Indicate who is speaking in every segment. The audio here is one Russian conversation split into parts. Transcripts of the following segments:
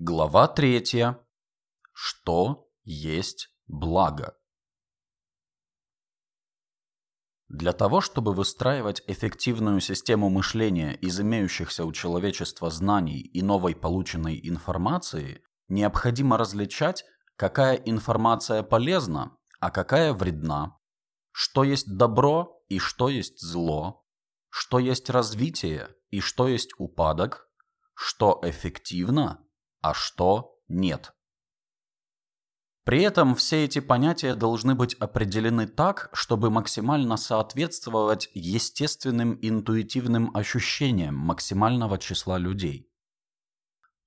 Speaker 1: Глава третья. Что есть благо? Для того, чтобы выстраивать эффективную систему мышления из имеющихся у человечества знаний и новой полученной информации, необходимо различать, какая информация полезна, а какая вредна, что есть добро и что есть зло, что есть развитие и что есть упадок, что эффективно а что нет. При этом все эти понятия должны быть определены так, чтобы максимально соответствовать естественным интуитивным ощущениям максимального числа людей.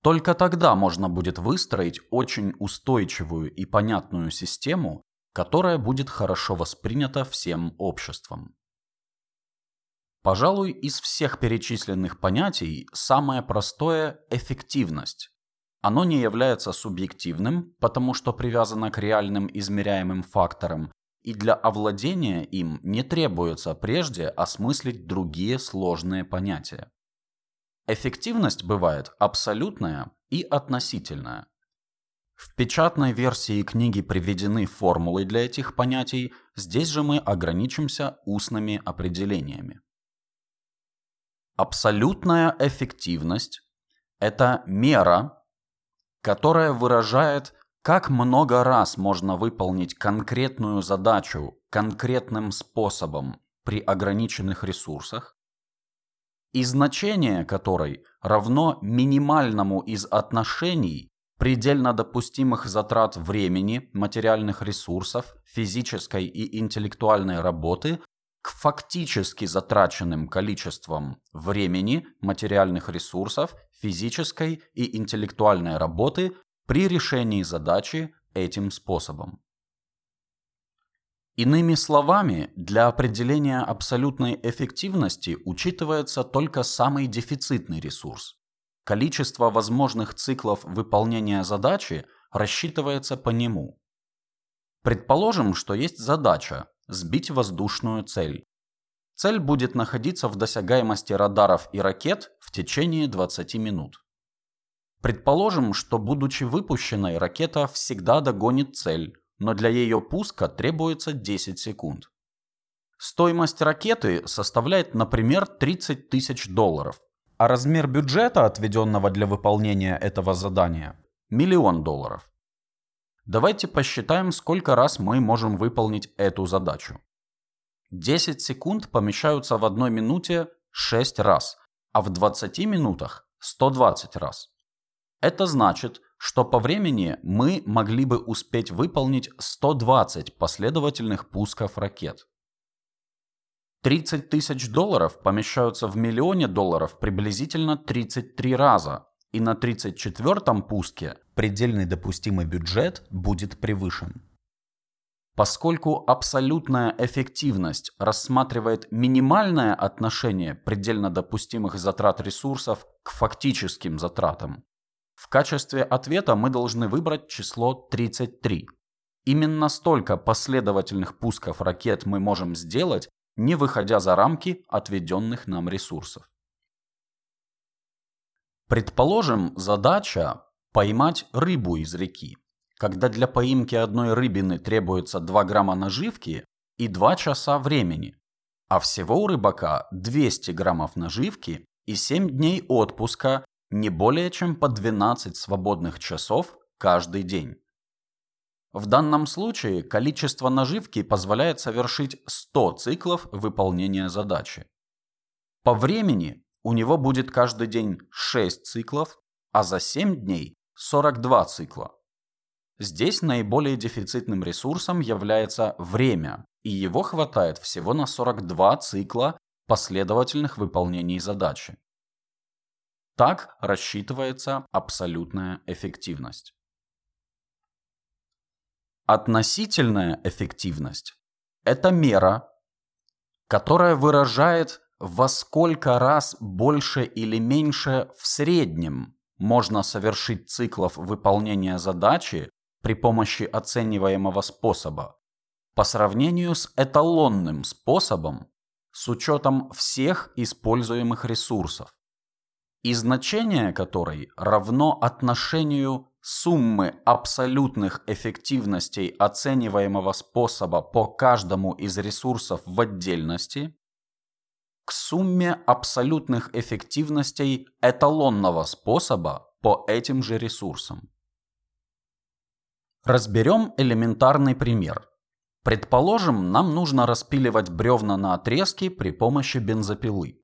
Speaker 1: Только тогда можно будет выстроить очень устойчивую и понятную систему, которая будет хорошо воспринята всем обществом. Пожалуй, из всех перечисленных понятий самое простое – эффективность. Оно не является субъективным, потому что привязано к реальным измеряемым факторам, и для овладения им не требуется прежде осмыслить другие сложные понятия. Эффективность бывает абсолютная и относительная. В печатной версии книги приведены формулы для этих понятий, здесь же мы ограничимся устными определениями. Абсолютная эффективность – это мера, которая выражает, как много раз можно выполнить конкретную задачу конкретным способом при ограниченных ресурсах, и значение которой равно минимальному из отношений предельно допустимых затрат времени, материальных ресурсов, физической и интеллектуальной работы к фактически затраченным количествам времени, материальных ресурсов, физической и интеллектуальной работы при решении задачи этим способом. Иными словами, для определения абсолютной эффективности учитывается только самый дефицитный ресурс. Количество возможных циклов выполнения задачи рассчитывается по нему. Предположим, что есть задача сбить воздушную цель. Цель будет находиться в досягаемости радаров и ракет в течение 20 минут. Предположим, что будучи выпущенной, ракета всегда догонит цель, но для ее пуска требуется 10 секунд. Стоимость ракеты составляет, например, 30 тысяч долларов, а размер бюджета, отведенного для выполнения этого задания, миллион долларов. Давайте посчитаем, сколько раз мы можем выполнить эту задачу. 10 секунд помещаются в одной минуте 6 раз, а в 20 минутах 120 раз. Это значит, что по времени мы могли бы успеть выполнить 120 последовательных пусков ракет. 30 тысяч долларов помещаются в миллионе долларов приблизительно 33 раза, и на 34-м пуске предельный допустимый бюджет будет превышен. Поскольку абсолютная эффективность рассматривает минимальное отношение предельно допустимых затрат ресурсов к фактическим затратам, в качестве ответа мы должны выбрать число 33. Именно столько последовательных пусков ракет мы можем сделать, не выходя за рамки отведенных нам ресурсов. Предположим, задача – поймать рыбу из реки, когда для поимки одной рыбины требуется 2 грамма наживки и 2 часа времени, а всего у рыбака 200 граммов наживки и 7 дней отпуска не более чем по 12 свободных часов каждый день. В данном случае количество наживки позволяет совершить 100 циклов выполнения задачи. По времени у него будет каждый день 6 циклов, а за 7 дней 42 цикла. Здесь наиболее дефицитным ресурсом является время, и его хватает всего на 42 цикла последовательных выполнений задачи. Так рассчитывается абсолютная эффективность. Относительная эффективность – это мера, которая выражает во сколько раз больше или меньше в среднем можно совершить циклов выполнения задачи при помощи оцениваемого способа по сравнению с эталонным способом с учетом всех используемых ресурсов. и значение которой равно отношению суммы абсолютных эффективностей оцениваемого способа по каждому из ресурсов в отдельности к сумме абсолютных эффективностей эталонного способа по этим же ресурсам. Разберем элементарный пример. Предположим, нам нужно распиливать бревна на отрезки при помощи бензопилы.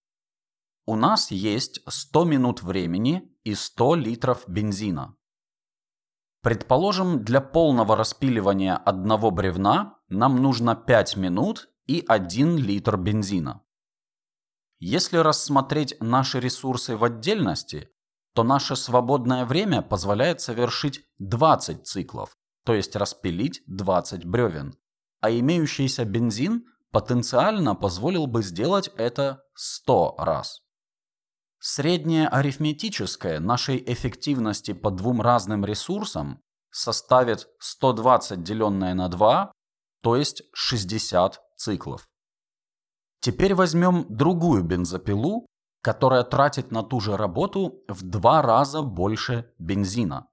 Speaker 1: У нас есть 100 минут времени и 100 литров бензина. Предположим, для полного распиливания одного бревна нам нужно 5 минут и 1 литр бензина. Если рассмотреть наши ресурсы в отдельности, то наше свободное время позволяет совершить 20 циклов, то есть распилить 20 бревен, а имеющийся бензин потенциально позволил бы сделать это 100 раз. Среднее арифметическое нашей эффективности по двум разным ресурсам составит 120 деленное на 2, то есть 60 циклов. Теперь возьмем другую бензопилу, которая тратит на ту же работу в два раза больше бензина.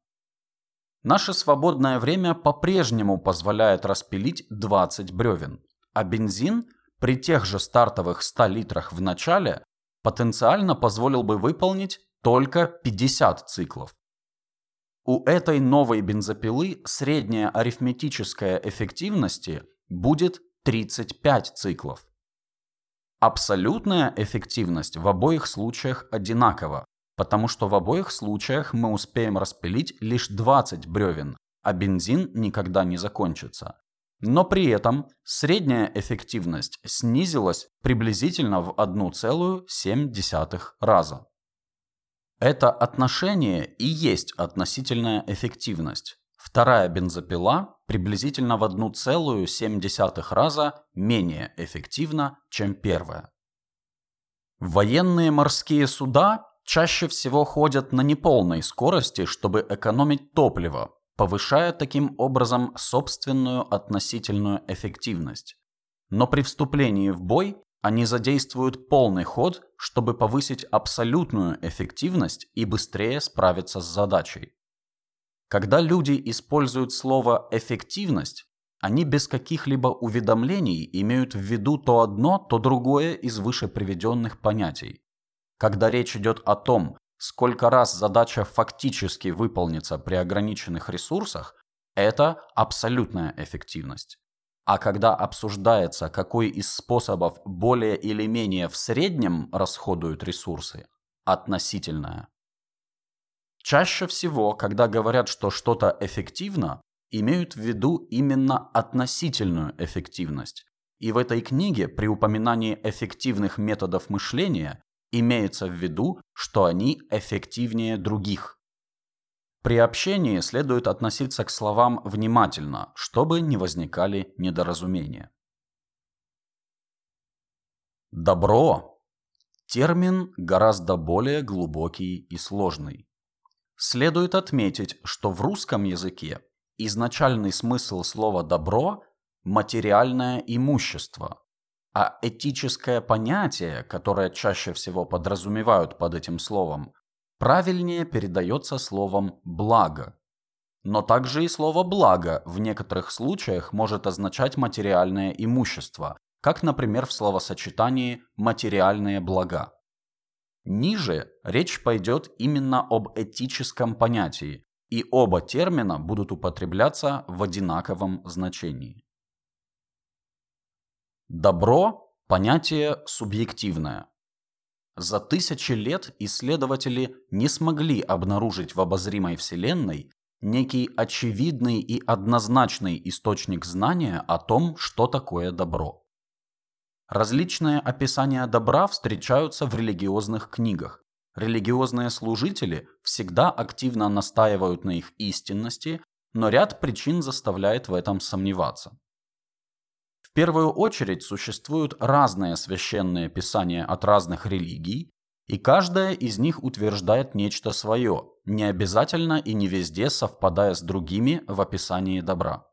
Speaker 1: Наше свободное время по-прежнему позволяет распилить 20 бревен, а бензин при тех же стартовых 100 литрах в начале потенциально позволил бы выполнить только 50 циклов. У этой новой бензопилы средняя арифметическая эффективности будет 35 циклов. Абсолютная эффективность в обоих случаях одинакова, потому что в обоих случаях мы успеем распилить лишь 20 бревен, а бензин никогда не закончится. Но при этом средняя эффективность снизилась приблизительно в 1,7 раза. Это отношение и есть относительная эффективность. Вторая бензопила приблизительно в 1,7 раза менее эффективна, чем первая. Военные морские суда чаще всего ходят на неполной скорости, чтобы экономить топливо, повышая таким образом собственную относительную эффективность. Но при вступлении в бой они задействуют полный ход, чтобы повысить абсолютную эффективность и быстрее справиться с задачей. Когда люди используют слово «эффективность», они без каких-либо уведомлений имеют в виду то одно, то другое из выше приведенных понятий. Когда речь идет о том, сколько раз задача фактически выполнится при ограниченных ресурсах, это абсолютная эффективность. А когда обсуждается, какой из способов более или менее в среднем расходуют ресурсы, относительная. Чаще всего, когда говорят, что что-то эффективно, имеют в виду именно относительную эффективность. И в этой книге при упоминании эффективных методов мышления имеется в виду, что они эффективнее других. При общении следует относиться к словам внимательно, чтобы не возникали недоразумения. Добро – термин гораздо более глубокий и сложный. Следует отметить, что в русском языке изначальный смысл слова «добро» – материальное имущество, а этическое понятие, которое чаще всего подразумевают под этим словом, правильнее передается словом «благо». Но также и слово «благо» в некоторых случаях может означать материальное имущество, как, например, в словосочетании «материальные блага». Ниже речь пойдет именно об этическом понятии, и оба термина будут употребляться в одинаковом значении. Добро – понятие субъективное. За тысячи лет исследователи не смогли обнаружить в обозримой Вселенной некий очевидный и однозначный источник знания о том, что такое добро. Различные описания добра встречаются в религиозных книгах. Религиозные служители всегда активно настаивают на их истинности, но ряд причин заставляет в этом сомневаться первую очередь существуют разные священные писания от разных религий, и каждая из них утверждает нечто свое, не обязательно и не везде совпадая с другими в описании добра.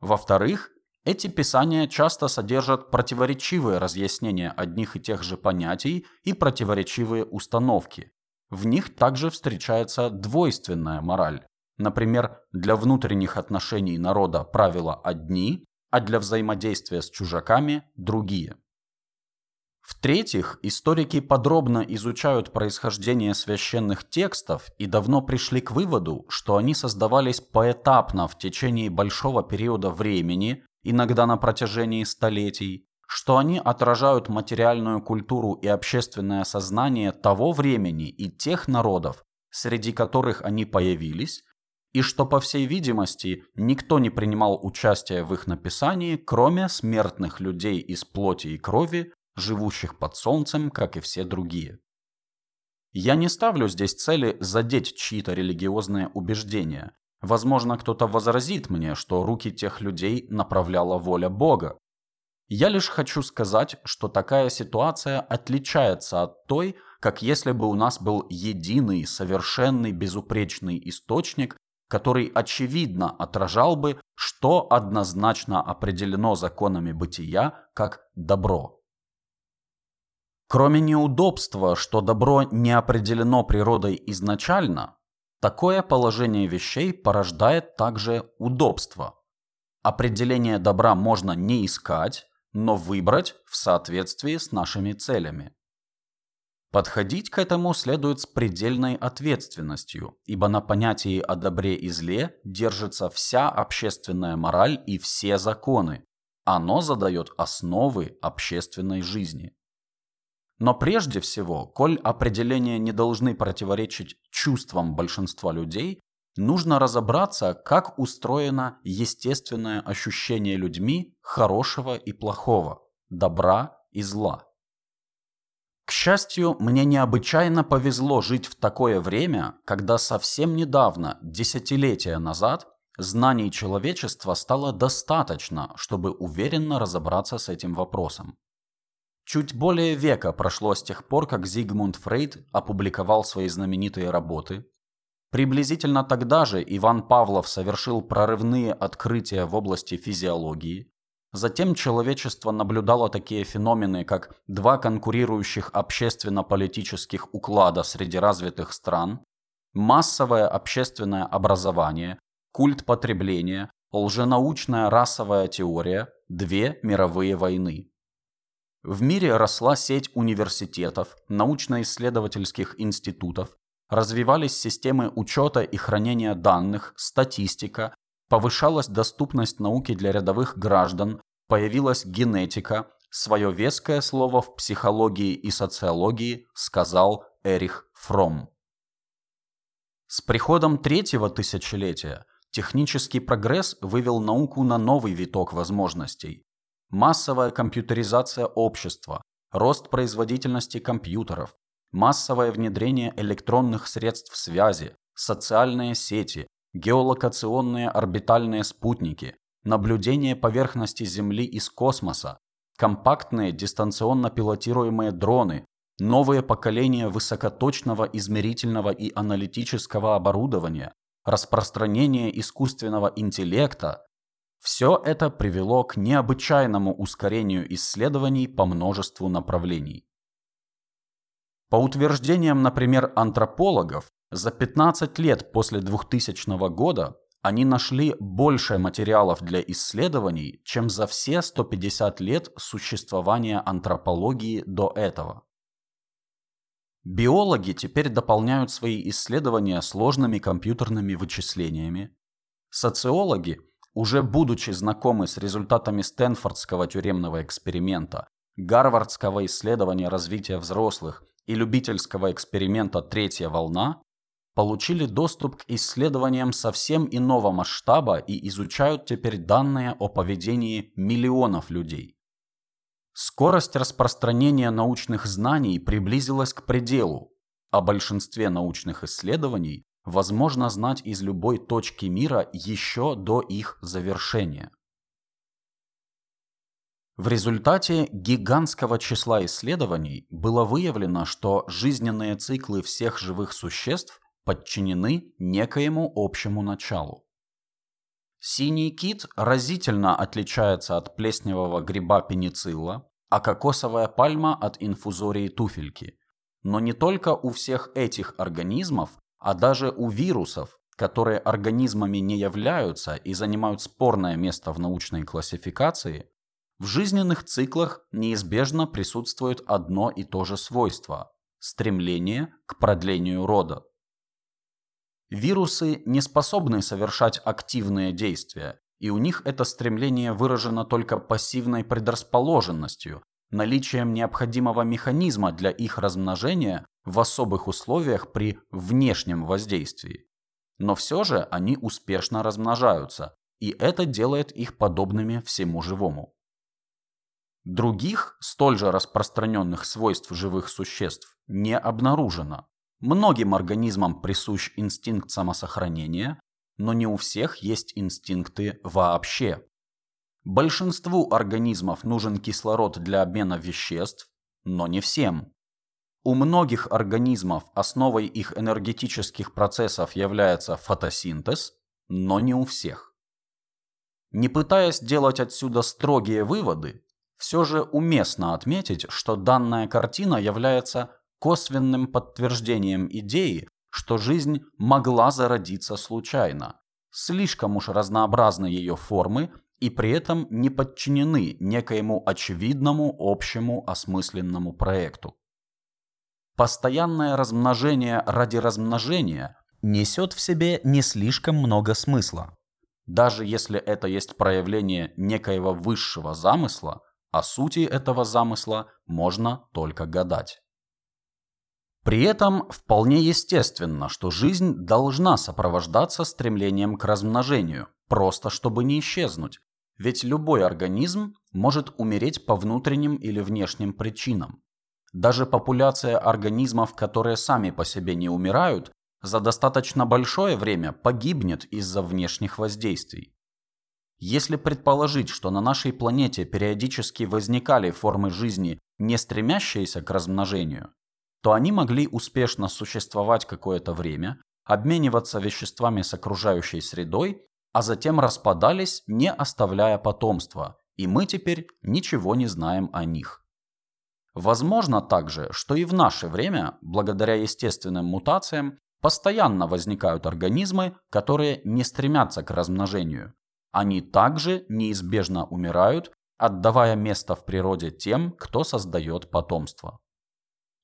Speaker 1: Во-вторых, эти писания часто содержат противоречивые разъяснения одних и тех же понятий и противоречивые установки, в них также встречается двойственная мораль. Например, для внутренних отношений народа правила одни, а для взаимодействия с чужаками – другие. В-третьих, историки подробно изучают происхождение священных текстов и давно пришли к выводу, что они создавались поэтапно в течение большого периода времени, иногда на протяжении столетий, что они отражают материальную культуру и общественное сознание того времени и тех народов, среди которых они появились, и что, по всей видимости, никто не принимал участия в их написании, кроме смертных людей из плоти и крови, живущих под солнцем, как и все другие. Я не ставлю здесь цели задеть чьи-то религиозные убеждения. Возможно, кто-то возразит мне, что руки тех людей направляла воля Бога, я лишь хочу сказать, что такая ситуация отличается от той, как если бы у нас был единый, совершенный, безупречный источник, который очевидно отражал бы, что однозначно определено законами бытия как добро. Кроме неудобства, что добро не определено природой изначально, такое положение вещей порождает также удобство. Определение добра можно не искать, но выбрать в соответствии с нашими целями. Подходить к этому следует с предельной ответственностью, ибо на понятии о добре и зле держится вся общественная мораль и все законы. Оно задает основы общественной жизни. Но прежде всего, коль определения не должны противоречить чувствам большинства людей, нужно разобраться, как устроено естественное ощущение людьми хорошего и плохого, добра и зла. К счастью, мне необычайно повезло жить в такое время, когда совсем недавно, десятилетия назад, знаний человечества стало достаточно, чтобы уверенно разобраться с этим вопросом. Чуть более века прошло с тех пор, как Зигмунд Фрейд опубликовал свои знаменитые работы, Приблизительно тогда же Иван Павлов совершил прорывные открытия в области физиологии. Затем человечество наблюдало такие феномены, как два конкурирующих общественно-политических уклада среди развитых стран, массовое общественное образование, культ потребления, лженаучная расовая теория, две мировые войны. В мире росла сеть университетов, научно-исследовательских институтов, развивались системы учета и хранения данных, статистика, повышалась доступность науки для рядовых граждан, появилась генетика, свое веское слово в психологии и социологии сказал Эрих Фром. С приходом третьего тысячелетия технический прогресс вывел науку на новый виток возможностей. Массовая компьютеризация общества, рост производительности компьютеров, массовое внедрение электронных средств связи, социальные сети, геолокационные орбитальные спутники, наблюдение поверхности Земли из космоса, компактные дистанционно пилотируемые дроны, новые поколения высокоточного измерительного и аналитического оборудования, распространение искусственного интеллекта – все это привело к необычайному ускорению исследований по множеству направлений. По утверждениям, например, антропологов, за 15 лет после 2000 года они нашли больше материалов для исследований, чем за все 150 лет существования антропологии до этого. Биологи теперь дополняют свои исследования сложными компьютерными вычислениями. Социологи, уже будучи знакомы с результатами Стэнфордского тюремного эксперимента, Гарвардского исследования развития взрослых и любительского эксперимента «Третья волна» получили доступ к исследованиям совсем иного масштаба и изучают теперь данные о поведении миллионов людей. Скорость распространения научных знаний приблизилась к пределу. О большинстве научных исследований возможно знать из любой точки мира еще до их завершения. В результате гигантского числа исследований было выявлено, что жизненные циклы всех живых существ подчинены некоему общему началу. Синий кит разительно отличается от плесневого гриба пеницилла, а кокосовая пальма от инфузории туфельки. Но не только у всех этих организмов, а даже у вирусов, которые организмами не являются и занимают спорное место в научной классификации, в жизненных циклах неизбежно присутствует одно и то же свойство – стремление к продлению рода. Вирусы не способны совершать активные действия, и у них это стремление выражено только пассивной предрасположенностью, наличием необходимого механизма для их размножения в особых условиях при внешнем воздействии. Но все же они успешно размножаются, и это делает их подобными всему живому. Других, столь же распространенных свойств живых существ не обнаружено. Многим организмам присущ инстинкт самосохранения, но не у всех есть инстинкты вообще. Большинству организмов нужен кислород для обмена веществ, но не всем. У многих организмов основой их энергетических процессов является фотосинтез, но не у всех. Не пытаясь делать отсюда строгие выводы, все же уместно отметить, что данная картина является косвенным подтверждением идеи, что жизнь могла зародиться случайно. Слишком уж разнообразны ее формы и при этом не подчинены некоему очевидному общему осмысленному проекту. Постоянное размножение ради размножения несет в себе не слишком много смысла. Даже если это есть проявление некоего высшего замысла, о сути этого замысла можно только гадать. При этом вполне естественно, что жизнь должна сопровождаться стремлением к размножению, просто чтобы не исчезнуть. Ведь любой организм может умереть по внутренним или внешним причинам. Даже популяция организмов, которые сами по себе не умирают, за достаточно большое время погибнет из-за внешних воздействий. Если предположить, что на нашей планете периодически возникали формы жизни, не стремящиеся к размножению, то они могли успешно существовать какое-то время, обмениваться веществами с окружающей средой, а затем распадались, не оставляя потомства, и мы теперь ничего не знаем о них. Возможно также, что и в наше время, благодаря естественным мутациям, постоянно возникают организмы, которые не стремятся к размножению. Они также неизбежно умирают, отдавая место в природе тем, кто создает потомство.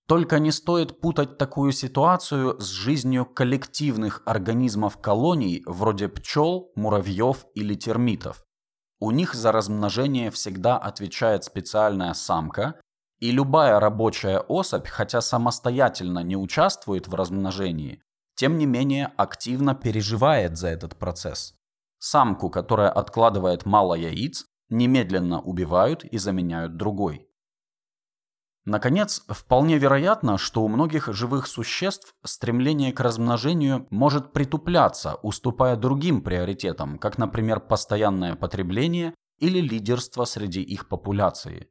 Speaker 1: Только не стоит путать такую ситуацию с жизнью коллективных организмов колоний вроде пчел, муравьев или термитов. У них за размножение всегда отвечает специальная самка, и любая рабочая особь, хотя самостоятельно не участвует в размножении, тем не менее активно переживает за этот процесс. Самку, которая откладывает мало яиц, немедленно убивают и заменяют другой. Наконец, вполне вероятно, что у многих живых существ стремление к размножению может притупляться, уступая другим приоритетам, как, например, постоянное потребление или лидерство среди их популяции.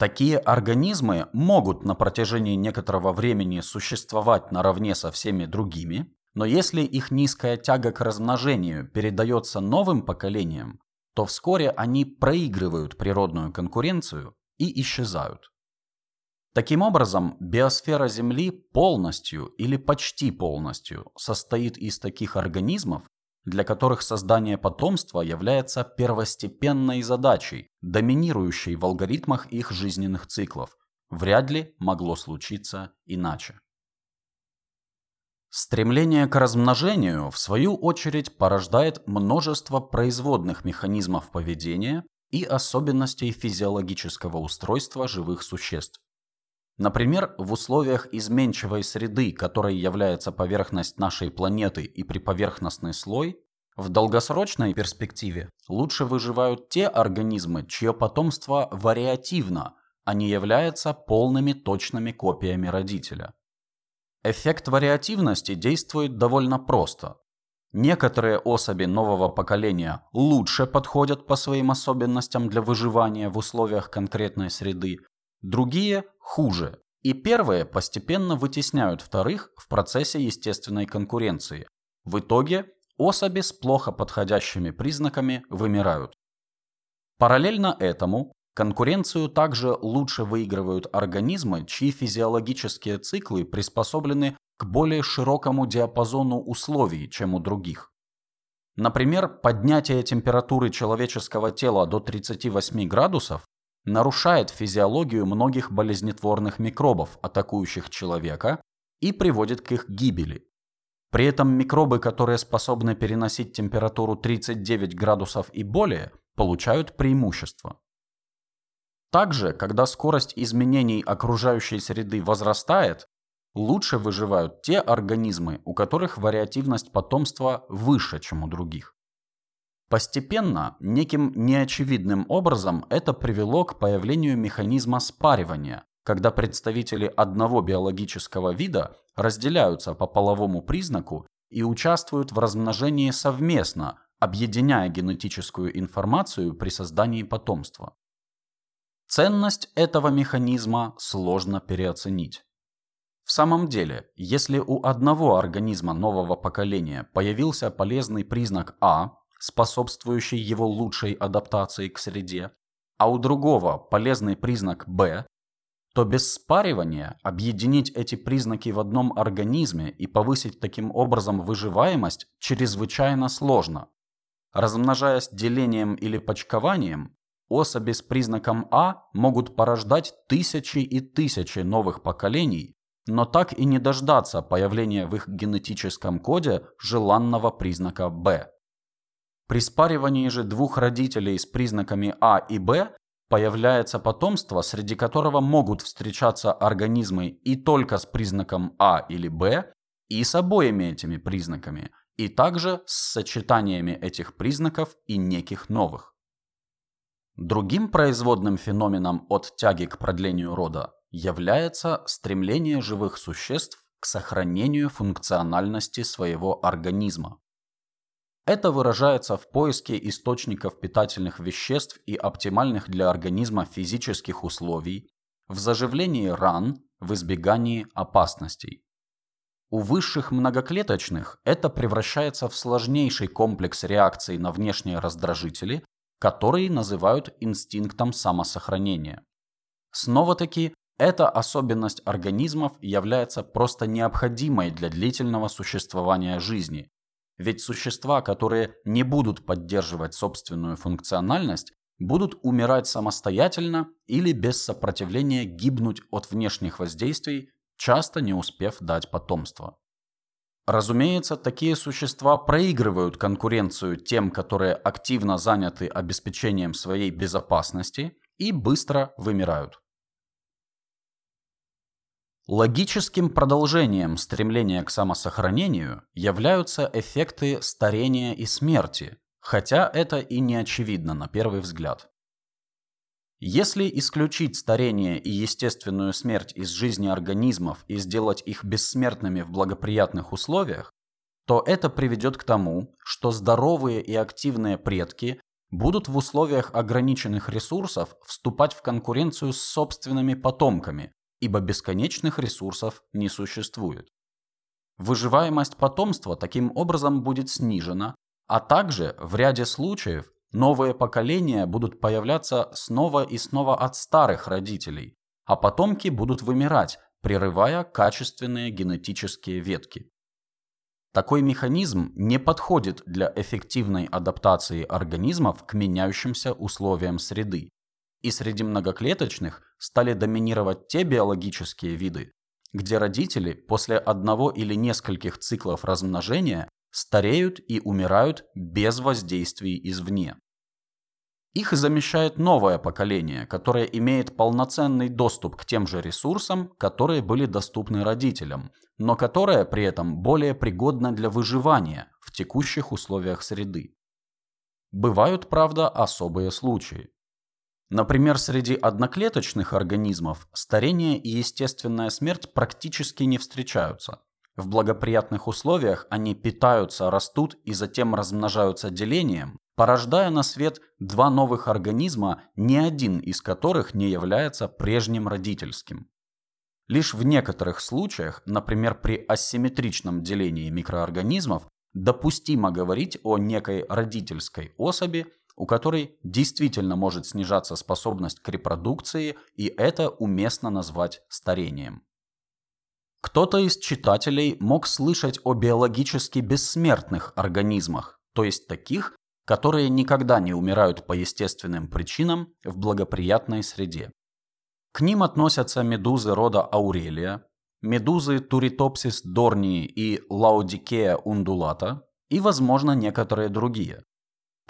Speaker 1: Такие организмы могут на протяжении некоторого времени существовать наравне со всеми другими, но если их низкая тяга к размножению передается новым поколениям, то вскоре они проигрывают природную конкуренцию и исчезают. Таким образом, биосфера Земли полностью или почти полностью состоит из таких организмов, для которых создание потомства является первостепенной задачей, доминирующей в алгоритмах их жизненных циклов. Вряд ли могло случиться иначе. Стремление к размножению, в свою очередь, порождает множество производных механизмов поведения и особенностей физиологического устройства живых существ. Например, в условиях изменчивой среды, которой является поверхность нашей планеты и приповерхностный слой, в долгосрочной перспективе лучше выживают те организмы, чье потомство вариативно, а не является полными точными копиями родителя. Эффект вариативности действует довольно просто. Некоторые особи нового поколения лучше подходят по своим особенностям для выживания в условиях конкретной среды, Другие хуже. И первые постепенно вытесняют вторых в процессе естественной конкуренции. В итоге особи с плохо подходящими признаками вымирают. Параллельно этому Конкуренцию также лучше выигрывают организмы, чьи физиологические циклы приспособлены к более широкому диапазону условий, чем у других. Например, поднятие температуры человеческого тела до 38 градусов нарушает физиологию многих болезнетворных микробов, атакующих человека, и приводит к их гибели. При этом микробы, которые способны переносить температуру 39 градусов и более, получают преимущество. Также, когда скорость изменений окружающей среды возрастает, лучше выживают те организмы, у которых вариативность потомства выше, чем у других. Постепенно, неким неочевидным образом это привело к появлению механизма спаривания, когда представители одного биологического вида разделяются по половому признаку и участвуют в размножении совместно, объединяя генетическую информацию при создании потомства. Ценность этого механизма сложно переоценить. В самом деле, если у одного организма нового поколения появился полезный признак А, способствующий его лучшей адаптации к среде, а у другого полезный признак Б, то без спаривания объединить эти признаки в одном организме и повысить таким образом выживаемость чрезвычайно сложно. Размножаясь делением или почкованием, особи с признаком А могут порождать тысячи и тысячи новых поколений, но так и не дождаться появления в их генетическом коде желанного признака Б. При спаривании же двух родителей с признаками А и Б появляется потомство, среди которого могут встречаться организмы и только с признаком А или Б, и с обоими этими признаками, и также с сочетаниями этих признаков и неких новых. Другим производным феноменом от тяги к продлению рода является стремление живых существ к сохранению функциональности своего организма. Это выражается в поиске источников питательных веществ и оптимальных для организма физических условий, в заживлении ран, в избегании опасностей. У высших многоклеточных это превращается в сложнейший комплекс реакций на внешние раздражители, который называют инстинктом самосохранения. Снова-таки, эта особенность организмов является просто необходимой для длительного существования жизни. Ведь существа, которые не будут поддерживать собственную функциональность, будут умирать самостоятельно или без сопротивления гибнуть от внешних воздействий, часто не успев дать потомство. Разумеется, такие существа проигрывают конкуренцию тем, которые активно заняты обеспечением своей безопасности и быстро вымирают. Логическим продолжением стремления к самосохранению являются эффекты старения и смерти, хотя это и не очевидно на первый взгляд. Если исключить старение и естественную смерть из жизни организмов и сделать их бессмертными в благоприятных условиях, то это приведет к тому, что здоровые и активные предки будут в условиях ограниченных ресурсов вступать в конкуренцию с собственными потомками, ибо бесконечных ресурсов не существует. Выживаемость потомства таким образом будет снижена, а также в ряде случаев Новые поколения будут появляться снова и снова от старых родителей, а потомки будут вымирать, прерывая качественные генетические ветки. Такой механизм не подходит для эффективной адаптации организмов к меняющимся условиям среды. И среди многоклеточных стали доминировать те биологические виды, где родители после одного или нескольких циклов размножения стареют и умирают без воздействий извне. Их замещает новое поколение, которое имеет полноценный доступ к тем же ресурсам, которые были доступны родителям, но которое при этом более пригодно для выживания в текущих условиях среды. Бывают, правда, особые случаи. Например, среди одноклеточных организмов старение и естественная смерть практически не встречаются. В благоприятных условиях они питаются, растут и затем размножаются делением, порождая на свет два новых организма, ни один из которых не является прежним родительским. Лишь в некоторых случаях, например, при асимметричном делении микроорганизмов, допустимо говорить о некой родительской особи, у которой действительно может снижаться способность к репродукции, и это уместно назвать старением. Кто-то из читателей мог слышать о биологически бессмертных организмах, то есть таких, которые никогда не умирают по естественным причинам в благоприятной среде. К ним относятся медузы рода Аурелия, медузы Туритопсис дорнии и Лаудикея ундулата и, возможно, некоторые другие.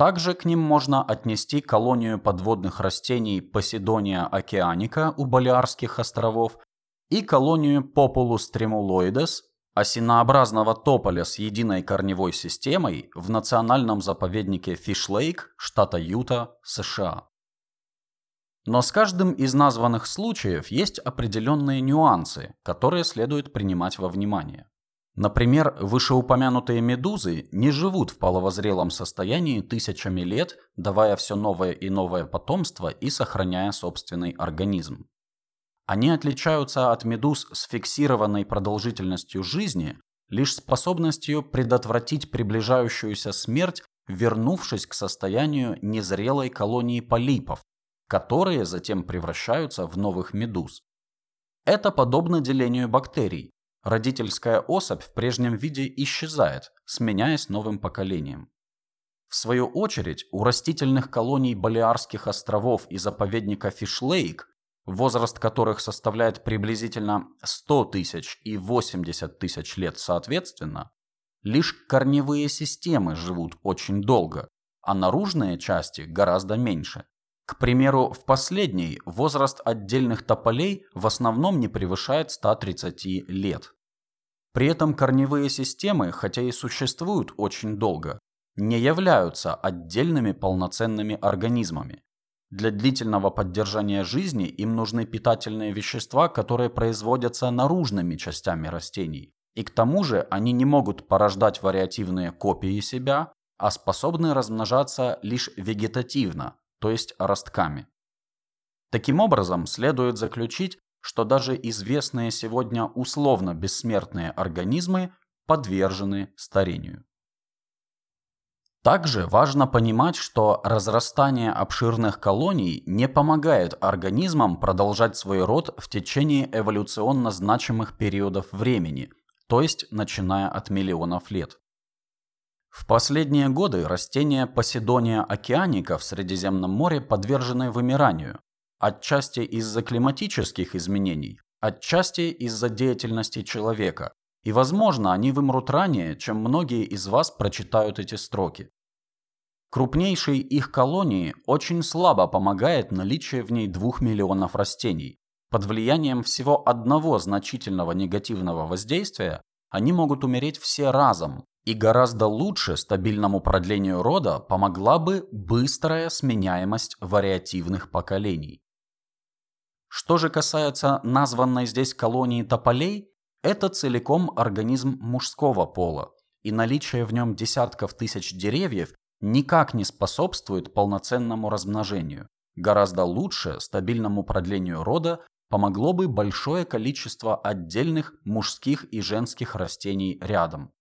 Speaker 1: Также к ним можно отнести колонию подводных растений Поседония океаника у Балиарских островов и колонию Populus tremuloides, осинообразного тополя с единой корневой системой в национальном заповеднике Фишлейк, штата Юта, США. Но с каждым из названных случаев есть определенные нюансы, которые следует принимать во внимание. Например, вышеупомянутые медузы не живут в половозрелом состоянии тысячами лет, давая все новое и новое потомство и сохраняя собственный организм. Они отличаются от медуз с фиксированной продолжительностью жизни лишь способностью предотвратить приближающуюся смерть, вернувшись к состоянию незрелой колонии полипов, которые затем превращаются в новых медуз. Это подобно делению бактерий. Родительская особь в прежнем виде исчезает, сменяясь новым поколением. В свою очередь, у растительных колоний Балиарских островов и заповедника Фишлейк, возраст которых составляет приблизительно 100 тысяч и 80 тысяч лет соответственно, лишь корневые системы живут очень долго, а наружные части гораздо меньше. К примеру, в последней возраст отдельных тополей в основном не превышает 130 лет. При этом корневые системы, хотя и существуют очень долго, не являются отдельными полноценными организмами. Для длительного поддержания жизни им нужны питательные вещества, которые производятся наружными частями растений. И к тому же они не могут порождать вариативные копии себя, а способны размножаться лишь вегетативно, то есть ростками. Таким образом, следует заключить, что даже известные сегодня условно бессмертные организмы подвержены старению. Также важно понимать, что разрастание обширных колоний не помогает организмам продолжать свой род в течение эволюционно значимых периодов времени, то есть начиная от миллионов лет. В последние годы растения Поседония океаника в Средиземном море подвержены вымиранию, отчасти из-за климатических изменений, отчасти из-за деятельности человека, и, возможно, они вымрут ранее, чем многие из вас прочитают эти строки. Крупнейшей их колонии очень слабо помогает наличие в ней двух миллионов растений. Под влиянием всего одного значительного негативного воздействия они могут умереть все разом, и гораздо лучше стабильному продлению рода помогла бы быстрая сменяемость вариативных поколений. Что же касается названной здесь колонии тополей, это целиком организм мужского пола, и наличие в нем десятков тысяч деревьев никак не способствует полноценному размножению. Гораздо лучше стабильному продлению рода помогло бы большое количество отдельных мужских и женских растений рядом.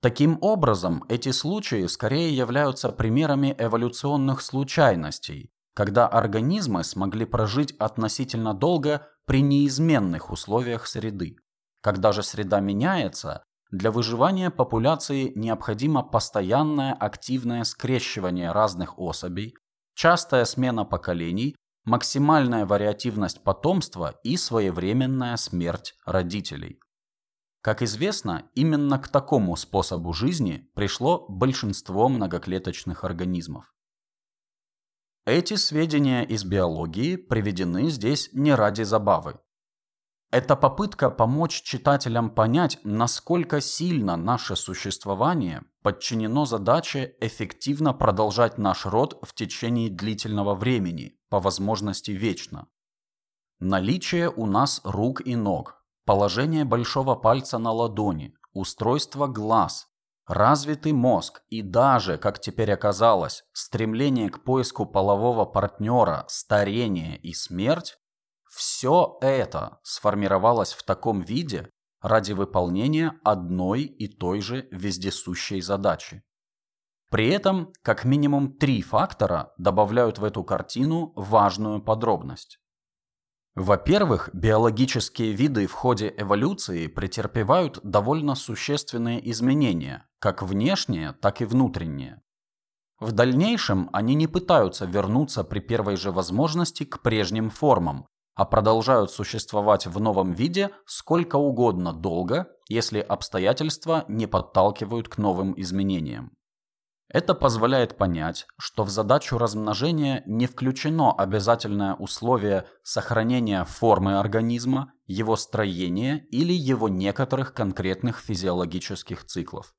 Speaker 1: Таким образом, эти случаи скорее являются примерами эволюционных случайностей, когда организмы смогли прожить относительно долго при неизменных условиях среды. Когда же среда меняется, для выживания популяции необходимо постоянное активное скрещивание разных особей, частая смена поколений, максимальная вариативность потомства и своевременная смерть родителей. Как известно, именно к такому способу жизни пришло большинство многоклеточных организмов. Эти сведения из биологии приведены здесь не ради забавы. Это попытка помочь читателям понять, насколько сильно наше существование подчинено задаче эффективно продолжать наш род в течение длительного времени, по возможности вечно. Наличие у нас рук и ног, положение большого пальца на ладони, устройство глаз, развитый мозг и даже, как теперь оказалось, стремление к поиску полового партнера, старение и смерть – все это сформировалось в таком виде ради выполнения одной и той же вездесущей задачи. При этом как минимум три фактора добавляют в эту картину важную подробность. Во-первых, биологические виды в ходе эволюции претерпевают довольно существенные изменения, как внешние, так и внутренние. В дальнейшем они не пытаются вернуться при первой же возможности к прежним формам, а продолжают существовать в новом виде сколько угодно долго, если обстоятельства не подталкивают к новым изменениям. Это позволяет понять, что в задачу размножения не включено обязательное условие сохранения формы организма, его строения или его некоторых конкретных физиологических циклов.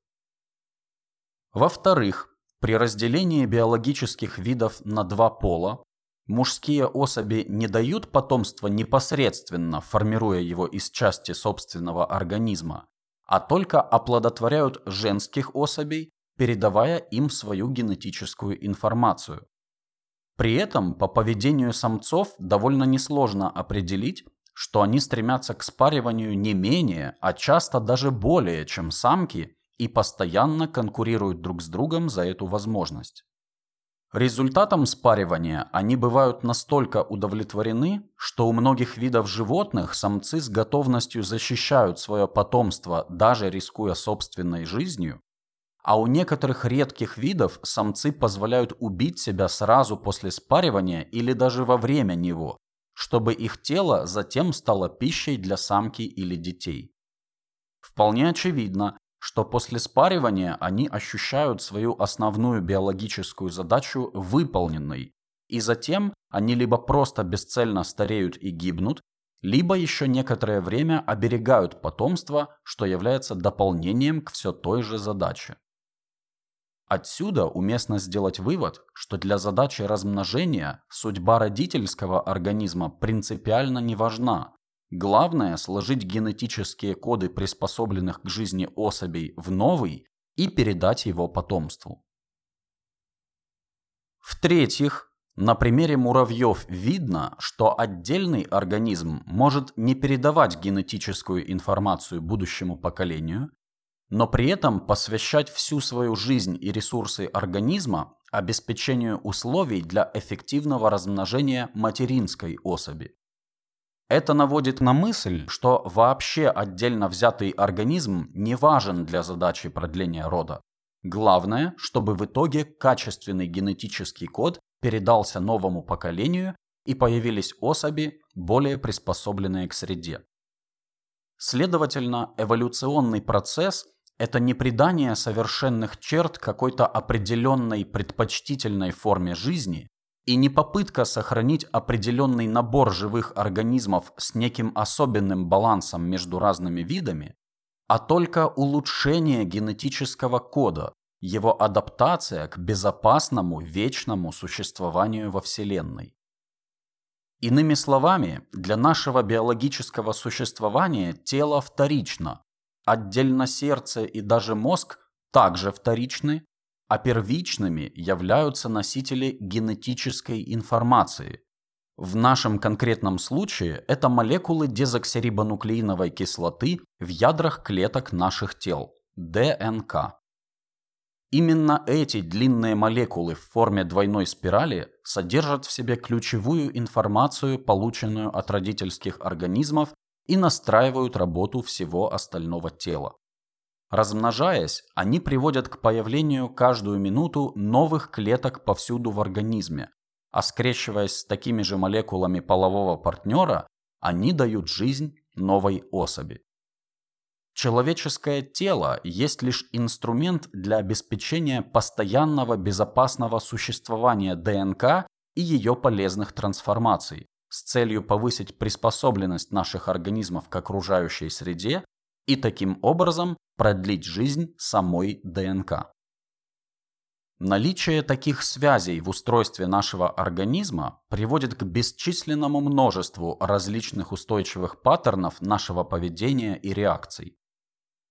Speaker 1: Во-вторых, при разделении биологических видов на два пола мужские особи не дают потомство непосредственно, формируя его из части собственного организма, а только оплодотворяют женских особей передавая им свою генетическую информацию. При этом по поведению самцов довольно несложно определить, что они стремятся к спариванию не менее, а часто даже более, чем самки, и постоянно конкурируют друг с другом за эту возможность. Результатом спаривания они бывают настолько удовлетворены, что у многих видов животных самцы с готовностью защищают свое потомство, даже рискуя собственной жизнью, а у некоторых редких видов самцы позволяют убить себя сразу после спаривания или даже во время него, чтобы их тело затем стало пищей для самки или детей. Вполне очевидно, что после спаривания они ощущают свою основную биологическую задачу выполненной, и затем они либо просто бесцельно стареют и гибнут, либо еще некоторое время оберегают потомство, что является дополнением к все той же задаче. Отсюда уместно сделать вывод, что для задачи размножения судьба родительского организма принципиально не важна. Главное – сложить генетические коды приспособленных к жизни особей в новый и передать его потомству. В-третьих, на примере муравьев видно, что отдельный организм может не передавать генетическую информацию будущему поколению, но при этом посвящать всю свою жизнь и ресурсы организма обеспечению условий для эффективного размножения материнской особи. Это наводит на мысль, что вообще отдельно взятый организм не важен для задачи продления рода. Главное, чтобы в итоге качественный генетический код передался новому поколению и появились особи, более приспособленные к среде. Следовательно, эволюционный процесс это не придание совершенных черт какой-то определенной предпочтительной форме жизни и не попытка сохранить определенный набор живых организмов с неким особенным балансом между разными видами, а только улучшение генетического кода, его адаптация к безопасному вечному существованию во Вселенной. Иными словами, для нашего биологического существования тело вторично, Отдельно сердце и даже мозг также вторичны, а первичными являются носители генетической информации. В нашем конкретном случае это молекулы дезоксирибонуклеиновой кислоты в ядрах клеток наших тел – ДНК. Именно эти длинные молекулы в форме двойной спирали содержат в себе ключевую информацию, полученную от родительских организмов и настраивают работу всего остального тела. Размножаясь, они приводят к появлению каждую минуту новых клеток повсюду в организме, а скрещиваясь с такими же молекулами полового партнера, они дают жизнь новой особи. Человеческое тело есть лишь инструмент для обеспечения постоянного безопасного существования ДНК и ее полезных трансформаций, с целью повысить приспособленность наших организмов к окружающей среде и таким образом продлить жизнь самой ДНК. Наличие таких связей в устройстве нашего организма приводит к бесчисленному множеству различных устойчивых паттернов нашего поведения и реакций.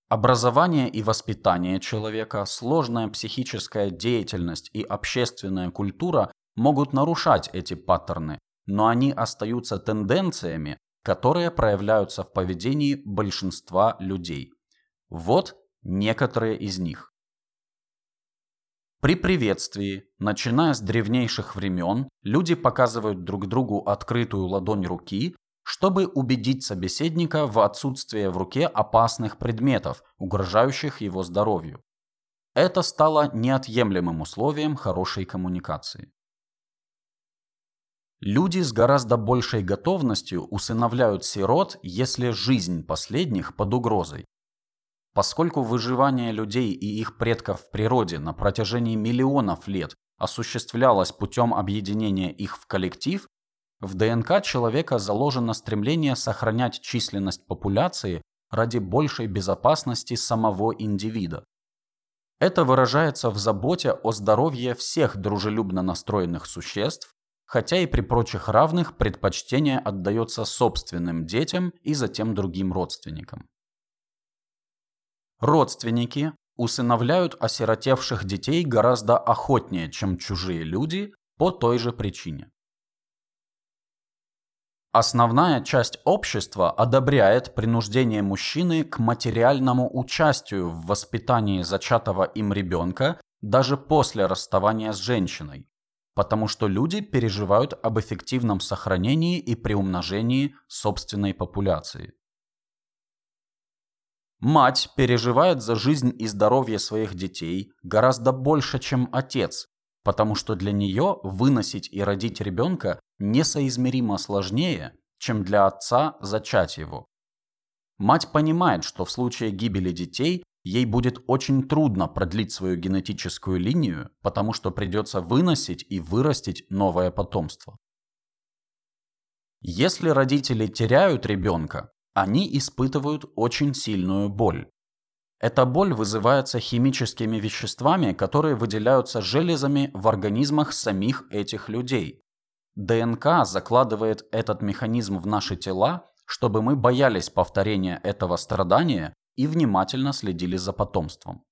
Speaker 1: Образование и воспитание человека, сложная психическая деятельность и общественная культура могут нарушать эти паттерны но они остаются тенденциями, которые проявляются в поведении большинства людей. Вот некоторые из них. При приветствии, начиная с древнейших времен, люди показывают друг другу открытую ладонь руки, чтобы убедить собеседника в отсутствии в руке опасных предметов, угрожающих его здоровью. Это стало неотъемлемым условием хорошей коммуникации. Люди с гораздо большей готовностью усыновляют сирот, если жизнь последних под угрозой. Поскольку выживание людей и их предков в природе на протяжении миллионов лет осуществлялось путем объединения их в коллектив, в ДНК человека заложено стремление сохранять численность популяции ради большей безопасности самого индивида. Это выражается в заботе о здоровье всех дружелюбно настроенных существ, хотя и при прочих равных предпочтение отдается собственным детям и затем другим родственникам. Родственники усыновляют осиротевших детей гораздо охотнее, чем чужие люди, по той же причине. Основная часть общества одобряет принуждение мужчины к материальному участию в воспитании зачатого им ребенка даже после расставания с женщиной, потому что люди переживают об эффективном сохранении и приумножении собственной популяции. Мать переживает за жизнь и здоровье своих детей гораздо больше, чем отец, потому что для нее выносить и родить ребенка несоизмеримо сложнее, чем для отца зачать его. Мать понимает, что в случае гибели детей ей будет очень трудно продлить свою генетическую линию, потому что придется выносить и вырастить новое потомство. Если родители теряют ребенка, они испытывают очень сильную боль. Эта боль вызывается химическими веществами, которые выделяются железами в организмах самих этих людей. ДНК закладывает этот механизм в наши тела, чтобы мы боялись повторения этого страдания и внимательно следили за потомством.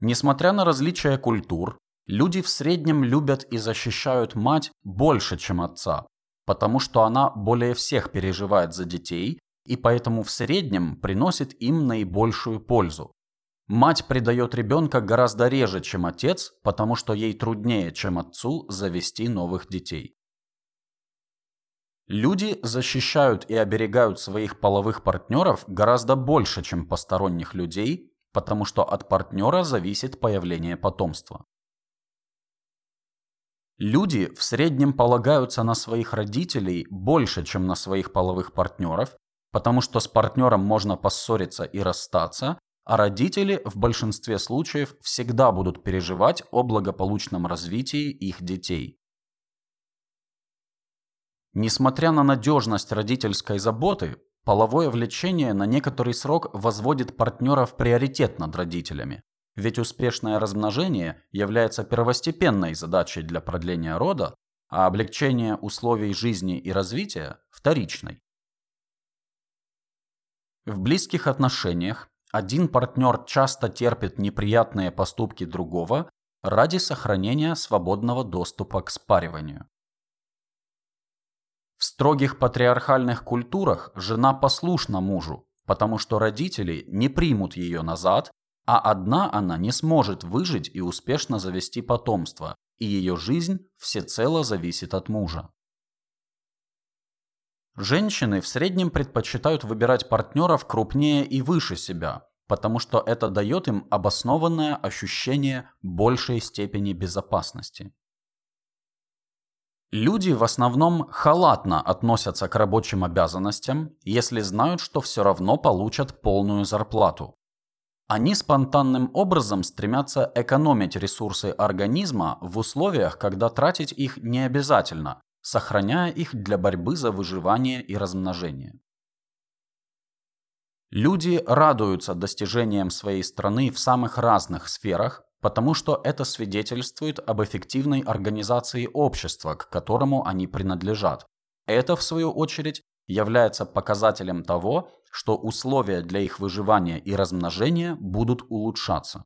Speaker 1: Несмотря на различия культур, люди в среднем любят и защищают мать больше, чем отца, потому что она более всех переживает за детей и поэтому в среднем приносит им наибольшую пользу. Мать предает ребенка гораздо реже, чем отец, потому что ей труднее, чем отцу, завести новых детей. Люди защищают и оберегают своих половых партнеров гораздо больше, чем посторонних людей, потому что от партнера зависит появление потомства. Люди в среднем полагаются на своих родителей больше, чем на своих половых партнеров, потому что с партнером можно поссориться и расстаться, а родители в большинстве случаев всегда будут переживать о благополучном развитии их детей. Несмотря на надежность родительской заботы, половое влечение на некоторый срок возводит партнера в приоритет над родителями. Ведь успешное размножение является первостепенной задачей для продления рода, а облегчение условий жизни и развития – вторичной. В близких отношениях один партнер часто терпит неприятные поступки другого ради сохранения свободного доступа к спариванию. В строгих патриархальных культурах жена послушна мужу, потому что родители не примут ее назад а одна она не сможет выжить и успешно завести потомство, и ее жизнь всецело зависит от мужа. Женщины в среднем предпочитают выбирать партнеров крупнее и выше себя, потому что это дает им обоснованное ощущение большей степени безопасности. Люди в основном халатно относятся к рабочим обязанностям, если знают, что все равно получат полную зарплату. Они спонтанным образом стремятся экономить ресурсы организма в условиях, когда тратить их не обязательно, сохраняя их для борьбы за выживание и размножение. Люди радуются достижениям своей страны в самых разных сферах, потому что это свидетельствует об эффективной организации общества, к которому они принадлежат. Это, в свою очередь, является показателем того, что условия для их выживания и размножения будут улучшаться.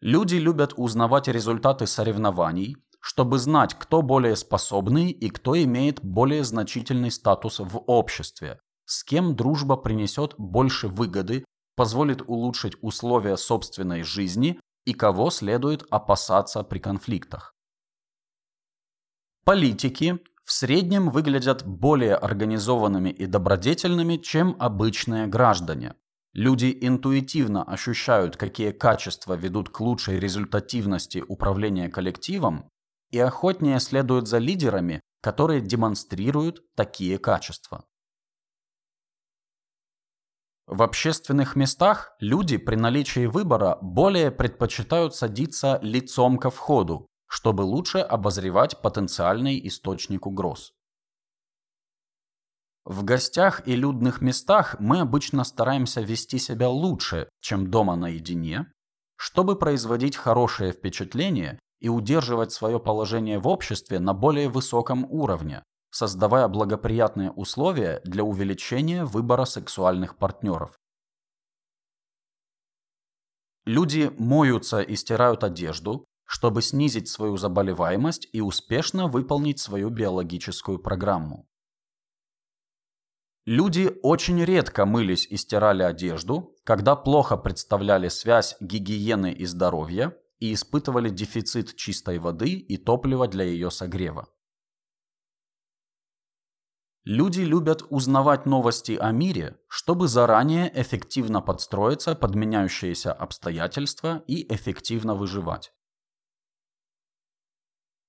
Speaker 1: Люди любят узнавать результаты соревнований, чтобы знать, кто более способный и кто имеет более значительный статус в обществе, с кем дружба принесет больше выгоды, позволит улучшить условия собственной жизни и кого следует опасаться при конфликтах. Политики в среднем выглядят более организованными и добродетельными, чем обычные граждане. Люди интуитивно ощущают, какие качества ведут к лучшей результативности управления коллективом, и охотнее следуют за лидерами, которые демонстрируют такие качества. В общественных местах люди при наличии выбора более предпочитают садиться лицом ко входу, чтобы лучше обозревать потенциальный источник угроз. В гостях и людных местах мы обычно стараемся вести себя лучше, чем дома наедине, чтобы производить хорошее впечатление и удерживать свое положение в обществе на более высоком уровне, создавая благоприятные условия для увеличения выбора сексуальных партнеров. Люди моются и стирают одежду, чтобы снизить свою заболеваемость и успешно выполнить свою биологическую программу. Люди очень редко мылись и стирали одежду, когда плохо представляли связь гигиены и здоровья и испытывали дефицит чистой воды и топлива для ее согрева. Люди любят узнавать новости о мире, чтобы заранее эффективно подстроиться под меняющиеся обстоятельства и эффективно выживать.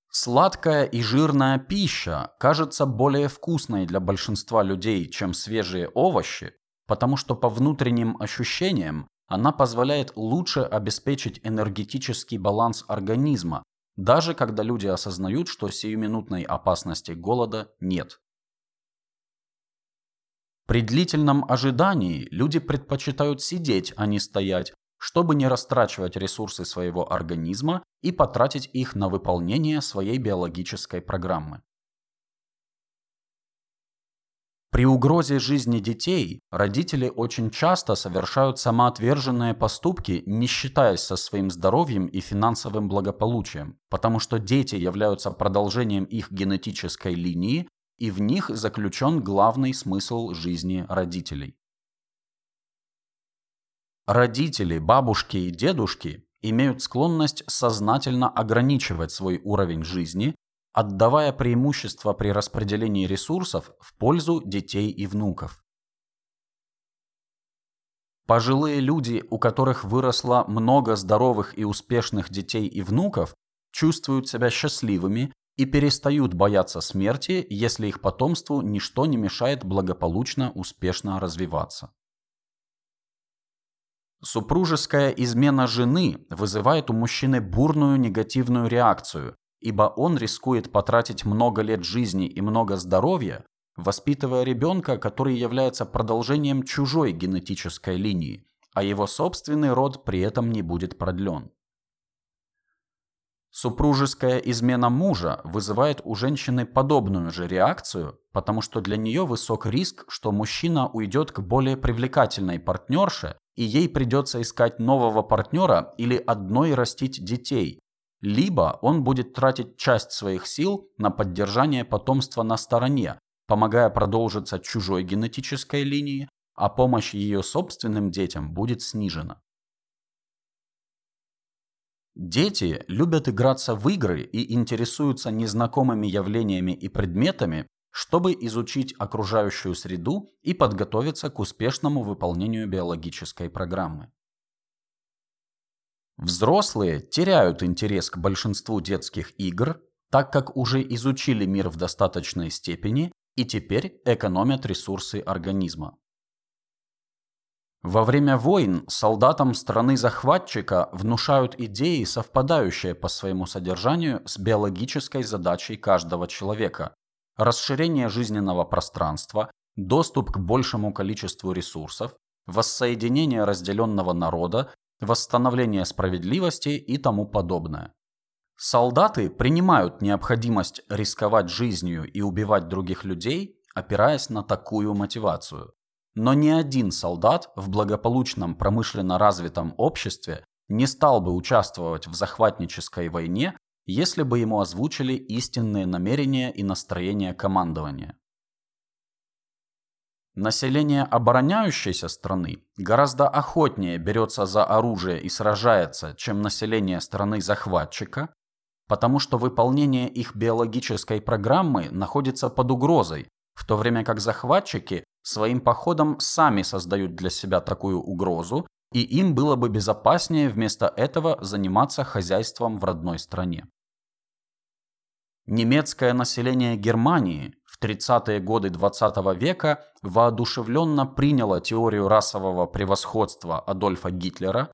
Speaker 1: Сладкая и жирная пища кажется более вкусной для большинства людей, чем свежие овощи, потому что по внутренним ощущениям она позволяет лучше обеспечить энергетический баланс организма, даже когда люди осознают, что сиюминутной опасности голода нет. При длительном ожидании люди предпочитают сидеть, а не стоять, чтобы не растрачивать ресурсы своего организма и потратить их на выполнение своей биологической программы. При угрозе жизни детей родители очень часто совершают самоотверженные поступки, не считаясь со своим здоровьем и финансовым благополучием, потому что дети являются продолжением их генетической линии и в них заключен главный смысл жизни родителей. Родители, бабушки и дедушки имеют склонность сознательно ограничивать свой уровень жизни, отдавая преимущество при распределении ресурсов в пользу детей и внуков. Пожилые люди, у которых выросло много здоровых и успешных детей и внуков, чувствуют себя счастливыми и перестают бояться смерти, если их потомству ничто не мешает благополучно успешно развиваться. Супружеская измена жены вызывает у мужчины бурную негативную реакцию, ибо он рискует потратить много лет жизни и много здоровья, воспитывая ребенка, который является продолжением чужой генетической линии, а его собственный род при этом не будет продлен. Супружеская измена мужа вызывает у женщины подобную же реакцию, потому что для нее высок риск, что мужчина уйдет к более привлекательной партнерше, и ей придется искать нового партнера или одной растить детей, либо он будет тратить часть своих сил на поддержание потомства на стороне, помогая продолжиться чужой генетической линии, а помощь ее собственным детям будет снижена. Дети любят играться в игры и интересуются незнакомыми явлениями и предметами, чтобы изучить окружающую среду и подготовиться к успешному выполнению биологической программы. Взрослые теряют интерес к большинству детских игр, так как уже изучили мир в достаточной степени и теперь экономят ресурсы организма. Во время войн солдатам страны-захватчика внушают идеи, совпадающие по своему содержанию с биологической задачей каждого человека – расширение жизненного пространства, доступ к большему количеству ресурсов, воссоединение разделенного народа, восстановление справедливости и тому подобное. Солдаты принимают необходимость рисковать жизнью и убивать других людей, опираясь на такую мотивацию. Но ни один солдат в благополучном промышленно развитом обществе не стал бы участвовать в захватнической войне, если бы ему озвучили истинные намерения и настроения командования. Население обороняющейся страны гораздо охотнее берется за оружие и сражается, чем население страны захватчика, потому что выполнение их биологической программы находится под угрозой, в то время как захватчики своим походом сами создают для себя такую угрозу, и им было бы безопаснее вместо этого заниматься хозяйством в родной стране. Немецкое население Германии в 30-е годы 20 -го века воодушевленно приняло теорию расового превосходства Адольфа Гитлера,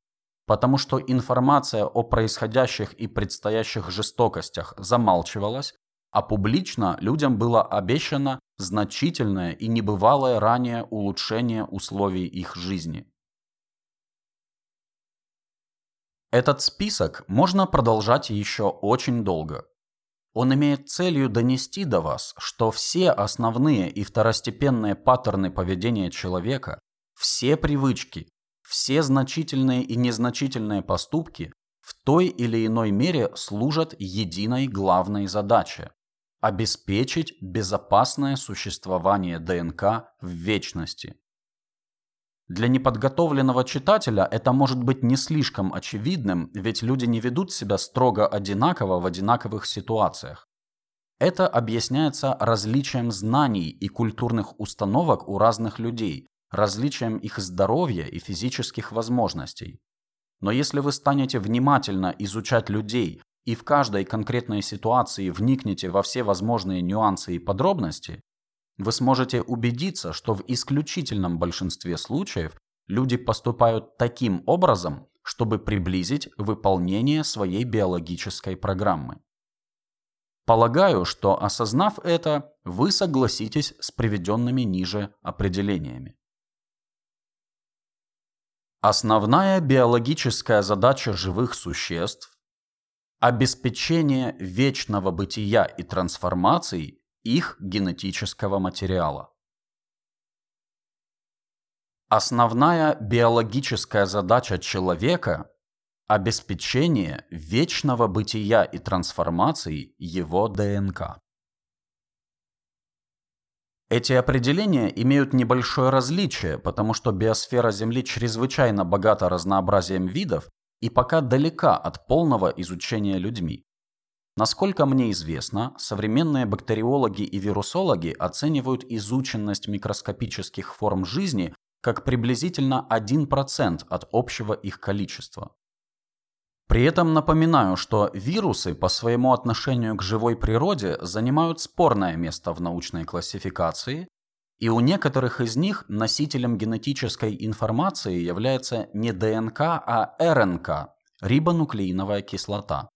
Speaker 1: потому что информация о происходящих и предстоящих жестокостях замалчивалась, а публично людям было обещано значительное и небывалое ранее улучшение условий их жизни. Этот список можно продолжать еще очень долго. Он имеет целью донести до вас, что все основные и второстепенные паттерны поведения человека, все привычки, все значительные и незначительные поступки в той или иной мере служат единой главной задаче – обеспечить безопасное существование ДНК в вечности. Для неподготовленного читателя это может быть не слишком очевидным, ведь люди не ведут себя строго одинаково в одинаковых ситуациях. Это объясняется различием знаний и культурных установок у разных людей, различием их здоровья и физических возможностей. Но если вы станете внимательно изучать людей и в каждой конкретной ситуации вникнете во все возможные нюансы и подробности, вы сможете убедиться, что в исключительном большинстве случаев люди поступают таким образом, чтобы приблизить выполнение своей биологической программы. Полагаю, что осознав это, вы согласитесь с приведенными ниже определениями. Основная биологическая задача живых существ – обеспечение вечного бытия и трансформации их генетического материала. Основная биологическая задача человека – обеспечение вечного бытия и трансформации его ДНК. Эти определения имеют небольшое различие, потому что биосфера Земли чрезвычайно богата разнообразием видов и пока далека от полного изучения людьми. Насколько мне известно, современные бактериологи и вирусологи оценивают изученность микроскопических форм жизни как приблизительно 1% от общего их количества. При этом напоминаю, что вирусы по своему отношению к живой природе занимают спорное место в научной классификации, и у некоторых из них носителем генетической информации является не ДНК, а РНК – рибонуклеиновая кислота.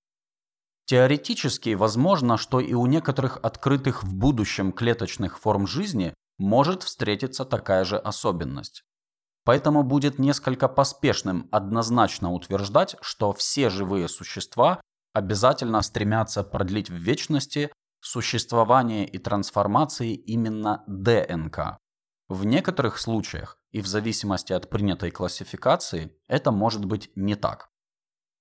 Speaker 1: Теоретически возможно, что и у некоторых открытых в будущем клеточных форм жизни может встретиться такая же особенность. Поэтому будет несколько поспешным однозначно утверждать, что все живые существа обязательно стремятся продлить в вечности существование и трансформации именно ДНК. В некоторых случаях и в зависимости от принятой классификации это может быть не так.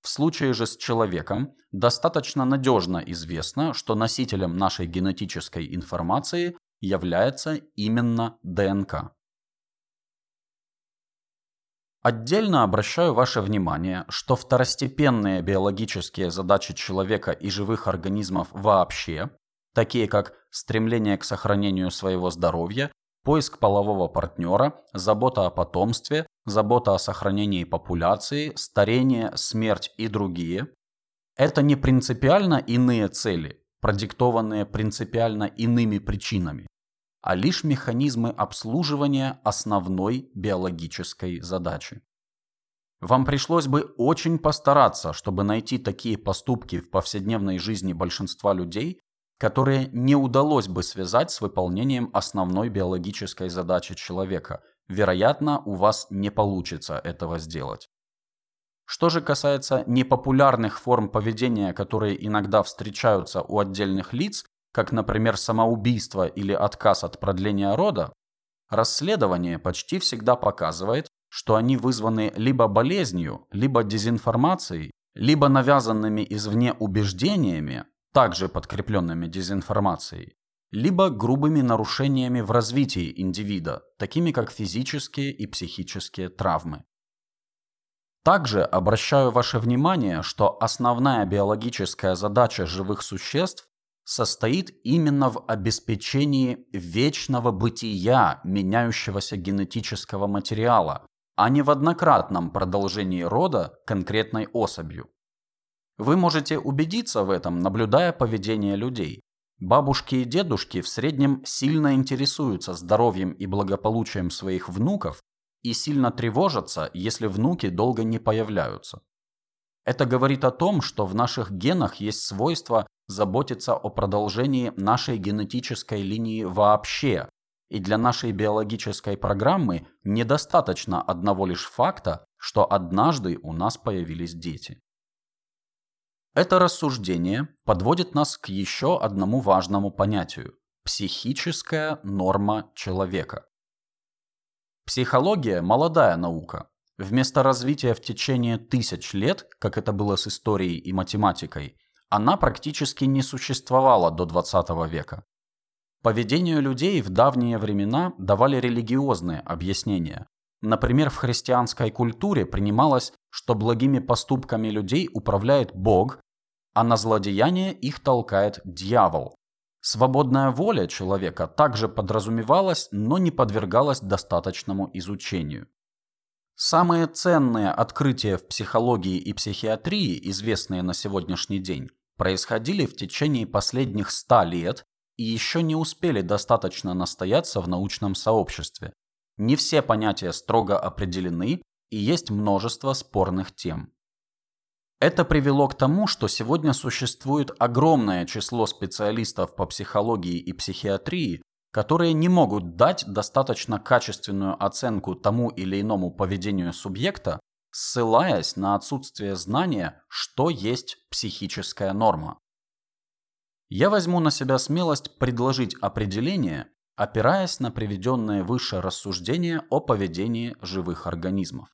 Speaker 1: В случае же с человеком достаточно надежно известно, что носителем нашей генетической информации является именно ДНК. Отдельно обращаю ваше внимание, что второстепенные биологические задачи человека и живых организмов вообще, такие как стремление к сохранению своего здоровья, поиск полового партнера, забота о потомстве, забота о сохранении популяции, старение, смерть и другие – это не принципиально иные цели, продиктованные принципиально иными причинами, а лишь механизмы обслуживания основной биологической задачи. Вам пришлось бы очень постараться, чтобы найти такие поступки в повседневной жизни большинства людей, которые не удалось бы связать с выполнением основной биологической задачи человека. Вероятно, у вас не получится этого сделать. Что же касается непопулярных форм поведения, которые иногда встречаются у отдельных лиц, как, например, самоубийство или отказ от продления рода, расследование почти всегда показывает, что они вызваны либо болезнью, либо дезинформацией, либо навязанными извне убеждениями, также подкрепленными дезинформацией, либо грубыми нарушениями в развитии индивида, такими как физические и психические травмы. Также обращаю ваше внимание, что основная биологическая задача живых существ состоит именно в обеспечении вечного бытия меняющегося генетического материала, а не в однократном продолжении рода конкретной особью. Вы можете убедиться в этом, наблюдая поведение людей. Бабушки и дедушки в среднем сильно интересуются здоровьем и благополучием своих внуков и сильно тревожатся, если внуки долго не появляются. Это говорит о том, что в наших генах есть свойство заботиться о продолжении нашей генетической линии вообще, и для нашей биологической программы недостаточно одного лишь факта, что однажды у нас появились дети. Это рассуждение подводит нас к еще одному важному понятию – психическая норма человека. Психология – молодая наука. Вместо развития в течение тысяч лет, как это было с историей и математикой, она практически не существовала до 20 века. Поведению людей в давние времена давали религиозные объяснения. Например, в христианской культуре принималось, что благими поступками людей управляет Бог, а на злодеяние их толкает дьявол. Свободная воля человека также подразумевалась, но не подвергалась достаточному изучению. Самые ценные открытия в психологии и психиатрии, известные на сегодняшний день, происходили в течение последних ста лет и еще не успели достаточно настояться в научном сообществе. Не все понятия строго определены и есть множество спорных тем. Это привело к тому, что сегодня существует огромное число специалистов по психологии и психиатрии, которые не могут дать достаточно качественную оценку тому или иному поведению субъекта, ссылаясь на отсутствие знания, что есть психическая норма. Я возьму на себя смелость предложить определение, опираясь на приведенное выше рассуждение о поведении живых организмов.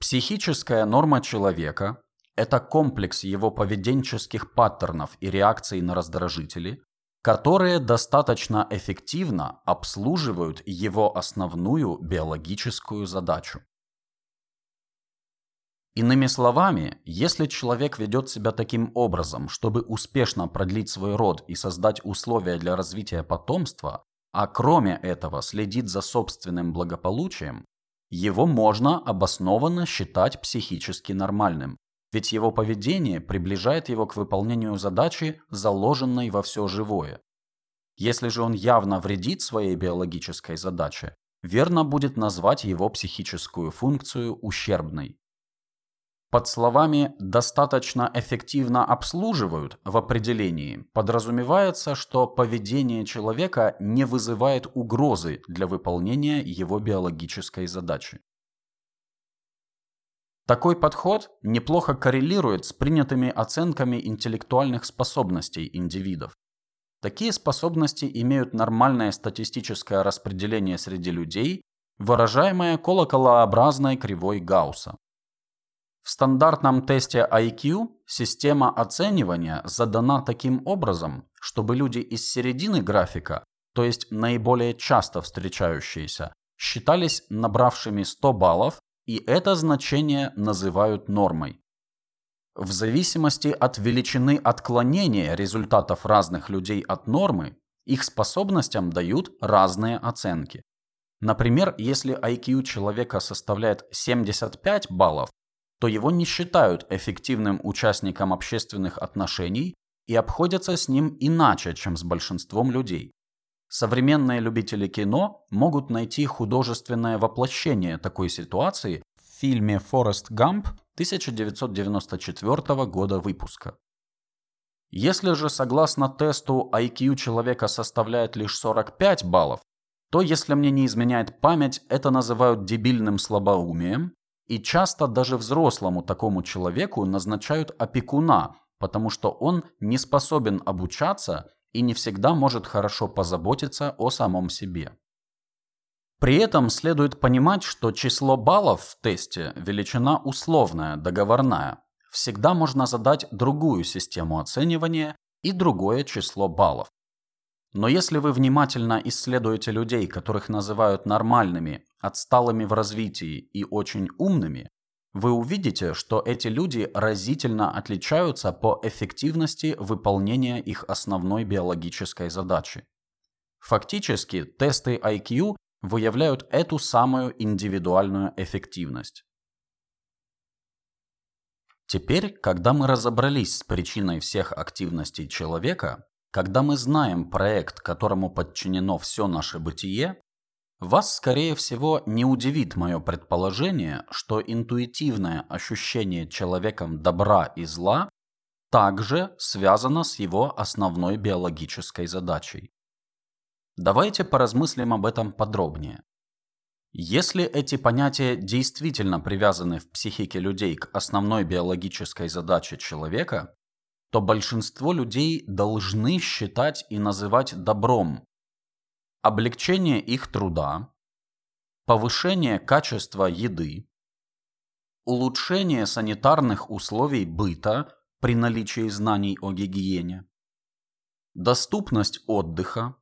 Speaker 1: Психическая норма человека – это комплекс его поведенческих паттернов и реакций на раздражители, которые достаточно эффективно обслуживают его основную биологическую задачу. Иными словами, если человек ведет себя таким образом, чтобы успешно продлить свой род и создать условия для развития потомства, а кроме этого следит за собственным благополучием, его можно обоснованно считать психически нормальным, ведь его поведение приближает его к выполнению задачи, заложенной во все живое. Если же он явно вредит своей биологической задаче, верно будет назвать его психическую функцию ущербной. Под словами «достаточно эффективно обслуживают» в определении подразумевается, что поведение человека не вызывает угрозы для выполнения его биологической задачи. Такой подход неплохо коррелирует с принятыми оценками интеллектуальных способностей индивидов. Такие способности имеют нормальное статистическое распределение среди людей, выражаемое колоколообразной кривой Гаусса. В стандартном тесте IQ система оценивания задана таким образом, чтобы люди из середины графика, то есть наиболее часто встречающиеся, считались набравшими 100 баллов, и это значение называют нормой. В зависимости от величины отклонения результатов разных людей от нормы, их способностям дают разные оценки. Например, если IQ человека составляет 75 баллов, то его не считают эффективным участником общественных отношений и обходятся с ним иначе, чем с большинством людей. Современные любители кино могут найти художественное воплощение такой ситуации в фильме «Форест Гамп» 1994 года выпуска. Если же согласно тесту IQ человека составляет лишь 45 баллов, то, если мне не изменяет память, это называют дебильным слабоумием, и часто даже взрослому такому человеку назначают опекуна, потому что он не способен обучаться и не всегда может хорошо позаботиться о самом себе. При этом следует понимать, что число баллов в тесте – величина условная, договорная. Всегда можно задать другую систему оценивания, и другое число баллов. Но если вы внимательно исследуете людей, которых называют нормальными, отсталыми в развитии и очень умными, вы увидите, что эти люди разительно отличаются по эффективности выполнения их основной биологической задачи. Фактически, тесты IQ выявляют эту самую индивидуальную эффективность. Теперь, когда мы разобрались с причиной всех активностей человека, когда мы знаем проект, которому подчинено все наше бытие, вас, скорее всего, не удивит мое предположение, что интуитивное ощущение человеком добра и зла также связано с его основной биологической задачей. Давайте поразмыслим об этом подробнее. Если эти понятия действительно привязаны в психике людей к основной биологической задаче человека, то большинство людей должны считать и называть добром. Облегчение их труда, повышение качества еды, улучшение санитарных условий быта при наличии знаний о гигиене, доступность отдыха,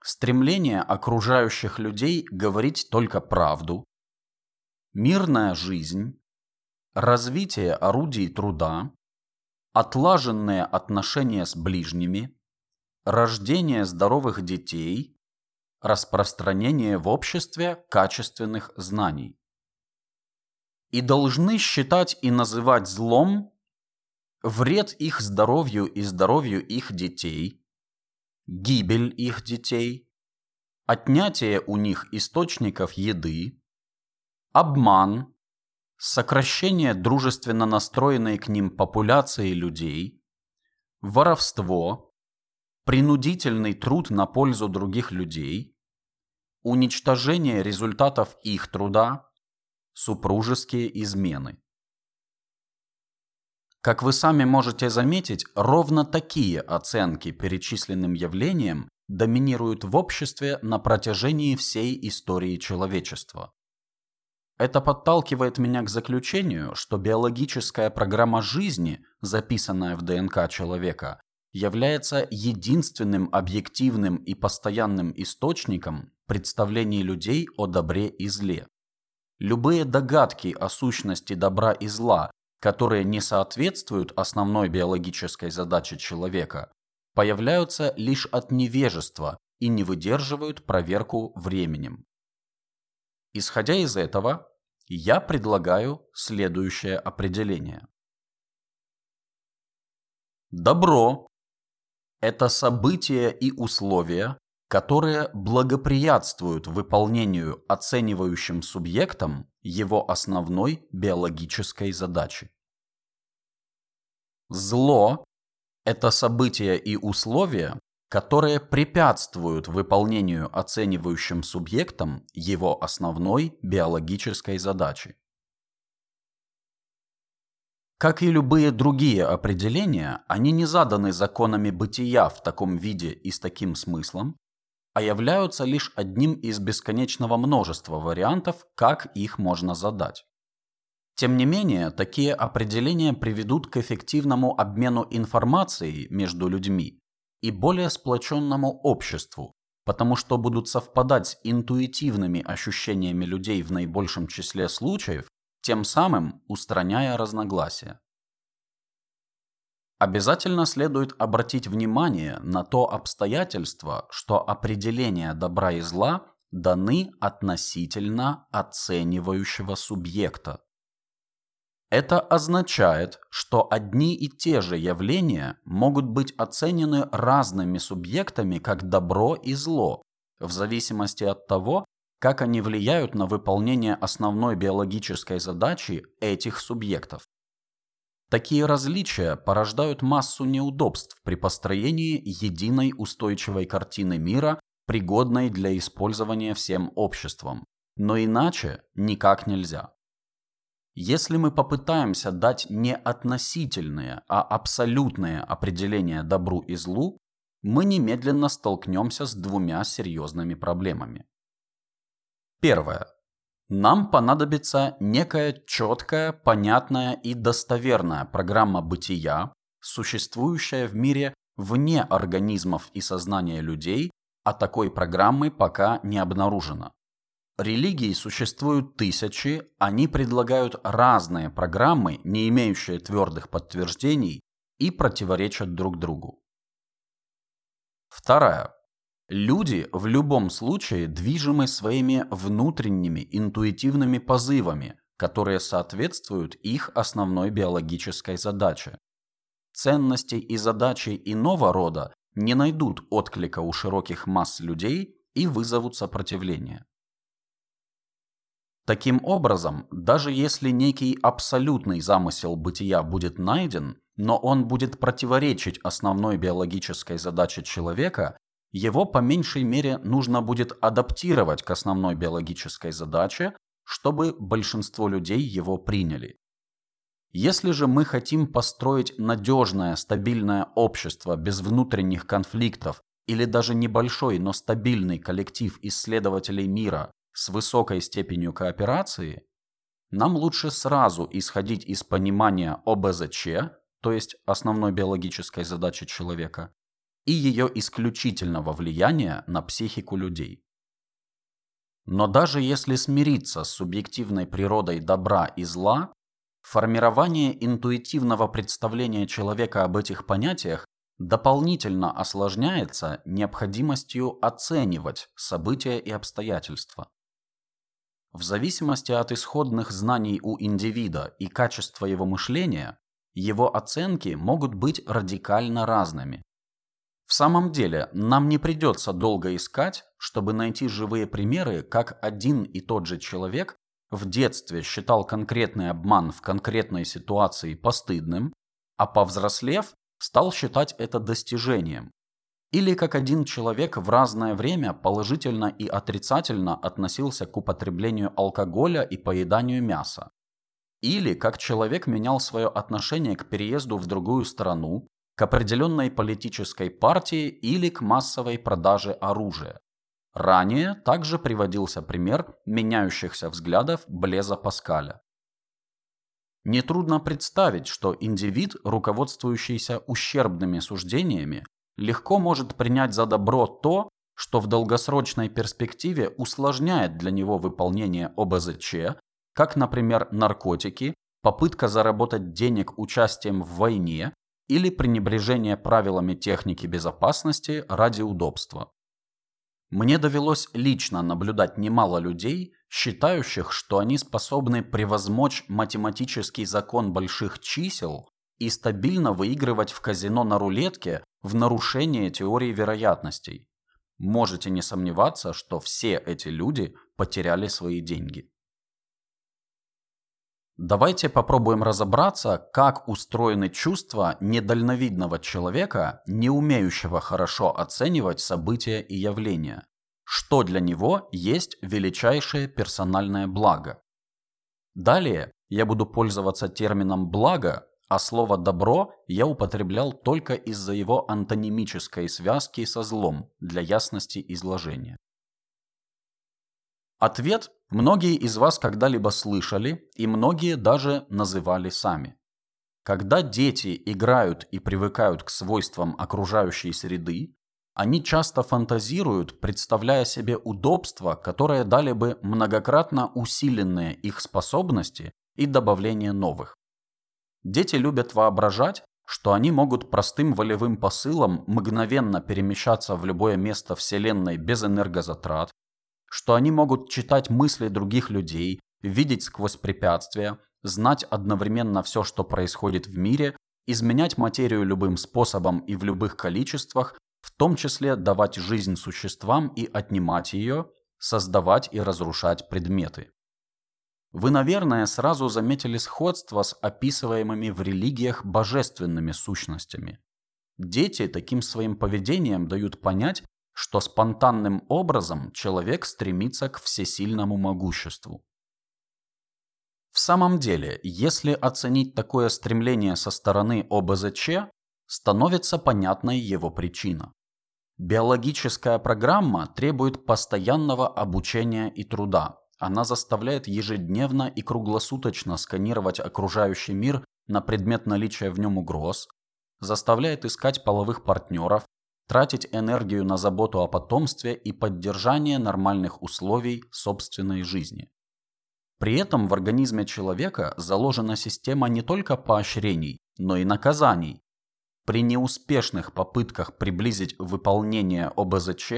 Speaker 1: стремление окружающих людей говорить только правду, мирная жизнь, развитие орудий труда, отлаженные отношения с ближними, рождение здоровых детей – распространение в обществе качественных знаний. И должны считать и называть злом вред их здоровью и здоровью их детей, гибель их детей, отнятие у них источников еды, обман, сокращение дружественно настроенной к ним популяции людей, воровство, принудительный труд на пользу других людей, уничтожение результатов их труда, супружеские измены. Как вы сами можете заметить, ровно такие оценки перечисленным явлениям доминируют в обществе на протяжении всей истории человечества. Это подталкивает меня к заключению, что биологическая программа жизни, записанная в ДНК человека, является единственным объективным и постоянным источником представлений людей о добре и зле. Любые догадки о сущности добра и зла, которые не соответствуют основной биологической задаче человека, появляются лишь от невежества и не выдерживают проверку временем. Исходя из этого, я предлагаю следующее определение. Добро – это события и условия, которые благоприятствуют выполнению оценивающим субъектом его основной биологической задачи. Зло – это события и условия, которые препятствуют выполнению оценивающим субъектом его основной биологической задачи. Как и любые другие определения, они не заданы законами бытия в таком виде и с таким смыслом, а являются лишь одним из бесконечного множества вариантов, как их можно задать. Тем не менее, такие определения приведут к эффективному обмену информацией между людьми и более сплоченному обществу, потому что будут совпадать с интуитивными ощущениями людей в наибольшем числе случаев, тем самым устраняя разногласия. Обязательно следует обратить внимание на то обстоятельство, что определения добра и зла даны относительно оценивающего субъекта. Это означает, что одни и те же явления могут быть оценены разными субъектами как добро и зло, в зависимости от того, как они влияют на выполнение основной биологической задачи этих субъектов. Такие различия порождают массу неудобств при построении единой устойчивой картины мира, пригодной для использования всем обществом. Но иначе никак нельзя. Если мы попытаемся дать не относительные, а абсолютные определения добру и злу, мы немедленно столкнемся с двумя серьезными проблемами. Первое. Нам понадобится некая четкая, понятная и достоверная программа бытия, существующая в мире вне организмов и сознания людей, а такой программы пока не обнаружено. Религий существуют тысячи, они предлагают разные программы, не имеющие твердых подтверждений и противоречат друг другу. Вторая. Люди в любом случае движимы своими внутренними интуитивными позывами, которые соответствуют их основной биологической задаче. Ценности и задачи иного рода не найдут отклика у широких масс людей и вызовут сопротивление. Таким образом, даже если некий абсолютный замысел бытия будет найден, но он будет противоречить основной биологической задаче человека, его по меньшей мере нужно будет адаптировать к основной биологической задаче, чтобы большинство людей его приняли. Если же мы хотим построить надежное, стабильное общество без внутренних конфликтов или даже небольшой, но стабильный коллектив исследователей мира с высокой степенью кооперации, нам лучше сразу исходить из понимания ОБЗЧ, то есть основной биологической задачи человека, и ее исключительного влияния на психику людей. Но даже если смириться с субъективной природой добра и зла, формирование интуитивного представления человека об этих понятиях дополнительно осложняется необходимостью оценивать события и обстоятельства. В зависимости от исходных знаний у индивида и качества его мышления, его оценки могут быть радикально разными. В самом деле, нам не придется долго искать, чтобы найти живые примеры, как один и тот же человек в детстве считал конкретный обман в конкретной ситуации постыдным, а повзрослев, стал считать это достижением. Или как один человек в разное время положительно и отрицательно относился к употреблению алкоголя и поеданию мяса. Или как человек менял свое отношение к переезду в другую страну, к определенной политической партии или к массовой продаже оружия. Ранее также приводился пример меняющихся взглядов Блеза Паскаля. Нетрудно представить, что индивид, руководствующийся ущербными суждениями, легко может принять за добро то, что в долгосрочной перспективе усложняет для него выполнение ОБЗЧ, как, например, наркотики, попытка заработать денег участием в войне или пренебрежение правилами техники безопасности ради удобства. Мне довелось лично наблюдать немало людей, считающих, что они способны превозмочь математический закон больших чисел и стабильно выигрывать в казино на рулетке в нарушение теории вероятностей. Можете не сомневаться, что все эти люди потеряли свои деньги. Давайте попробуем разобраться, как устроены чувства недальновидного человека, не умеющего хорошо оценивать события и явления. Что для него есть величайшее персональное благо. Далее я буду пользоваться термином «благо», а слово «добро» я употреблял только из-за его антонимической связки со злом для ясности изложения. Ответ многие из вас когда-либо слышали и многие даже называли сами. Когда дети играют и привыкают к свойствам окружающей среды, они часто фантазируют, представляя себе удобства, которые дали бы многократно усиленные их способности и добавление новых. Дети любят воображать, что они могут простым волевым посылом мгновенно перемещаться в любое место Вселенной без энергозатрат, что они могут читать мысли других людей, видеть сквозь препятствия, знать одновременно все, что происходит в мире, изменять материю любым способом и в любых количествах, в том числе давать жизнь существам и отнимать ее, создавать и разрушать предметы. Вы, наверное, сразу заметили сходство с описываемыми в религиях божественными сущностями. Дети таким своим поведением дают понять, что спонтанным образом человек стремится к всесильному могуществу. В самом деле, если оценить такое стремление со стороны ОБЗЧ, становится понятной его причина. Биологическая программа требует постоянного обучения и труда. Она заставляет ежедневно и круглосуточно сканировать окружающий мир на предмет наличия в нем угроз, заставляет искать половых партнеров, тратить энергию на заботу о потомстве и поддержание нормальных условий собственной жизни. При этом в организме человека заложена система не только поощрений, но и наказаний. При неуспешных попытках приблизить выполнение ОБЗЧ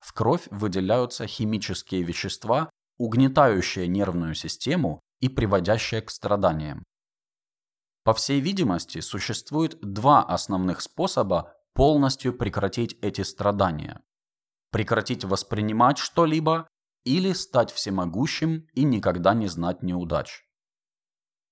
Speaker 1: в кровь выделяются химические вещества, угнетающие нервную систему и приводящие к страданиям. По всей видимости, существует два основных способа полностью прекратить эти страдания. Прекратить воспринимать что-либо или стать всемогущим и никогда не знать неудач.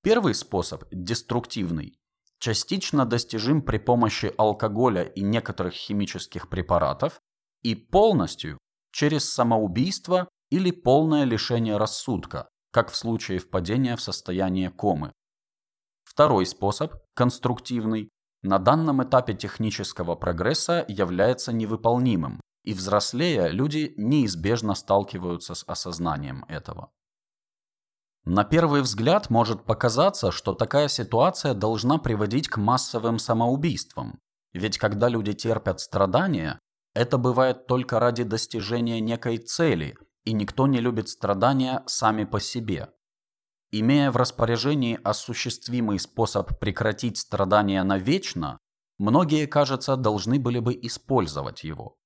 Speaker 1: Первый способ, деструктивный, частично достижим при помощи алкоголя и некоторых химических препаратов и полностью через самоубийство или полное лишение рассудка, как в случае впадения в состояние комы. Второй способ, конструктивный, на данном этапе технического прогресса является невыполнимым, и взрослея, люди неизбежно сталкиваются с осознанием этого. На первый взгляд может показаться, что такая ситуация должна приводить к массовым самоубийствам. Ведь когда люди терпят страдания, это бывает только ради достижения некой цели, и никто не любит страдания сами по себе. Имея в распоряжении осуществимый способ прекратить страдания навечно, многие, кажется, должны были бы использовать его.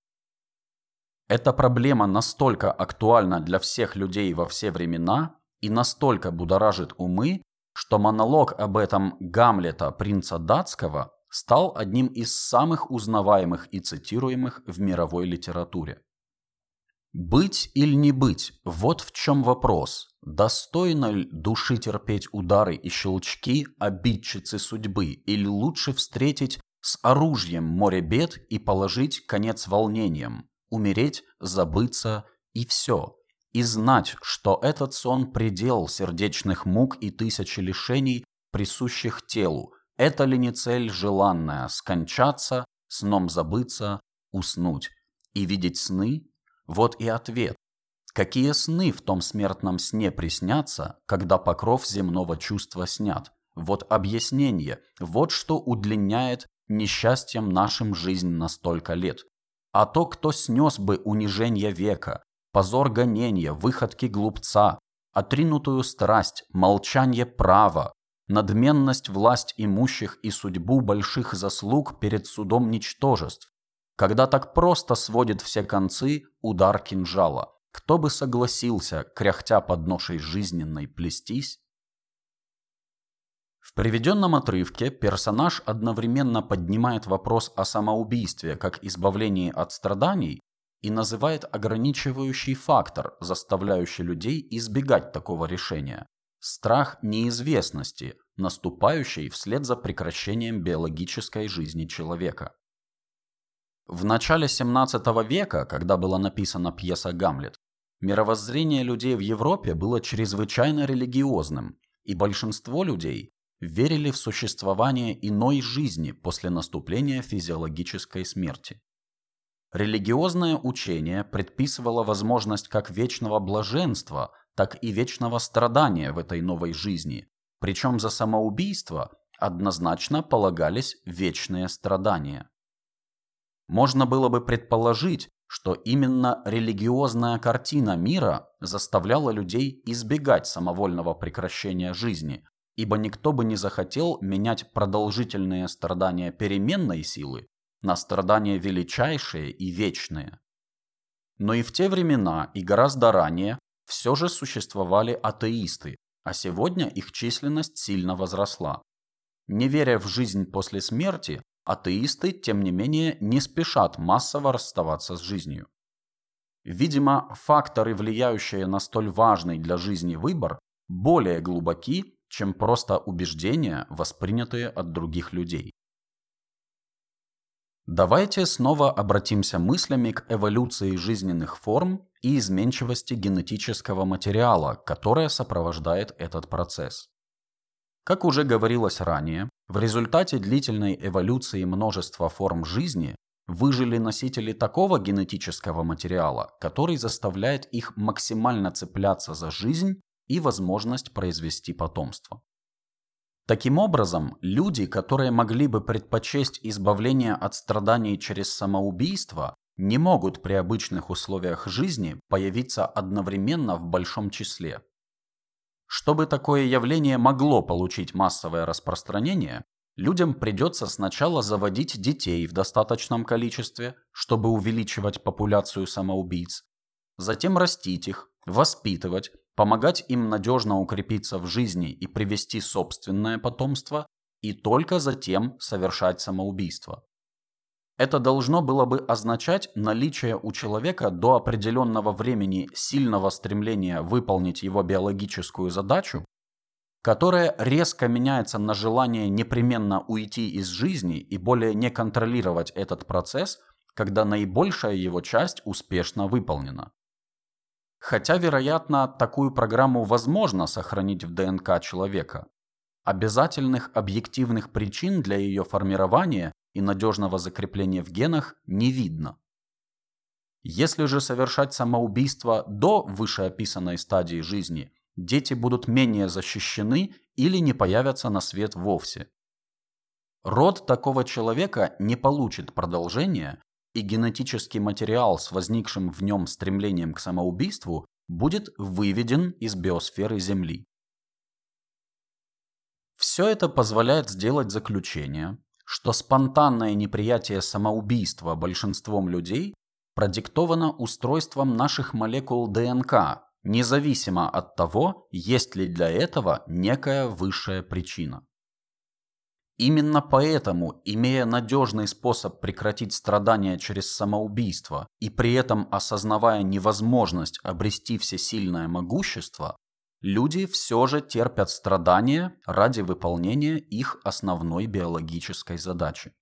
Speaker 1: Эта проблема настолько актуальна для всех людей во все времена и настолько будоражит умы, что монолог об этом Гамлета принца датского стал одним из самых узнаваемых и цитируемых в мировой литературе. Быть или не быть – вот в чем вопрос. Достойно ли души терпеть удары и щелчки обидчицы судьбы, или лучше встретить с оружием море бед и положить конец волнениям? умереть, забыться и все. И знать, что этот сон предел сердечных мук и тысячи лишений, присущих телу. Это ли не цель желанная – скончаться, сном забыться, уснуть? И видеть сны? Вот и ответ. Какие сны в том смертном сне приснятся, когда покров земного чувства снят? Вот объяснение, вот что удлиняет несчастьем нашим жизнь на столько лет. А то, кто снес бы унижение века, позор гонения, выходки глупца, отринутую страсть, молчание права, надменность власть имущих и судьбу больших заслуг перед судом ничтожеств, когда так просто сводит все концы удар кинжала. Кто бы согласился, кряхтя под ношей жизненной, плестись? В приведенном отрывке персонаж одновременно поднимает вопрос о самоубийстве как избавлении от страданий и называет ограничивающий фактор, заставляющий людей избегать такого решения – страх неизвестности, наступающий вслед за прекращением биологической жизни человека. В начале 17 века, когда была написана пьеса «Гамлет», мировоззрение людей в Европе было чрезвычайно религиозным, и большинство людей верили в существование иной жизни после наступления физиологической смерти. Религиозное учение предписывало возможность как вечного блаженства, так и вечного страдания в этой новой жизни, причем за самоубийство однозначно полагались вечные страдания. Можно было бы предположить, что именно религиозная картина мира заставляла людей избегать самовольного прекращения жизни, ибо никто бы не захотел менять продолжительные страдания переменной силы на страдания величайшие и вечные. Но и в те времена, и гораздо ранее, все же существовали атеисты, а сегодня их численность сильно возросла. Не веря в жизнь после смерти, атеисты, тем не менее, не спешат массово расставаться с жизнью. Видимо, факторы, влияющие на столь важный для жизни выбор, более глубоки чем просто убеждения, воспринятые от других людей. Давайте снова обратимся мыслями к эволюции жизненных форм и изменчивости генетического материала, которая сопровождает этот процесс. Как уже говорилось ранее, в результате длительной эволюции множества форм жизни выжили носители такого генетического материала, который заставляет их максимально цепляться за жизнь и возможность произвести потомство. Таким образом, люди, которые могли бы предпочесть избавление от страданий через самоубийство, не могут при обычных условиях жизни появиться одновременно в большом числе. Чтобы такое явление могло получить массовое распространение, людям придется сначала заводить детей в достаточном количестве, чтобы увеличивать популяцию самоубийц, затем растить их, воспитывать, помогать им надежно укрепиться в жизни и привести собственное потомство, и только затем совершать самоубийство. Это должно было бы означать наличие у человека до определенного времени сильного стремления выполнить его биологическую задачу, которое резко меняется на желание непременно уйти из жизни и более не контролировать этот процесс, когда наибольшая его часть успешно выполнена. Хотя, вероятно, такую программу возможно сохранить в ДНК человека, обязательных объективных причин для ее формирования и надежного закрепления в генах не видно. Если же совершать самоубийство до вышеописанной стадии жизни, дети будут менее защищены или не появятся на свет вовсе. Род такого человека не получит продолжения, и генетический материал с возникшим в нем стремлением к самоубийству будет выведен из биосферы Земли. Все это позволяет сделать заключение, что спонтанное неприятие самоубийства большинством людей продиктовано устройством наших молекул ДНК, независимо от того, есть ли для этого некая высшая причина. Именно поэтому, имея надежный способ прекратить страдания через самоубийство и при этом осознавая невозможность обрести всесильное могущество, люди все же терпят страдания ради выполнения их основной биологической задачи.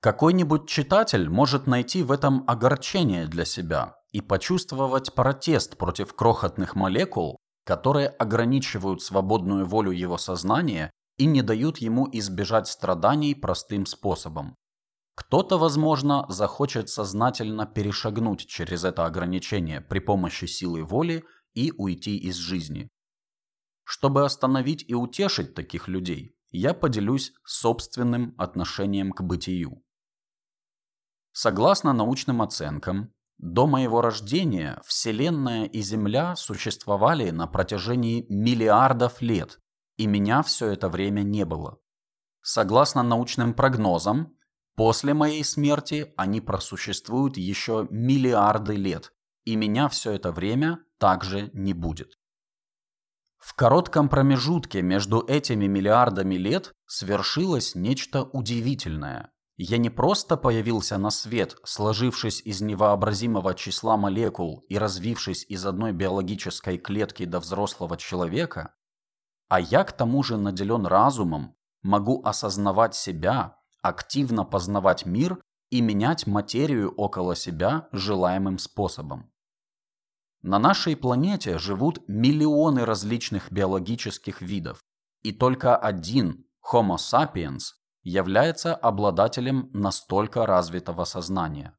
Speaker 1: Какой-нибудь читатель может найти в этом огорчение для себя и почувствовать протест против крохотных молекул, которые ограничивают свободную волю его сознания и не дают ему избежать страданий простым способом. Кто-то, возможно, захочет сознательно перешагнуть через это ограничение при помощи силы воли и уйти из жизни. Чтобы остановить и утешить таких людей, я поделюсь собственным отношением к бытию. Согласно научным оценкам, до моего рождения Вселенная и Земля существовали на протяжении миллиардов лет, и меня все это время не было. Согласно научным прогнозам, после моей смерти они просуществуют еще миллиарды лет, и меня все это время также не будет. В коротком промежутке между этими миллиардами лет свершилось нечто удивительное. Я не просто появился на свет, сложившись из невообразимого числа молекул и развившись из одной биологической клетки до взрослого человека, а я к тому же наделен разумом, могу осознавать себя, активно познавать мир и менять материю около себя желаемым способом. На нашей планете живут миллионы различных биологических видов, и только один, Homo sapiens, является обладателем настолько развитого сознания.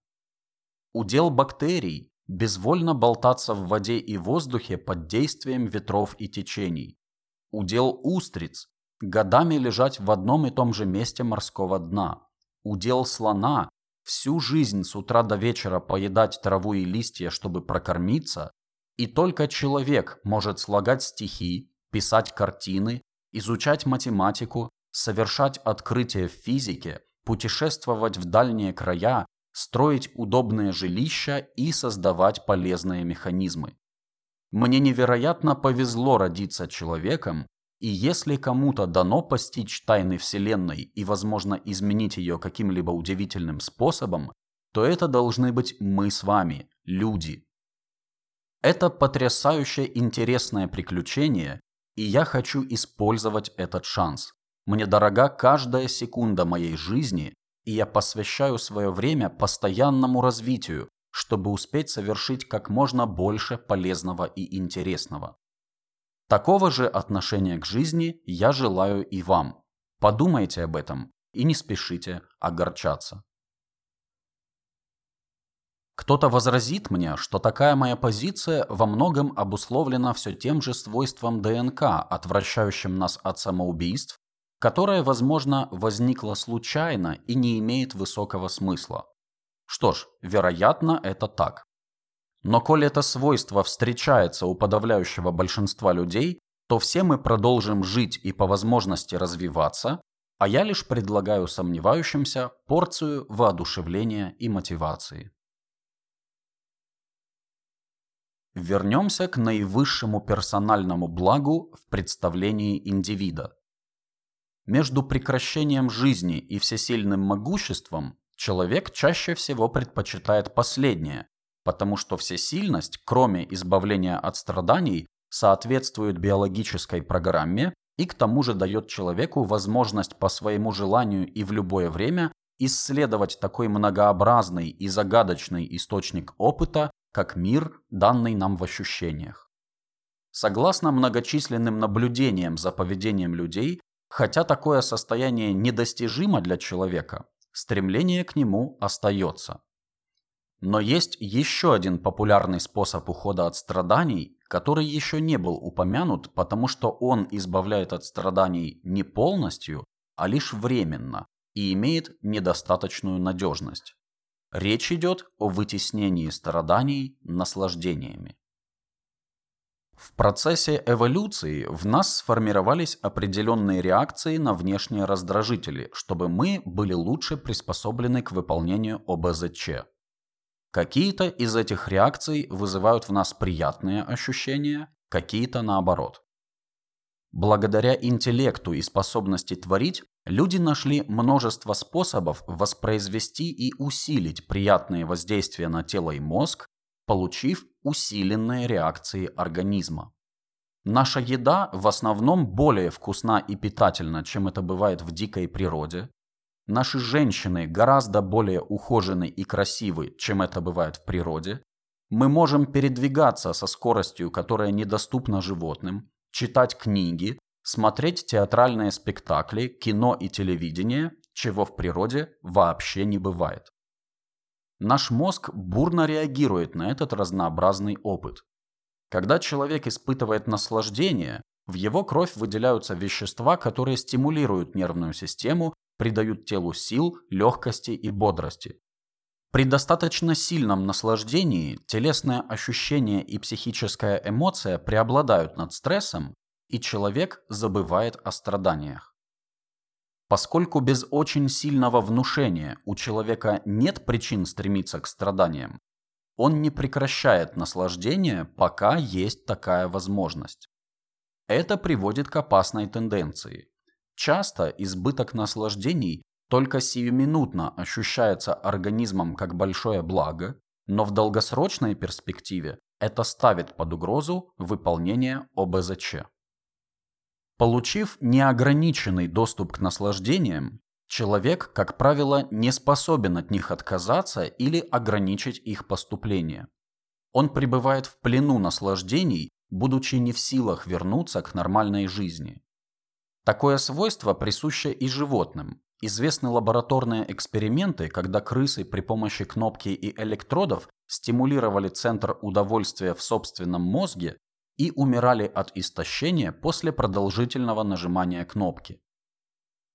Speaker 1: Удел бактерий – безвольно болтаться в воде и воздухе под действием ветров и течений. Удел устриц – годами лежать в одном и том же месте морского дна. Удел слона всю жизнь с утра до вечера поедать траву и листья, чтобы прокормиться, и только человек может слагать стихи, писать картины, изучать математику, совершать открытия в физике, путешествовать в дальние края, строить удобные жилища и создавать полезные механизмы. Мне невероятно повезло родиться человеком, и если кому-то дано постичь тайны Вселенной и, возможно, изменить ее каким-либо удивительным способом, то это должны быть мы с вами, люди. Это потрясающе интересное приключение, и я хочу использовать этот шанс. Мне дорога каждая секунда моей жизни, и я посвящаю свое время постоянному развитию, чтобы успеть совершить как можно больше полезного и интересного. Такого же отношения к жизни я желаю и вам. Подумайте об этом и не спешите огорчаться. Кто-то возразит мне, что такая моя позиция во многом обусловлена все тем же свойством ДНК, отвращающим нас от самоубийств, которое, возможно, возникло случайно и не имеет высокого смысла. Что ж, вероятно, это так. Но коли это свойство встречается у подавляющего большинства людей, то все мы продолжим жить и по возможности развиваться, а я лишь предлагаю сомневающимся порцию воодушевления и мотивации. Вернемся к наивысшему персональному благу в представлении индивида. Между прекращением жизни и всесильным могуществом человек чаще всего предпочитает последнее, потому что всесильность, кроме избавления от страданий, соответствует биологической программе и к тому же дает человеку возможность по своему желанию и в любое время исследовать такой многообразный и загадочный источник опыта, как мир, данный нам в ощущениях. Согласно многочисленным наблюдениям за поведением людей, хотя такое состояние недостижимо для человека, стремление к нему остается. Но есть еще один популярный способ ухода от страданий, который еще не был упомянут, потому что он избавляет от страданий не полностью, а лишь временно и имеет недостаточную надежность. Речь идет о вытеснении страданий наслаждениями. В процессе эволюции в нас сформировались определенные реакции на внешние раздражители, чтобы мы были лучше приспособлены к выполнению ОБЗЧ. Какие-то из этих реакций вызывают в нас приятные ощущения, какие-то наоборот. Благодаря интеллекту и способности творить, люди нашли множество способов воспроизвести и усилить приятные воздействия на тело и мозг, получив усиленные реакции организма. Наша еда в основном более вкусна и питательна, чем это бывает в дикой природе. Наши женщины гораздо более ухожены и красивы, чем это бывает в природе. Мы можем передвигаться со скоростью, которая недоступна животным читать книги, смотреть театральные спектакли, кино и телевидение, чего в природе вообще не бывает. Наш мозг бурно реагирует на этот разнообразный опыт. Когда человек испытывает наслаждение, в его кровь выделяются вещества, которые стимулируют нервную систему, придают телу сил, легкости и бодрости. При достаточно сильном наслаждении телесное ощущение и психическая эмоция преобладают над стрессом, и человек забывает о страданиях. Поскольку без очень сильного внушения у человека нет причин стремиться к страданиям, он не прекращает наслаждение, пока есть такая возможность. Это приводит к опасной тенденции. Часто избыток наслаждений только сиюминутно ощущается организмом как большое благо, но в долгосрочной перспективе это ставит под угрозу выполнение ОБЗЧ. Получив неограниченный доступ к наслаждениям, человек, как правило, не способен от них отказаться или ограничить их поступление. Он пребывает в плену наслаждений, будучи не в силах вернуться к нормальной жизни. Такое свойство присуще и животным, Известны лабораторные эксперименты, когда крысы при помощи кнопки и электродов стимулировали центр удовольствия в собственном мозге и умирали от истощения после продолжительного нажимания кнопки.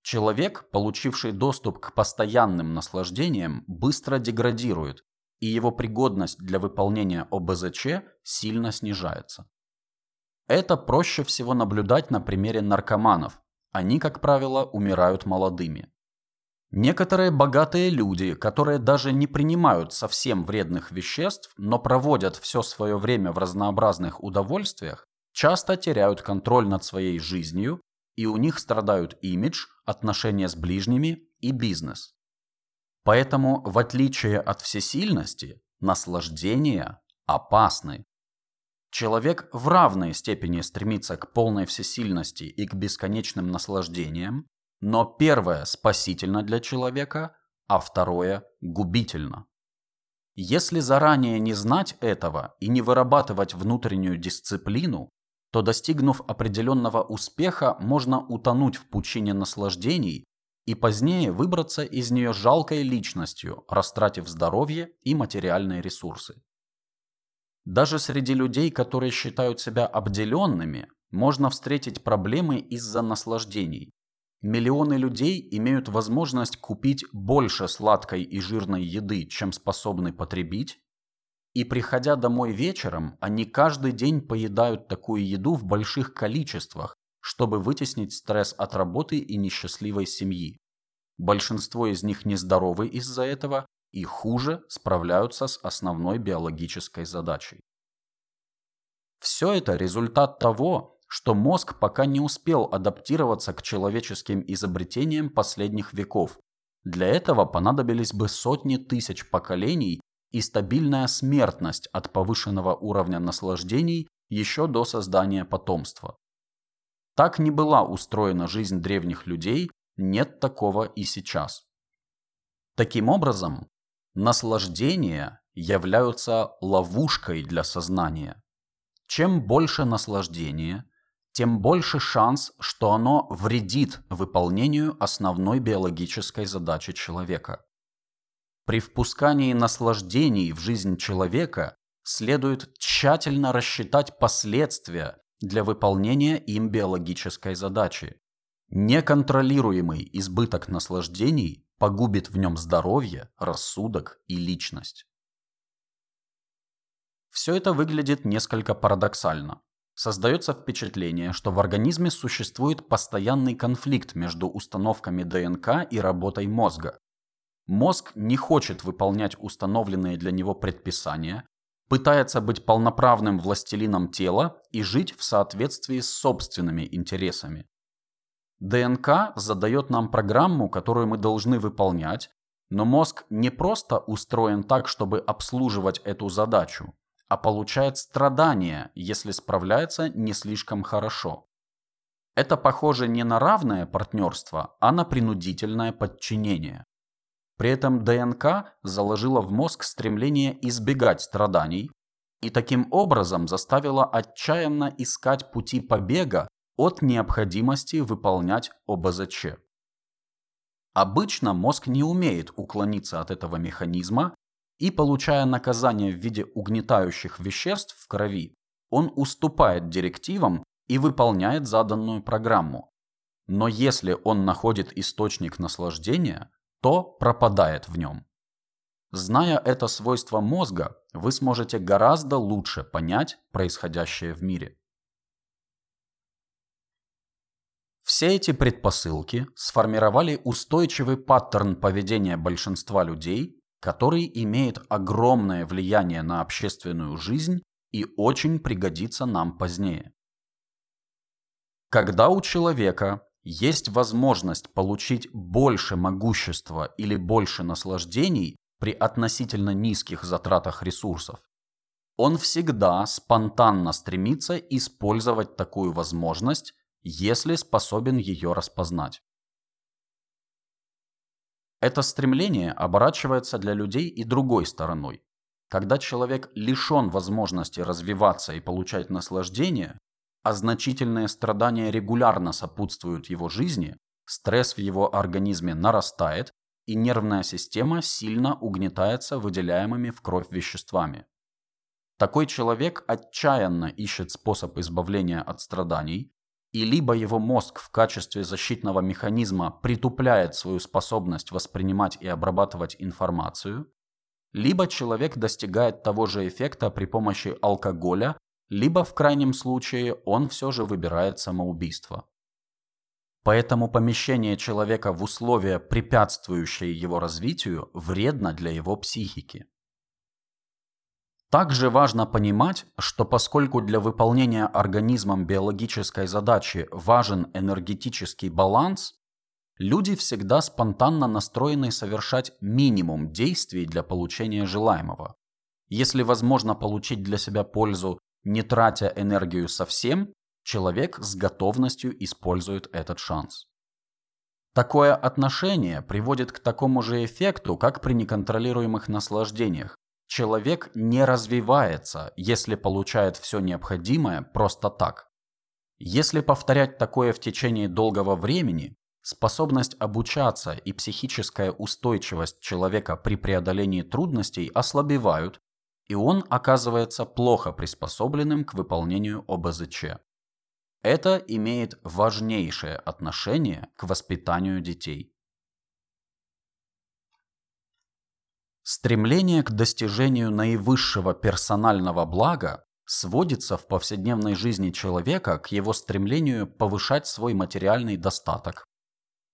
Speaker 1: Человек, получивший доступ к постоянным наслаждениям, быстро деградирует, и его пригодность для выполнения ОБЗЧ сильно снижается. Это проще всего наблюдать на примере наркоманов. Они, как правило, умирают молодыми. Некоторые богатые люди, которые даже не принимают совсем вредных веществ, но проводят все свое время в разнообразных удовольствиях, часто теряют контроль над своей жизнью, и у них страдают имидж, отношения с ближними и бизнес. Поэтому, в отличие от всесильности, наслаждения опасны. Человек в равной степени стремится к полной всесильности и к бесконечным наслаждениям, но первое спасительно для человека, а второе губительно. Если заранее не знать этого и не вырабатывать внутреннюю дисциплину, то достигнув определенного успеха, можно утонуть в пучине наслаждений и позднее выбраться из нее жалкой личностью, растратив здоровье и материальные ресурсы. Даже среди людей, которые считают себя обделенными, можно встретить проблемы из-за наслаждений. Миллионы людей имеют возможность купить больше сладкой и жирной еды, чем способны потребить, и приходя домой вечером, они каждый день поедают такую еду в больших количествах, чтобы вытеснить стресс от работы и несчастливой семьи. Большинство из них нездоровы из-за этого и хуже справляются с основной биологической задачей. Все это результат того, что мозг пока не успел адаптироваться к человеческим изобретениям последних веков. Для этого понадобились бы сотни тысяч поколений и стабильная смертность от повышенного уровня наслаждений еще до создания потомства. Так не была устроена жизнь древних людей, нет такого и сейчас. Таким образом, Наслаждения являются ловушкой для сознания. Чем больше наслаждения, тем больше шанс, что оно вредит выполнению основной биологической задачи человека. При впускании наслаждений в жизнь человека следует тщательно рассчитать последствия для выполнения им биологической задачи. Неконтролируемый избыток наслаждений погубит в нем здоровье, рассудок и личность. Все это выглядит несколько парадоксально. Создается впечатление, что в организме существует постоянный конфликт между установками ДНК и работой мозга. Мозг не хочет выполнять установленные для него предписания, пытается быть полноправным властелином тела и жить в соответствии с собственными интересами. ДНК задает нам программу, которую мы должны выполнять, но мозг не просто устроен так, чтобы обслуживать эту задачу, а получает страдания, если справляется не слишком хорошо. Это похоже не на равное партнерство, а на принудительное подчинение. При этом ДНК заложила в мозг стремление избегать страданий и таким образом заставила отчаянно искать пути побега от необходимости выполнять ОБЗЧ. Обычно мозг не умеет уклониться от этого механизма, и получая наказание в виде угнетающих веществ в крови, он уступает директивам и выполняет заданную программу. Но если он находит источник наслаждения, то пропадает в нем. Зная это свойство мозга, вы сможете гораздо лучше понять происходящее в мире. Все эти предпосылки сформировали устойчивый паттерн поведения большинства людей, который имеет огромное влияние на общественную жизнь и очень пригодится нам позднее. Когда у человека есть возможность получить больше могущества или больше наслаждений при относительно низких затратах ресурсов, он всегда спонтанно стремится использовать такую возможность если способен ее распознать. Это стремление оборачивается для людей и другой стороной. Когда человек лишен возможности развиваться и получать наслаждение, а значительные страдания регулярно сопутствуют его жизни, стресс в его организме нарастает, и нервная система сильно угнетается выделяемыми в кровь веществами. Такой человек отчаянно ищет способ избавления от страданий, и либо его мозг в качестве защитного механизма притупляет свою способность воспринимать и обрабатывать информацию, либо человек достигает того же эффекта при помощи алкоголя, либо в крайнем случае он все же выбирает самоубийство. Поэтому помещение человека в условия, препятствующие его развитию, вредно для его психики. Также важно понимать, что поскольку для выполнения организмом биологической задачи важен энергетический баланс, люди всегда спонтанно настроены совершать минимум действий для получения желаемого. Если возможно получить для себя пользу, не тратя энергию совсем, человек с готовностью использует этот шанс. Такое отношение приводит к такому же эффекту, как при неконтролируемых наслаждениях, Человек не развивается, если получает все необходимое просто так. Если повторять такое в течение долгого времени, способность обучаться и психическая устойчивость человека при преодолении трудностей ослабевают, и он оказывается плохо приспособленным к выполнению ОБЗЧ. Это имеет важнейшее отношение к воспитанию детей. Стремление к достижению наивысшего персонального блага сводится в повседневной жизни человека к его стремлению повышать свой материальный достаток,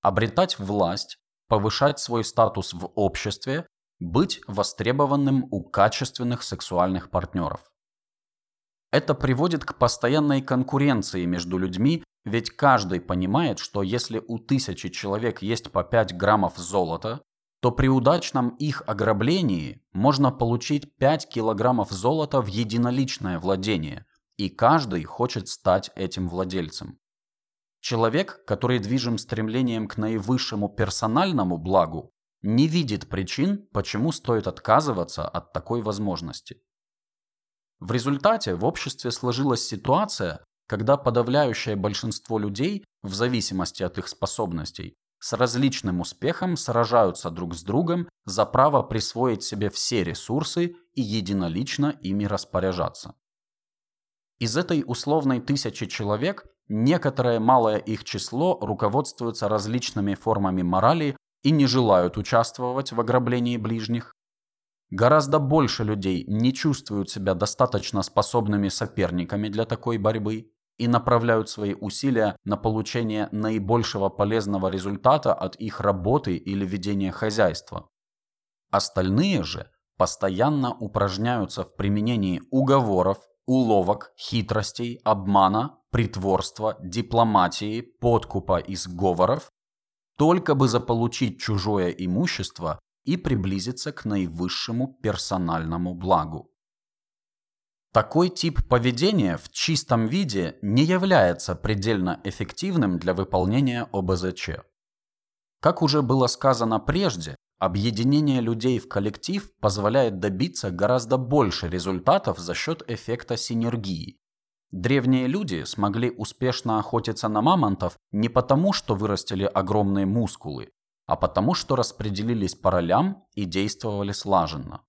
Speaker 1: обретать власть, повышать свой статус в обществе, быть востребованным у качественных сексуальных партнеров. Это приводит к постоянной конкуренции между людьми, ведь каждый понимает, что если у тысячи человек есть по 5 граммов золота, то при удачном их ограблении можно получить 5 килограммов золота в единоличное владение, и каждый хочет стать этим владельцем. Человек, который движим стремлением к наивысшему персональному благу, не видит причин, почему стоит отказываться от такой возможности. В результате в обществе сложилась ситуация, когда подавляющее большинство людей, в зависимости от их способностей, с различным успехом сражаются друг с другом за право присвоить себе все ресурсы и единолично ими распоряжаться. Из этой условной тысячи человек некоторое малое их число руководствуются различными формами морали и не желают участвовать в ограблении ближних. Гораздо больше людей не чувствуют себя достаточно способными соперниками для такой борьбы и направляют свои усилия на получение наибольшего полезного результата от их работы или ведения хозяйства. Остальные же постоянно упражняются в применении уговоров, уловок, хитростей, обмана, притворства, дипломатии, подкупа и сговоров, только бы заполучить чужое имущество и приблизиться к наивысшему персональному благу. Такой тип поведения в чистом виде не является предельно эффективным для выполнения ОБЗЧ. Как уже было сказано прежде, Объединение людей в коллектив позволяет добиться гораздо больше результатов за счет эффекта синергии. Древние люди смогли успешно охотиться на мамонтов не потому, что вырастили огромные мускулы, а потому, что распределились по ролям и действовали слаженно.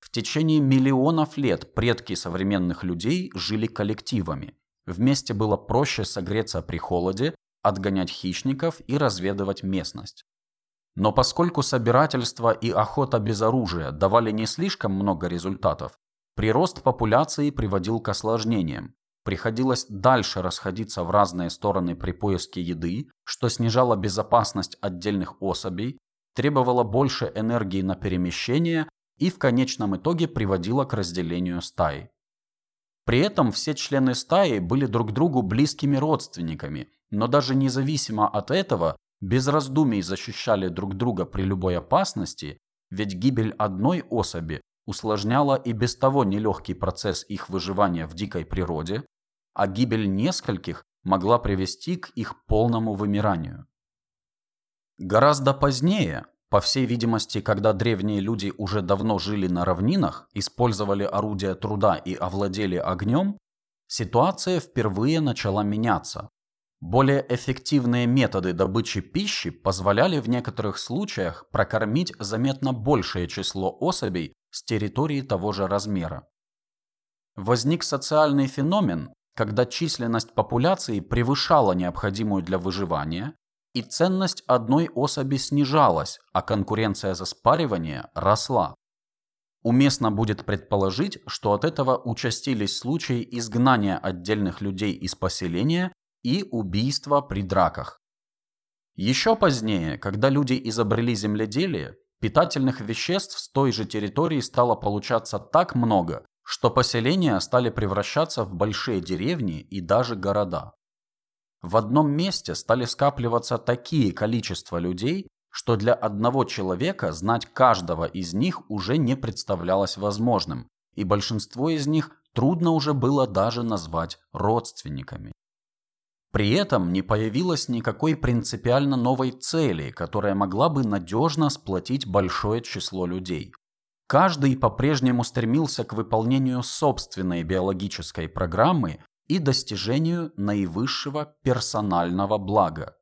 Speaker 1: В течение миллионов лет предки современных людей жили коллективами. Вместе было проще согреться при холоде, отгонять хищников и разведывать местность. Но поскольку собирательство и охота без оружия давали не слишком много результатов, прирост популяции приводил к осложнениям. Приходилось дальше расходиться в разные стороны при поиске еды, что снижало безопасность отдельных особей, требовало больше энергии на перемещение и в конечном итоге приводило к разделению стаи. При этом все члены стаи были друг другу близкими родственниками, но даже независимо от этого без раздумий защищали друг друга при любой опасности, ведь гибель одной особи усложняла и без того нелегкий процесс их выживания в дикой природе, а гибель нескольких могла привести к их полному вымиранию. Гораздо позднее, по всей видимости, когда древние люди уже давно жили на равнинах, использовали орудия труда и овладели огнем, ситуация впервые начала меняться, более эффективные методы добычи пищи позволяли в некоторых случаях прокормить заметно большее число особей с территории того же размера. Возник социальный феномен, когда численность популяции превышала необходимую для выживания, и ценность одной особи снижалась, а конкуренция за спаривание росла. Уместно будет предположить, что от этого участились случаи изгнания отдельных людей из поселения и убийства при драках. Еще позднее, когда люди изобрели земледелие, питательных веществ с той же территории стало получаться так много, что поселения стали превращаться в большие деревни и даже города. В одном месте стали скапливаться такие количества людей, что для одного человека знать каждого из них уже не представлялось возможным, и большинство из них трудно уже было даже назвать родственниками. При этом не появилось никакой принципиально новой цели, которая могла бы надежно сплотить большое число людей. Каждый по-прежнему стремился к выполнению собственной биологической программы и достижению наивысшего персонального блага.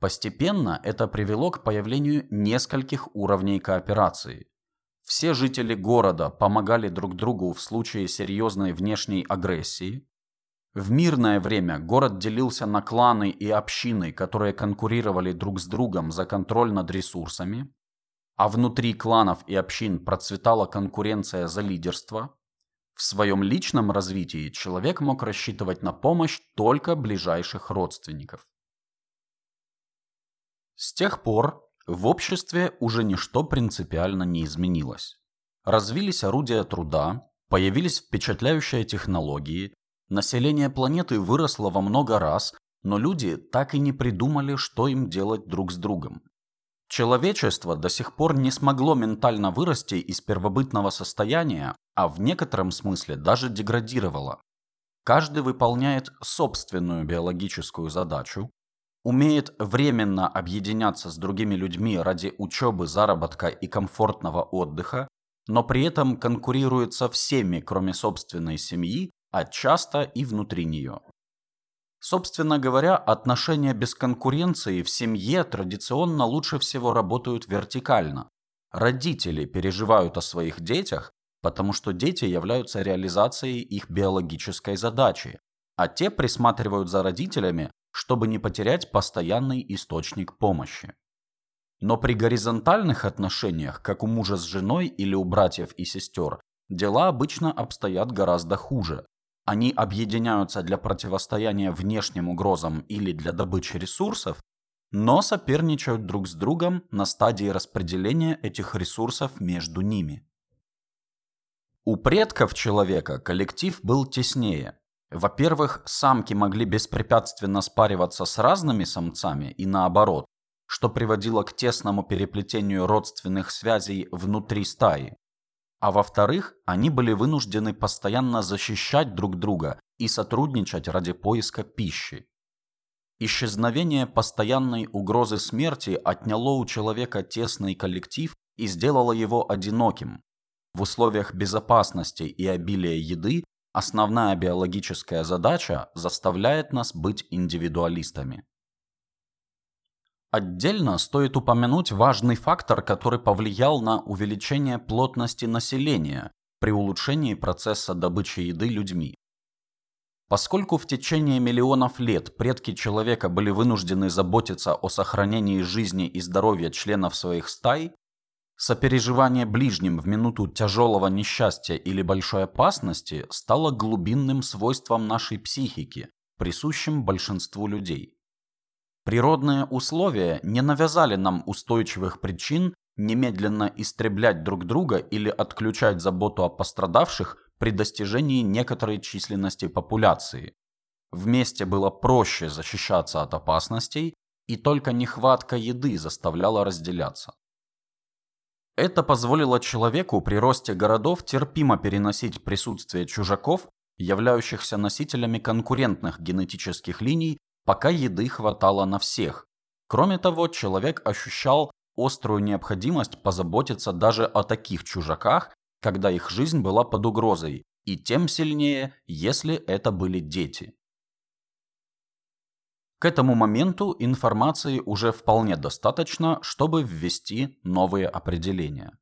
Speaker 1: Постепенно это привело к появлению нескольких уровней кооперации. Все жители города помогали друг другу в случае серьезной внешней агрессии. В мирное время город делился на кланы и общины, которые конкурировали друг с другом за контроль над ресурсами. А внутри кланов и общин процветала конкуренция за лидерство. В своем личном развитии человек мог рассчитывать на помощь только ближайших родственников. С тех пор в обществе уже ничто принципиально не изменилось. Развились орудия труда, появились впечатляющие технологии, население планеты выросло во много раз, но люди так и не придумали, что им делать друг с другом. Человечество до сих пор не смогло ментально вырасти из первобытного состояния, а в некотором смысле даже деградировало. Каждый выполняет собственную биологическую задачу, умеет временно объединяться с другими людьми ради учебы, заработка и комфортного отдыха, но при этом конкурирует со всеми, кроме собственной семьи, а часто и внутри нее. Собственно говоря, отношения без конкуренции в семье традиционно лучше всего работают вертикально. Родители переживают о своих детях, потому что дети являются реализацией их биологической задачи, а те присматривают за родителями, чтобы не потерять постоянный источник помощи. Но при горизонтальных отношениях, как у мужа с женой или у братьев и сестер, дела обычно обстоят гораздо хуже. Они объединяются для противостояния внешним угрозам или для добычи ресурсов, но соперничают друг с другом на стадии распределения этих ресурсов между ними. У предков человека коллектив был теснее, во-первых, самки могли беспрепятственно спариваться с разными самцами и наоборот, что приводило к тесному переплетению родственных связей внутри стаи. А во-вторых, они были вынуждены постоянно защищать друг друга и сотрудничать ради поиска пищи. Исчезновение постоянной угрозы смерти отняло у человека тесный коллектив и сделало его одиноким. В условиях безопасности и обилия еды Основная биологическая задача заставляет нас быть индивидуалистами. Отдельно стоит упомянуть важный фактор, который повлиял на увеличение плотности населения при улучшении процесса добычи еды людьми. Поскольку в течение миллионов лет предки человека были вынуждены заботиться о сохранении жизни и здоровья членов своих стай, Сопереживание ближним в минуту тяжелого несчастья или большой опасности стало глубинным свойством нашей психики, присущим большинству людей. Природные условия не навязали нам устойчивых причин немедленно истреблять друг друга или отключать заботу о пострадавших при достижении некоторой численности популяции. Вместе было проще защищаться от опасностей, и только нехватка еды заставляла разделяться. Это позволило человеку при росте городов терпимо переносить присутствие чужаков, являющихся носителями конкурентных генетических линий, пока еды хватало на всех. Кроме того, человек ощущал острую необходимость позаботиться даже о таких чужаках, когда их жизнь была под угрозой, и тем сильнее, если это были дети. К этому моменту информации уже вполне достаточно, чтобы ввести новые определения.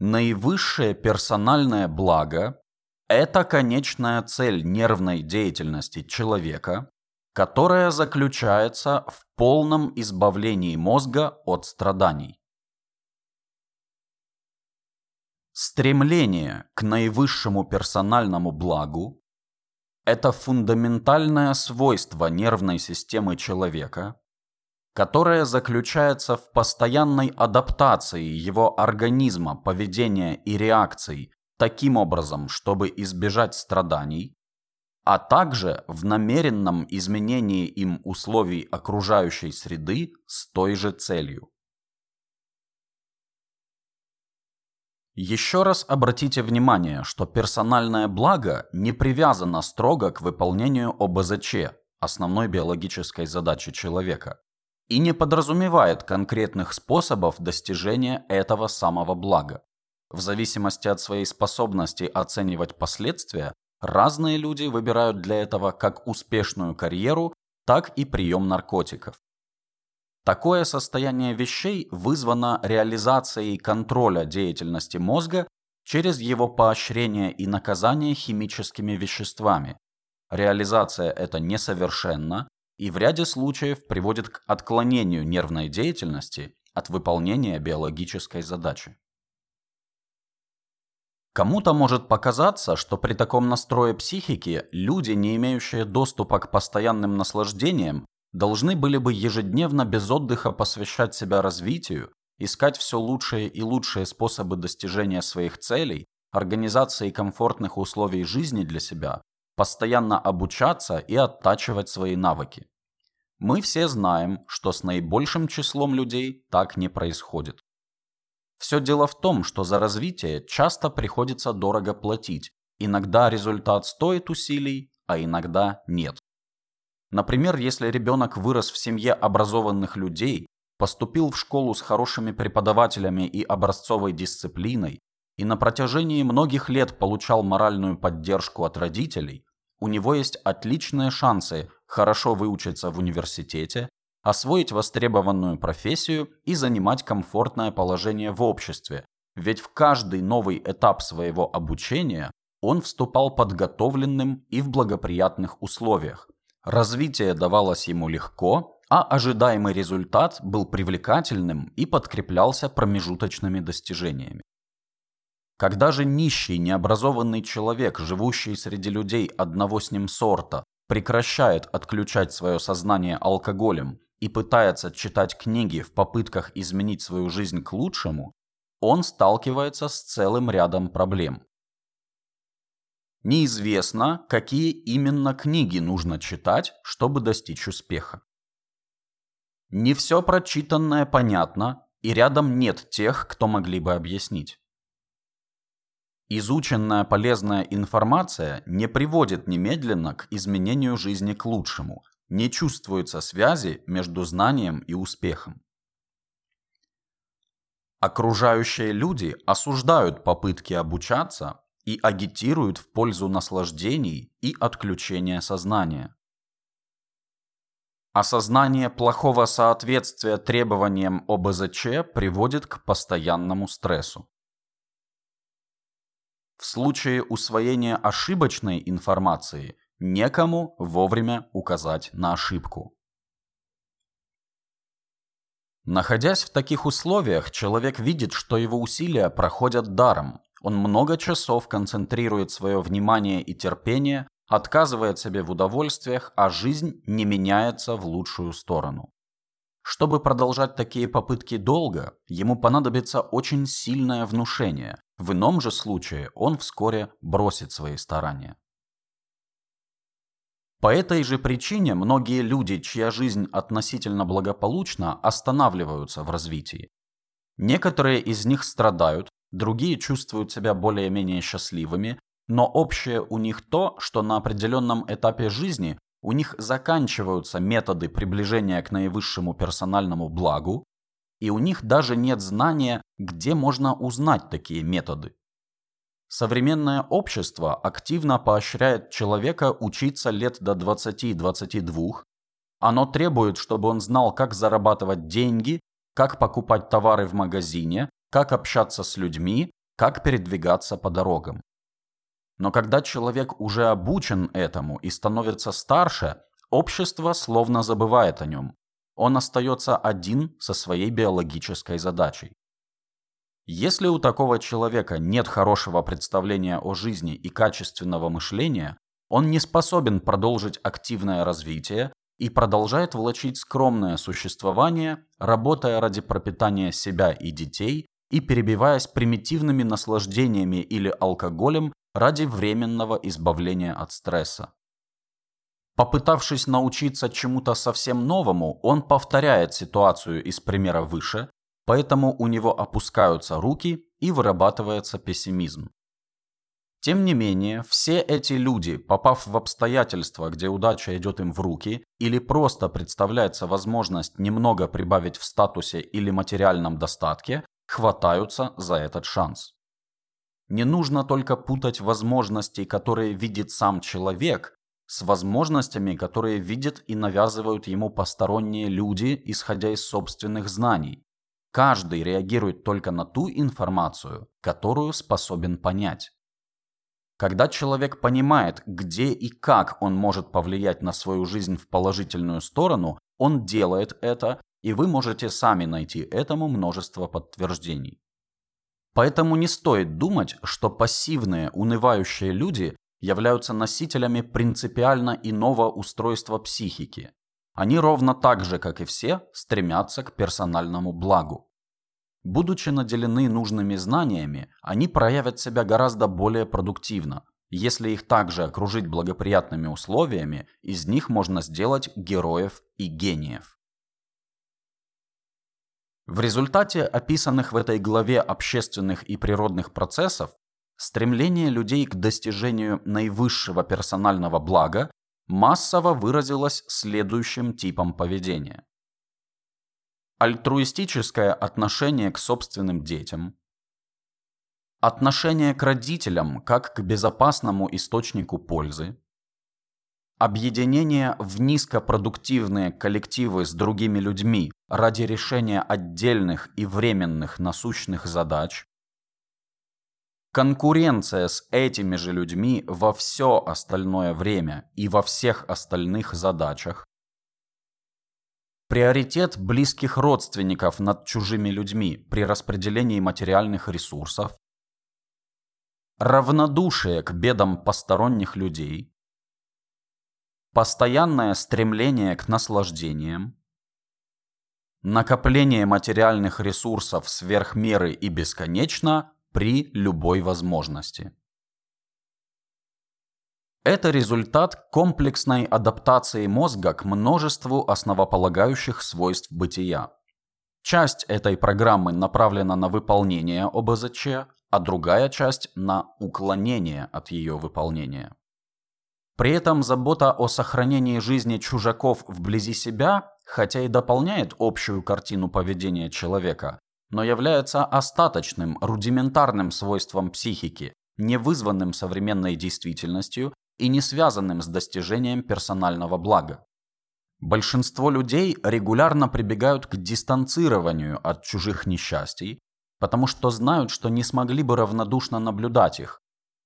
Speaker 1: Наивысшее персональное благо – это конечная цель нервной деятельности человека, которая заключается в полном избавлении мозга от страданий. Стремление к наивысшему персональному благу это фундаментальное свойство нервной системы человека, которое заключается в постоянной адаптации его организма, поведения и реакций таким образом, чтобы избежать страданий, а также в намеренном изменении им условий окружающей среды с той же целью. Еще раз обратите внимание, что персональное благо не привязано строго к выполнению ОБЗЧ, основной биологической задачи человека, и не подразумевает конкретных способов достижения этого самого блага. В зависимости от своей способности оценивать последствия, разные люди выбирают для этого как успешную карьеру, так и прием наркотиков. Такое состояние вещей вызвано реализацией контроля деятельности мозга через его поощрение и наказание химическими веществами. Реализация эта несовершенна и в ряде случаев приводит к отклонению нервной деятельности от выполнения биологической задачи. Кому-то может показаться, что при таком настрое психики люди, не имеющие доступа к постоянным наслаждениям, должны были бы ежедневно без отдыха посвящать себя развитию, искать все лучшие и лучшие способы достижения своих целей, организации комфортных условий жизни для себя, постоянно обучаться и оттачивать свои навыки. Мы все знаем, что с наибольшим числом людей так не происходит. Все дело в том, что за развитие часто приходится дорого платить. Иногда результат стоит усилий, а иногда нет. Например, если ребенок вырос в семье образованных людей, поступил в школу с хорошими преподавателями и образцовой дисциплиной, и на протяжении многих лет получал моральную поддержку от родителей, у него есть отличные шансы хорошо выучиться в университете, освоить востребованную профессию и занимать комфортное положение в обществе, ведь в каждый новый этап своего обучения он вступал подготовленным и в благоприятных условиях. Развитие давалось ему легко, а ожидаемый результат был привлекательным и подкреплялся промежуточными достижениями. Когда же нищий, необразованный человек, живущий среди людей одного с ним сорта, прекращает отключать свое сознание алкоголем и пытается читать книги в попытках изменить свою жизнь к лучшему, он сталкивается с целым рядом проблем. Неизвестно, какие именно книги нужно читать, чтобы достичь успеха. Не все прочитанное понятно, и рядом нет тех, кто могли бы объяснить. Изученная полезная информация не приводит немедленно к изменению жизни к лучшему, не чувствуется связи между знанием и успехом. Окружающие люди осуждают попытки обучаться и агитируют в пользу наслаждений и отключения сознания. Осознание плохого соответствия требованиям ОБЗЧ приводит к постоянному стрессу. В случае усвоения ошибочной информации некому вовремя указать на ошибку. Находясь в таких условиях, человек видит, что его усилия проходят даром, он много часов концентрирует свое внимание и терпение, отказывает себе в удовольствиях, а жизнь не меняется в лучшую сторону. Чтобы продолжать такие попытки долго, ему понадобится очень сильное внушение. В ином же случае он вскоре бросит свои старания. По этой же причине многие люди, чья жизнь относительно благополучна, останавливаются в развитии. Некоторые из них страдают, другие чувствуют себя более-менее счастливыми, но общее у них то, что на определенном этапе жизни у них заканчиваются методы приближения к наивысшему персональному благу, и у них даже нет знания, где можно узнать такие методы. Современное общество активно поощряет человека учиться лет до 20-22. Оно требует, чтобы он знал, как зарабатывать деньги, как покупать товары в магазине, как общаться с людьми, как передвигаться по дорогам. Но когда человек уже обучен этому и становится старше, общество словно забывает о нем. Он остается один со своей биологической задачей. Если у такого человека нет хорошего представления о жизни и качественного мышления, он не способен продолжить активное развитие и продолжает влачить скромное существование, работая ради пропитания себя и детей и перебиваясь примитивными наслаждениями или алкоголем ради временного избавления от стресса. Попытавшись научиться чему-то совсем новому, он повторяет ситуацию из примера выше, поэтому у него опускаются руки и вырабатывается пессимизм. Тем не менее, все эти люди, попав в обстоятельства, где удача идет им в руки, или просто представляется возможность немного прибавить в статусе или материальном достатке, хватаются за этот шанс. Не нужно только путать возможности, которые видит сам человек, с возможностями, которые видят и навязывают ему посторонние люди, исходя из собственных знаний. Каждый реагирует только на ту информацию, которую способен понять. Когда человек понимает, где и как он может повлиять на свою жизнь в положительную сторону, он делает это, и вы можете сами найти этому множество подтверждений. Поэтому не стоит думать, что пассивные, унывающие люди являются носителями принципиально иного устройства психики. Они ровно так же, как и все, стремятся к персональному благу. Будучи наделены нужными знаниями, они проявят себя гораздо более продуктивно. Если их также окружить благоприятными условиями, из них можно сделать героев и гениев. В результате описанных в этой главе общественных и природных процессов стремление людей к достижению наивысшего персонального блага массово выразилось следующим типом поведения. Альтруистическое отношение к собственным детям, отношение к родителям как к безопасному источнику пользы, Объединение в низкопродуктивные коллективы с другими людьми ради решения отдельных и временных насущных задач. Конкуренция с этими же людьми во все остальное время и во всех остальных задачах. Приоритет близких родственников над чужими людьми при распределении материальных ресурсов. Равнодушие к бедам посторонних людей – Постоянное стремление к наслаждениям, накопление материальных ресурсов сверх меры и бесконечно при любой возможности. Это результат комплексной адаптации мозга к множеству основополагающих свойств бытия. Часть этой программы направлена на выполнение ОБЗЧ, а другая часть на уклонение от ее выполнения. При этом забота о сохранении жизни чужаков вблизи себя, хотя и дополняет общую картину поведения человека, но является остаточным, рудиментарным свойством психики, не вызванным современной действительностью и не связанным с достижением персонального блага. Большинство людей регулярно прибегают к дистанцированию от чужих несчастий, потому что знают, что не смогли бы равнодушно наблюдать их,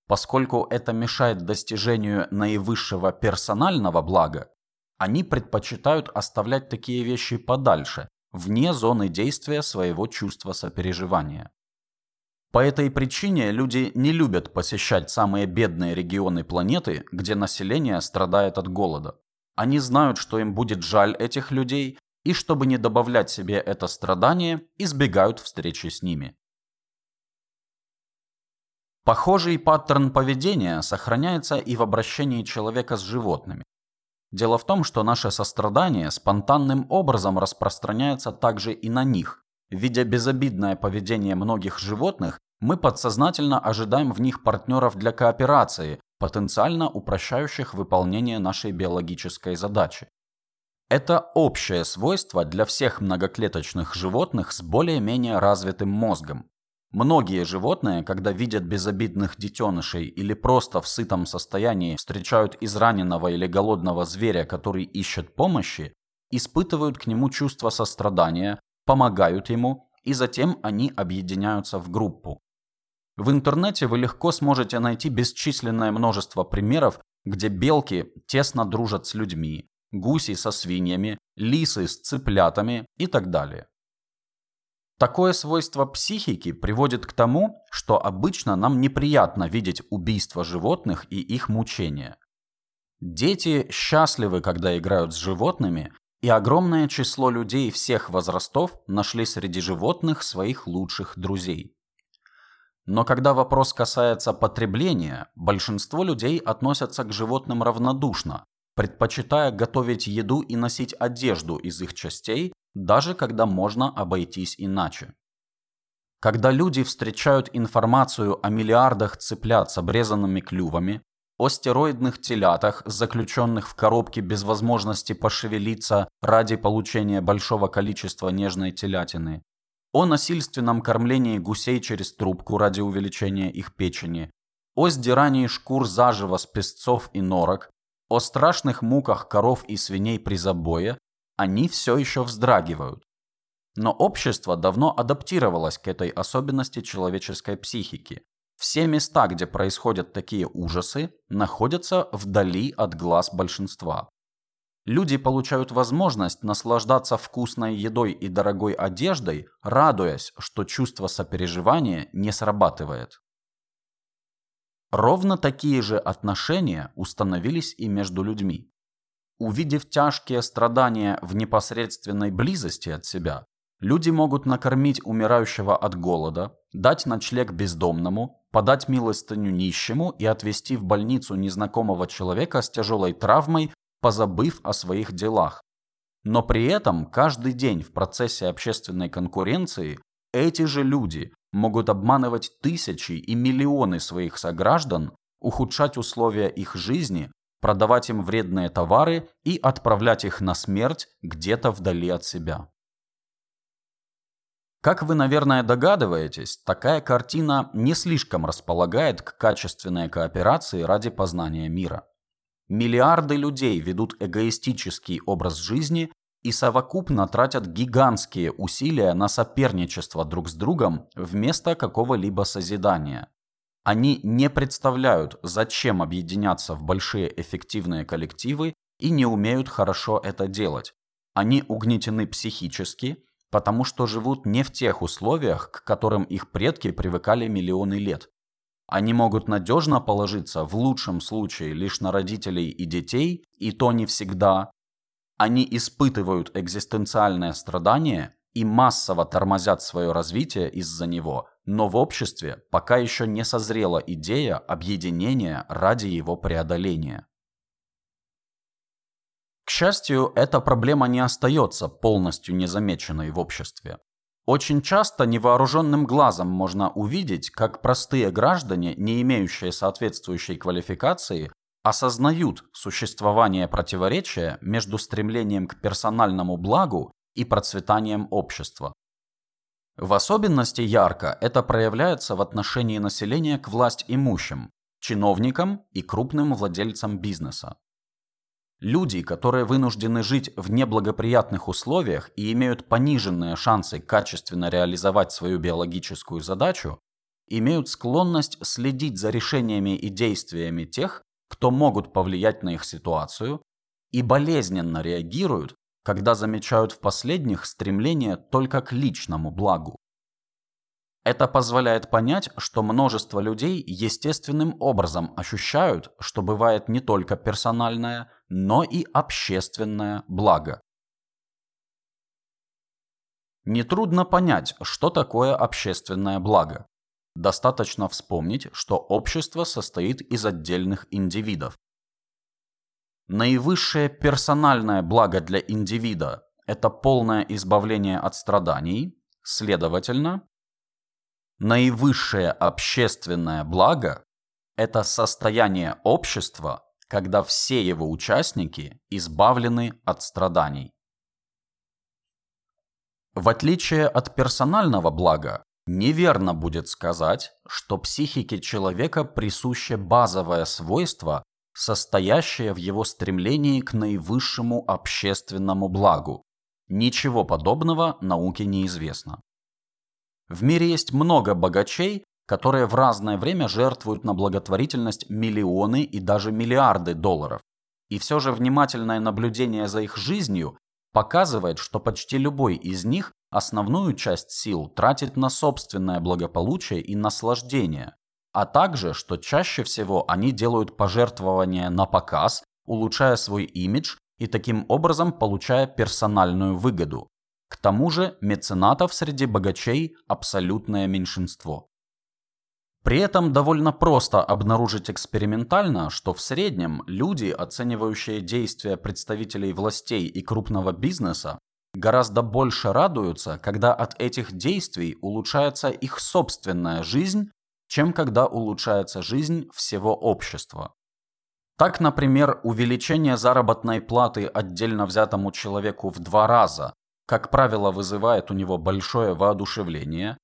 Speaker 1: Поскольку это мешает достижению наивысшего персонального блага, они предпочитают оставлять такие вещи подальше, вне зоны действия своего чувства сопереживания. По этой причине люди не любят посещать самые бедные регионы планеты, где население страдает от голода. Они знают, что им будет жаль этих людей, и чтобы не добавлять себе это страдание, избегают встречи с ними. Похожий паттерн поведения сохраняется и в обращении человека с животными. Дело в том, что наше сострадание спонтанным образом распространяется также и на них. Видя безобидное поведение многих животных, мы подсознательно ожидаем в них партнеров для кооперации, потенциально упрощающих выполнение нашей биологической задачи. Это общее свойство для всех многоклеточных животных с более-менее развитым мозгом. Многие животные, когда видят безобидных детенышей или просто в сытом состоянии встречают израненного или голодного зверя, который ищет помощи, испытывают к нему чувство сострадания, помогают ему, и затем они объединяются в группу. В интернете вы легко сможете найти бесчисленное множество примеров, где белки тесно дружат с людьми, гуси со свиньями, лисы с цыплятами и так далее. Такое свойство психики приводит к тому, что обычно нам неприятно видеть убийство животных и их мучения. Дети счастливы, когда играют с животными, и огромное число людей всех возрастов нашли среди животных своих лучших друзей. Но когда вопрос касается потребления, большинство людей относятся к животным равнодушно, предпочитая готовить еду и носить одежду из их частей, даже когда можно обойтись иначе. Когда люди встречают информацию о миллиардах цыплят с обрезанными клювами, о стероидных телятах, заключенных в коробке без возможности пошевелиться ради получения большого количества нежной телятины, о насильственном кормлении гусей через трубку ради увеличения их печени, о сдирании шкур заживо с песцов и норок, о страшных муках коров и свиней при забое они все еще вздрагивают. Но общество давно адаптировалось к этой особенности человеческой психики. Все места, где происходят такие ужасы, находятся вдали от глаз большинства. Люди получают возможность наслаждаться вкусной едой и дорогой одеждой, радуясь, что чувство сопереживания не срабатывает. Ровно такие же отношения установились и между людьми. Увидев тяжкие страдания в непосредственной близости от себя, люди могут накормить умирающего от голода, дать ночлег бездомному, подать милостыню нищему и отвезти в больницу незнакомого человека с тяжелой травмой, позабыв о своих делах. Но при этом каждый день в процессе общественной конкуренции эти же люди могут обманывать тысячи и миллионы своих сограждан, ухудшать условия их жизни, продавать им вредные товары и отправлять их на смерть где-то вдали от себя. Как вы, наверное, догадываетесь, такая картина не слишком располагает к качественной кооперации ради познания мира. Миллиарды людей ведут эгоистический образ жизни и совокупно тратят гигантские усилия на соперничество друг с другом вместо какого-либо созидания. Они не представляют, зачем объединяться в большие эффективные коллективы и не умеют хорошо это делать. Они угнетены психически, потому что живут не в тех условиях, к которым их предки привыкали миллионы лет. Они могут надежно положиться в лучшем случае лишь на родителей и детей, и то не всегда, они испытывают экзистенциальное страдание и массово тормозят свое развитие из-за него, но в обществе пока еще не созрела идея объединения ради его преодоления. К счастью, эта проблема не остается полностью незамеченной в обществе. Очень часто невооруженным глазом можно увидеть, как простые граждане, не имеющие соответствующей квалификации, осознают существование противоречия между стремлением к персональному благу и процветанием общества. В особенности ярко это проявляется в отношении населения к власть имущим, чиновникам и крупным владельцам бизнеса. Люди, которые вынуждены жить в неблагоприятных условиях и имеют пониженные шансы качественно реализовать свою биологическую задачу, имеют склонность следить за решениями и действиями тех, кто могут повлиять на их ситуацию, и болезненно реагируют, когда замечают в последних стремление только к личному благу. Это позволяет понять, что множество людей естественным образом ощущают, что бывает не только персональное, но и общественное благо. Нетрудно понять, что такое общественное благо. Достаточно вспомнить, что общество состоит из отдельных индивидов. Наивысшее персональное благо для индивида – это полное избавление от страданий, следовательно, наивысшее общественное благо – это состояние общества, когда все его участники избавлены от страданий. В отличие от персонального блага, Неверно будет сказать, что психике человека присуще базовое свойство, состоящее в его стремлении к наивысшему общественному благу. Ничего подобного науке неизвестно. В мире есть много богачей, которые в разное время жертвуют на благотворительность миллионы и даже миллиарды долларов. И все же внимательное наблюдение за их жизнью показывает, что почти любой из них основную часть сил тратит на собственное благополучие и наслаждение, а также, что чаще всего они делают пожертвования на показ, улучшая свой имидж и таким образом получая персональную выгоду. К тому же меценатов среди богачей абсолютное меньшинство. При этом довольно просто обнаружить экспериментально, что в среднем люди, оценивающие действия представителей властей и крупного бизнеса, гораздо больше радуются, когда от этих действий улучшается их собственная жизнь, чем когда улучшается жизнь всего общества. Так, например, увеличение заработной платы отдельно взятому человеку в два раза, как правило, вызывает у него большое воодушевление,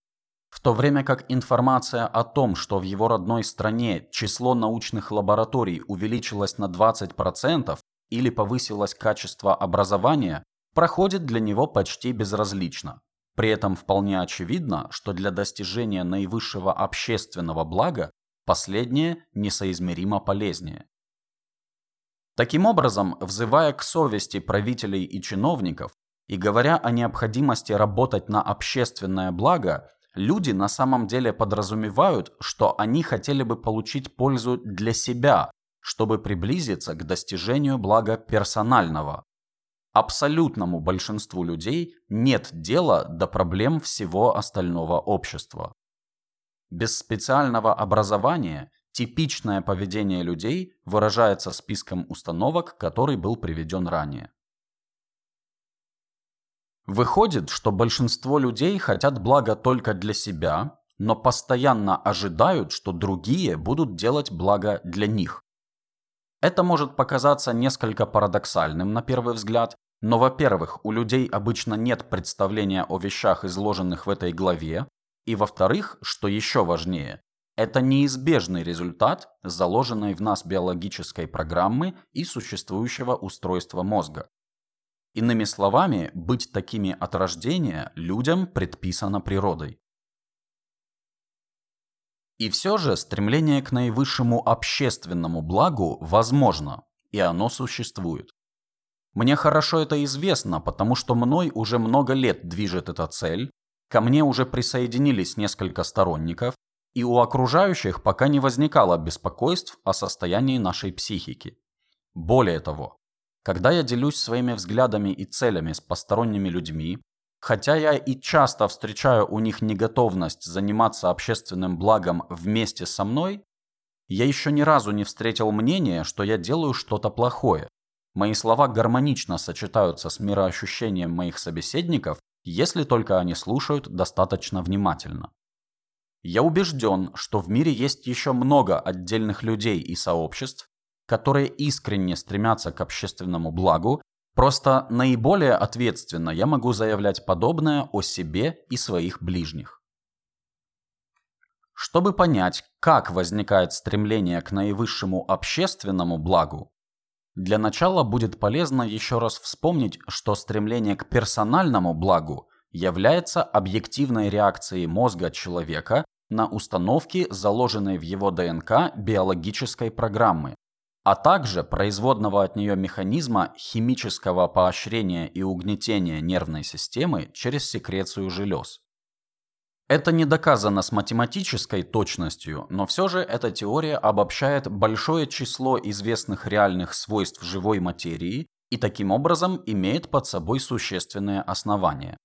Speaker 1: в то время как информация о том, что в его родной стране число научных лабораторий увеличилось на 20% или повысилось качество образования, проходит для него почти безразлично. При этом вполне очевидно, что для достижения наивысшего общественного блага последнее несоизмеримо полезнее. Таким образом, взывая к совести правителей и чиновников и говоря о необходимости работать на общественное благо, люди на самом деле подразумевают, что они хотели бы получить пользу для себя, чтобы приблизиться к достижению блага персонального. Абсолютному большинству людей нет дела до проблем всего остального общества. Без специального образования типичное поведение людей выражается списком установок, который был приведен ранее. Выходит, что большинство людей хотят блага только для себя, но постоянно ожидают, что другие будут делать благо для них. Это может показаться несколько парадоксальным на первый взгляд, но, во-первых, у людей обычно нет представления о вещах, изложенных в этой главе, и, во-вторых, что еще важнее, это неизбежный результат заложенной в нас биологической программы и существующего устройства мозга. Иными словами, быть такими от рождения людям предписано природой. И все же стремление к наивысшему общественному благу возможно, и оно существует. Мне хорошо это известно, потому что мной уже много лет движет эта цель, ко мне уже присоединились несколько сторонников, и у окружающих пока не возникало беспокойств о состоянии нашей психики. Более того, когда я делюсь своими взглядами и целями с посторонними людьми, хотя я и часто встречаю у них неготовность заниматься общественным благом вместе со мной, я еще ни разу не встретил мнения, что я делаю что-то плохое. Мои слова гармонично сочетаются с мироощущением моих собеседников, если только они слушают достаточно внимательно. Я убежден, что в мире есть еще много отдельных людей и сообществ, которые искренне стремятся к общественному благу, просто наиболее ответственно я могу заявлять подобное о себе и своих ближних. Чтобы понять, как возникает стремление к наивысшему общественному благу, для начала будет полезно еще раз вспомнить, что стремление к персональному благу является объективной реакцией мозга человека на установки, заложенные в его ДНК биологической программы, а также производного от нее механизма химического поощрения и угнетения нервной системы через секрецию желез. Это не доказано с математической точностью, но все же эта теория обобщает большое число известных реальных свойств живой материи и таким образом имеет под собой существенные основания.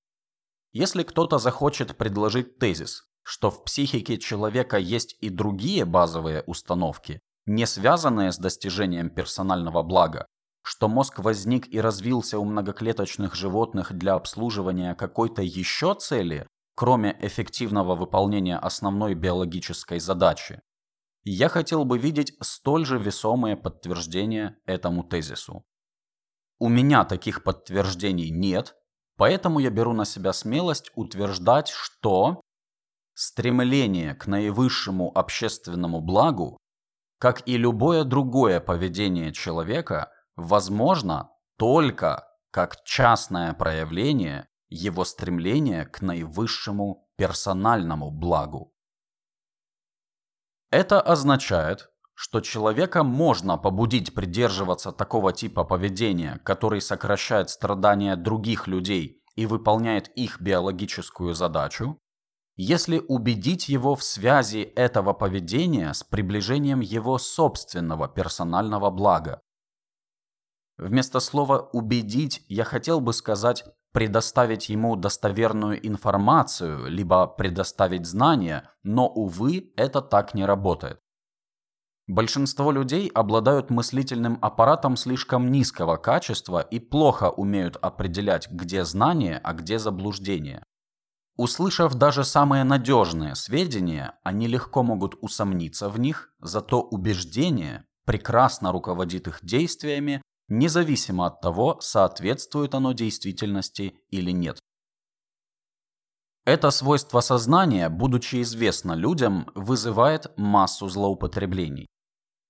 Speaker 1: Если кто-то захочет предложить тезис, что в психике человека есть и другие базовые установки, не связанные с достижением персонального блага, что мозг возник и развился у многоклеточных животных для обслуживания какой-то еще цели, кроме эффективного выполнения основной биологической задачи, я хотел бы видеть столь же весомые подтверждения этому тезису. У меня таких подтверждений нет, поэтому я беру на себя смелость утверждать, что стремление к наивысшему общественному благу, как и любое другое поведение человека, возможно только как частное проявление его стремление к наивысшему персональному благу. Это означает, что человека можно побудить придерживаться такого типа поведения, который сокращает страдания других людей и выполняет их биологическую задачу, если убедить его в связи этого поведения с приближением его собственного персонального блага. Вместо слова «убедить» я хотел бы сказать предоставить ему достоверную информацию, либо предоставить знания, но, увы, это так не работает. Большинство людей обладают мыслительным аппаратом слишком низкого качества и плохо умеют определять, где знание, а где заблуждение. Услышав даже самые надежные сведения, они легко могут усомниться в них, зато убеждение прекрасно руководит их действиями независимо от того, соответствует оно действительности или нет. Это свойство сознания, будучи известно людям, вызывает массу злоупотреблений.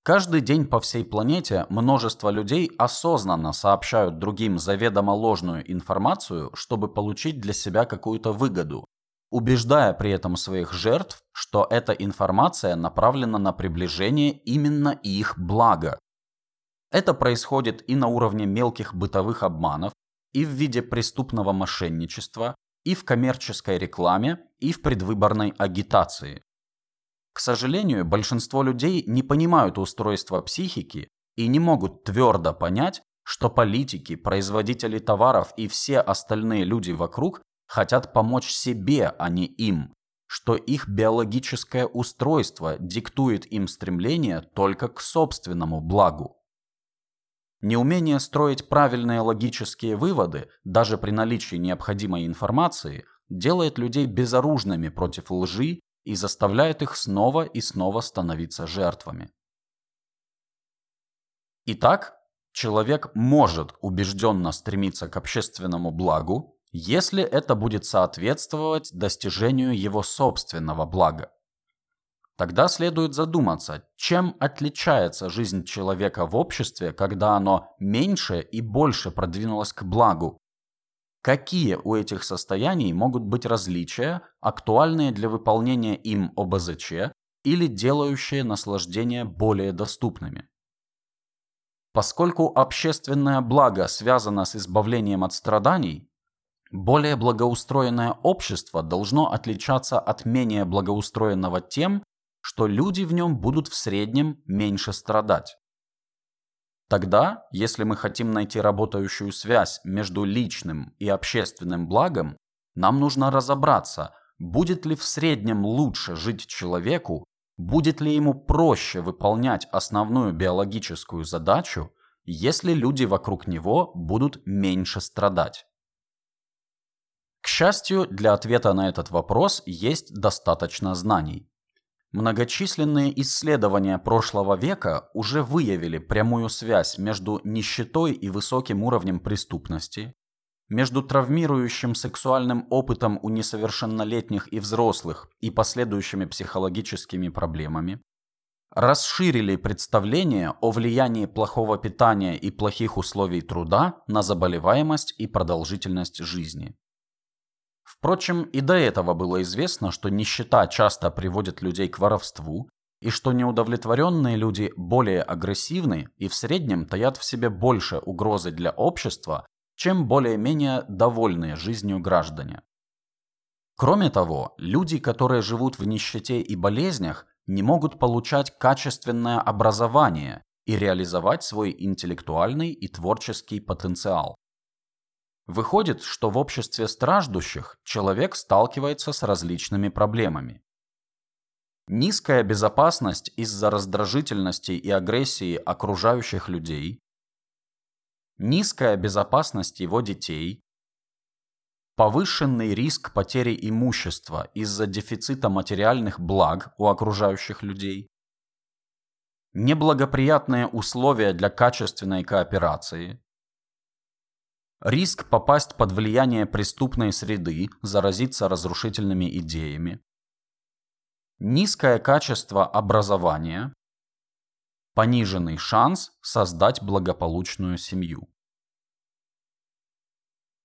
Speaker 1: Каждый день по всей планете множество людей осознанно сообщают другим заведомо ложную информацию, чтобы получить для себя какую-то выгоду, убеждая при этом своих жертв, что эта информация направлена на приближение именно их блага. Это происходит и на уровне мелких бытовых обманов, и в виде преступного мошенничества, и в коммерческой рекламе, и в предвыборной агитации. К сожалению, большинство людей не понимают устройства психики и не могут твердо понять, что политики, производители товаров и все остальные люди вокруг хотят помочь себе, а не им, что их биологическое устройство диктует им стремление только к собственному благу. Неумение строить правильные логические выводы, даже при наличии необходимой информации, делает людей безоружными против лжи и заставляет их снова и снова становиться жертвами. Итак, человек может убежденно стремиться к общественному благу, если это будет соответствовать достижению его собственного блага. Тогда следует задуматься, чем отличается жизнь человека в обществе, когда оно меньше и больше продвинулось к благу, Какие у этих состояний могут быть различия, актуальные для выполнения им ОБЗЧ или делающие наслаждение более доступными? Поскольку общественное благо связано с избавлением от страданий, более благоустроенное общество должно отличаться от менее благоустроенного тем, что люди в нем будут в среднем меньше страдать. Тогда, если мы хотим найти работающую связь между личным и общественным благом, нам нужно разобраться, будет ли в среднем лучше жить человеку, будет ли ему проще выполнять основную биологическую задачу, если люди вокруг него будут меньше страдать. К счастью, для ответа на этот вопрос есть достаточно знаний. Многочисленные исследования прошлого века уже выявили прямую связь между нищетой и высоким уровнем преступности, между травмирующим сексуальным опытом у несовершеннолетних и взрослых и последующими психологическими проблемами, расширили представление о влиянии плохого питания и плохих условий труда на заболеваемость и продолжительность жизни. Впрочем, и до этого было известно, что нищета часто приводит людей к воровству, и что неудовлетворенные люди более агрессивны и в среднем таят в себе больше угрозы для общества, чем более-менее довольные жизнью граждане. Кроме того, люди, которые живут в нищете и болезнях, не могут получать качественное образование и реализовать свой интеллектуальный и творческий потенциал. Выходит, что в обществе страждущих человек сталкивается с различными проблемами. Низкая безопасность из-за раздражительности и агрессии окружающих людей, низкая безопасность его детей, повышенный риск потери имущества из-за дефицита материальных благ у окружающих людей, неблагоприятные условия для качественной кооперации, Риск попасть под влияние преступной среды, заразиться разрушительными идеями. Низкое качество образования. Пониженный шанс создать благополучную семью.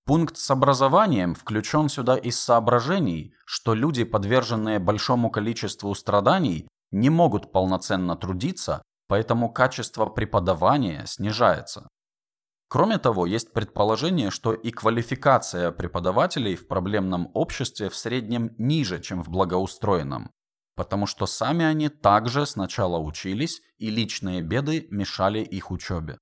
Speaker 1: Пункт с образованием включен сюда из соображений, что люди, подверженные большому количеству страданий, не могут полноценно трудиться, поэтому качество преподавания снижается. Кроме того, есть предположение, что и квалификация преподавателей в проблемном обществе в среднем ниже, чем в благоустроенном, потому что сами они также сначала учились, и личные беды мешали их учебе.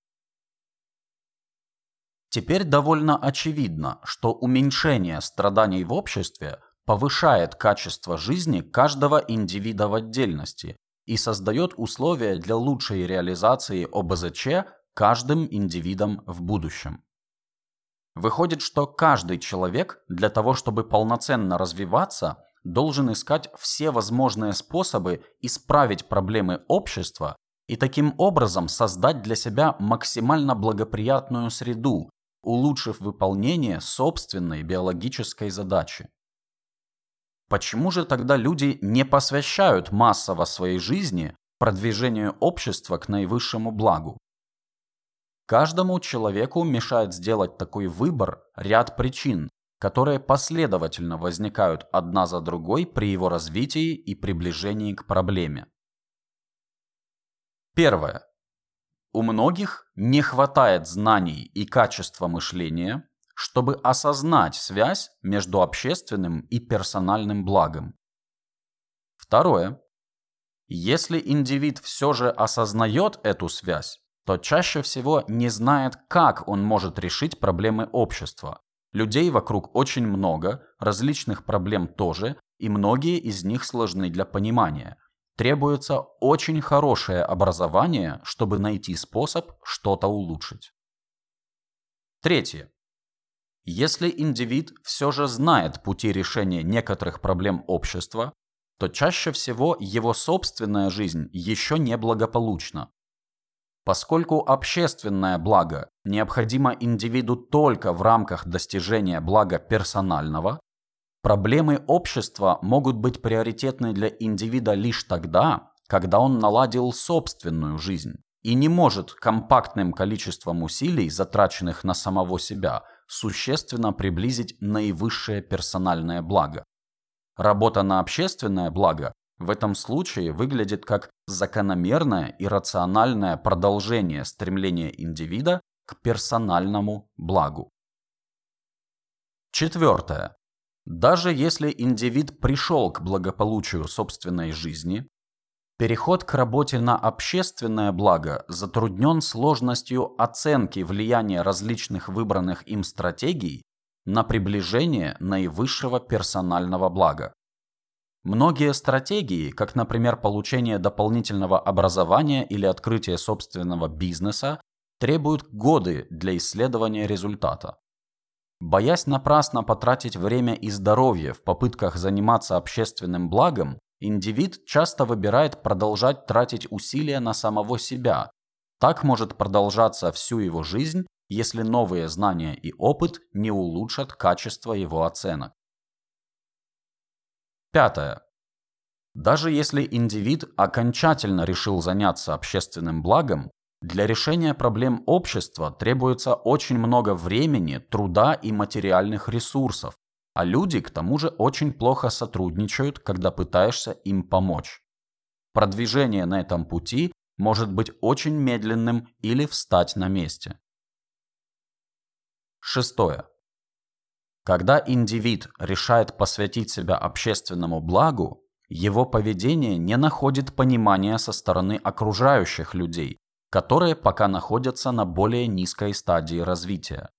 Speaker 1: Теперь довольно очевидно, что уменьшение страданий в обществе повышает качество жизни каждого индивида в отдельности и создает условия для лучшей реализации ОБЗЧ каждым индивидом в будущем. Выходит, что каждый человек для того, чтобы полноценно развиваться, должен искать все возможные способы исправить проблемы общества и таким образом создать для себя максимально благоприятную среду, улучшив выполнение собственной биологической задачи. Почему же тогда люди не посвящают массово своей жизни продвижению общества к наивысшему благу? Каждому человеку мешает сделать такой выбор ряд причин, которые последовательно возникают одна за другой при его развитии и приближении к проблеме. Первое. У многих не хватает знаний и качества мышления, чтобы осознать связь между общественным и персональным благом. Второе. Если индивид все же осознает эту связь, то чаще всего не знает, как он может решить проблемы общества. Людей вокруг очень много, различных проблем тоже, и многие из них сложны для понимания. Требуется очень хорошее образование, чтобы найти способ что-то улучшить. Третье. Если индивид все же знает пути решения некоторых проблем общества, то чаще всего его собственная жизнь еще не благополучна. Поскольку общественное благо необходимо индивиду только в рамках достижения блага персонального, проблемы общества могут быть приоритетны для индивида лишь тогда, когда он наладил собственную жизнь и не может компактным количеством усилий, затраченных на самого себя, существенно приблизить наивысшее персональное благо. Работа на общественное благо в этом случае выглядит как закономерное и рациональное продолжение стремления индивида к персональному благу. Четвертое. Даже если индивид пришел к благополучию собственной жизни, переход к работе на общественное благо затруднен сложностью оценки влияния различных выбранных им стратегий на приближение наивысшего персонального блага. Многие стратегии, как, например, получение дополнительного образования или открытие собственного бизнеса, требуют годы для исследования результата. Боясь напрасно потратить время и здоровье в попытках заниматься общественным благом, индивид часто выбирает продолжать тратить усилия на самого себя. Так может продолжаться всю его жизнь, если новые знания и опыт не улучшат качество его оценок. Пятое. Даже если индивид окончательно решил заняться общественным благом, для решения проблем общества требуется очень много времени, труда и материальных ресурсов, а люди к тому же очень плохо сотрудничают, когда пытаешься им помочь. Продвижение на этом пути может быть очень медленным или встать на месте. Шестое. Когда индивид решает посвятить себя общественному благу, его поведение не находит понимания со стороны окружающих людей, которые пока находятся на более низкой стадии развития.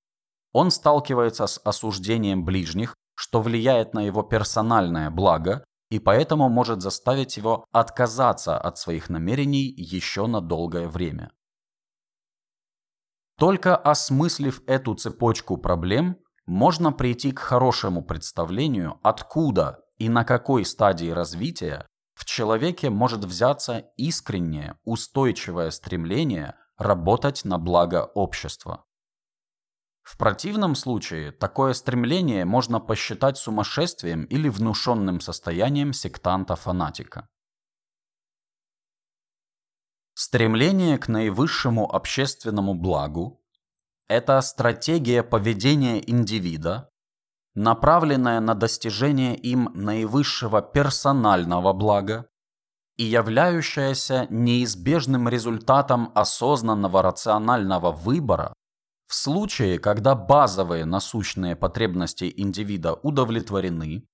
Speaker 1: Он сталкивается с осуждением ближних, что влияет на его персональное благо и поэтому может заставить его отказаться от своих намерений еще на долгое время. Только осмыслив эту цепочку проблем, можно прийти к хорошему представлению, откуда и на какой стадии развития в человеке может взяться искреннее, устойчивое стремление работать на благо общества. В противном случае такое стремление можно посчитать сумасшествием или внушенным состоянием сектанта-фанатика. Стремление к наивысшему общественному благу это стратегия поведения индивида, направленная на достижение им наивысшего персонального блага и являющаяся неизбежным результатом осознанного рационального выбора в случае, когда базовые насущные потребности индивида удовлетворены,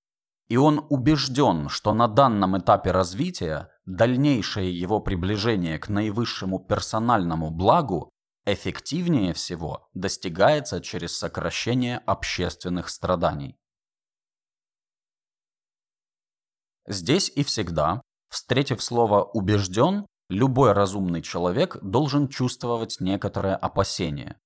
Speaker 1: и он убежден, что на данном этапе развития дальнейшее его приближение к наивысшему персональному благу эффективнее всего достигается через сокращение общественных страданий. Здесь и всегда, встретив слово «убежден», любой разумный человек должен чувствовать некоторое опасение.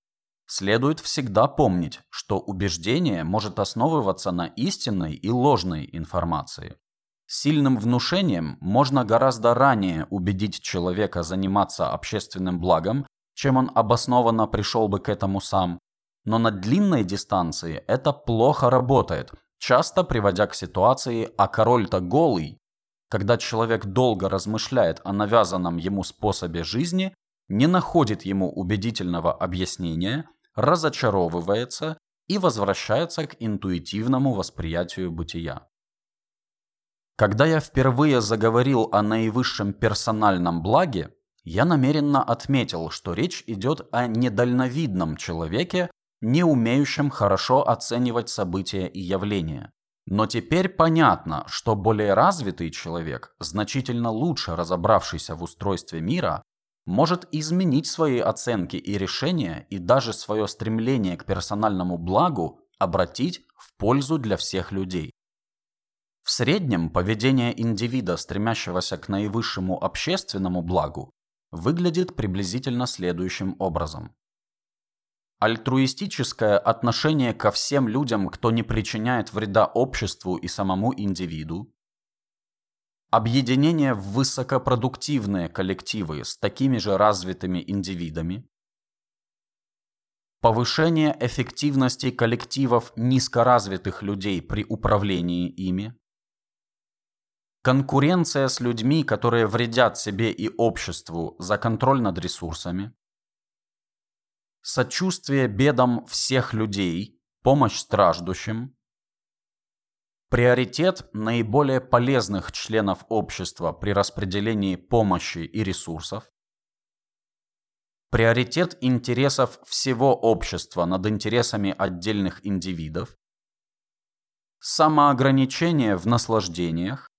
Speaker 1: Следует всегда помнить, что убеждение может основываться на истинной и ложной информации. Сильным внушением можно гораздо ранее убедить человека заниматься общественным благом, чем он обоснованно пришел бы к этому сам. Но на длинной дистанции это плохо работает, часто приводя к ситуации «а король-то голый», когда человек долго размышляет о навязанном ему способе жизни, не находит ему убедительного объяснения, разочаровывается и возвращается к интуитивному восприятию бытия. Когда я впервые заговорил о наивысшем персональном благе, я намеренно отметил, что речь идет о недальновидном человеке, не умеющем хорошо оценивать события и явления. Но теперь понятно, что более развитый человек, значительно лучше разобравшийся в устройстве мира, может изменить свои оценки и решения и даже свое стремление к персональному благу обратить в пользу для всех людей. В среднем поведение индивида, стремящегося к наивысшему общественному благу, выглядит приблизительно следующим образом. Альтруистическое отношение ко всем людям, кто не причиняет вреда обществу и самому индивиду, объединение в высокопродуктивные коллективы с такими же развитыми индивидами, повышение эффективности коллективов низкоразвитых людей при управлении ими, конкуренция с людьми, которые вредят себе и обществу за контроль над ресурсами, сочувствие бедам всех людей, помощь страждущим, приоритет наиболее полезных членов общества при распределении помощи и ресурсов, приоритет интересов всего общества над интересами отдельных индивидов, самоограничение в наслаждениях,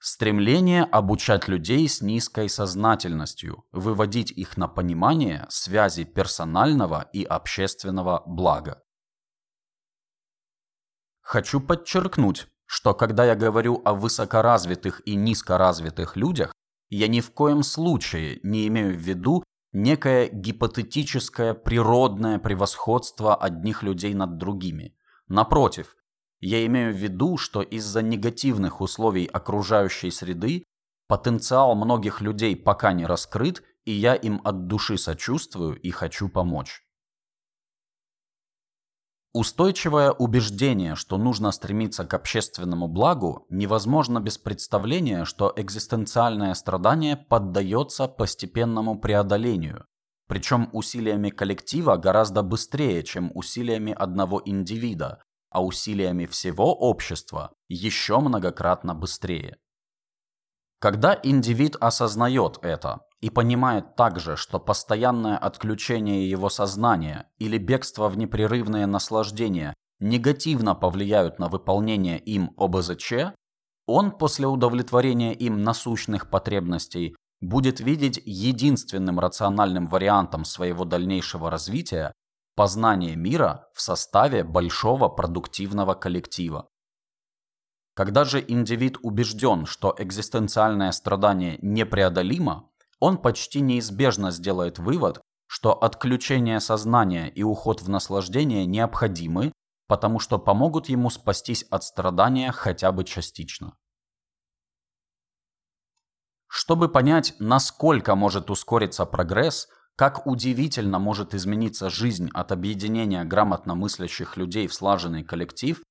Speaker 1: Стремление обучать людей с низкой сознательностью, выводить их на понимание связи персонального и общественного блага. Хочу подчеркнуть, что когда я говорю о высокоразвитых и низкоразвитых людях, я ни в коем случае не имею в виду некое гипотетическое природное превосходство одних людей над другими. Напротив, я имею в виду, что из-за негативных условий окружающей среды потенциал многих людей пока не раскрыт, и я им от души сочувствую и хочу помочь. Устойчивое убеждение, что нужно стремиться к общественному благу, невозможно без представления, что экзистенциальное страдание поддается постепенному преодолению, причем усилиями коллектива гораздо быстрее, чем усилиями одного индивида, а усилиями всего общества еще многократно быстрее. Когда индивид осознает это и понимает также, что постоянное отключение его сознания или бегство в непрерывное наслаждение негативно повлияют на выполнение им ОБЗЧ, он после удовлетворения им насущных потребностей будет видеть единственным рациональным вариантом своего дальнейшего развития познание мира в составе большого продуктивного коллектива. Когда же индивид убежден, что экзистенциальное страдание непреодолимо, он почти неизбежно сделает вывод, что отключение сознания и уход в наслаждение необходимы, потому что помогут ему спастись от страдания хотя бы частично. Чтобы понять, насколько может ускориться прогресс, как удивительно может измениться жизнь от объединения грамотно мыслящих людей в слаженный коллектив,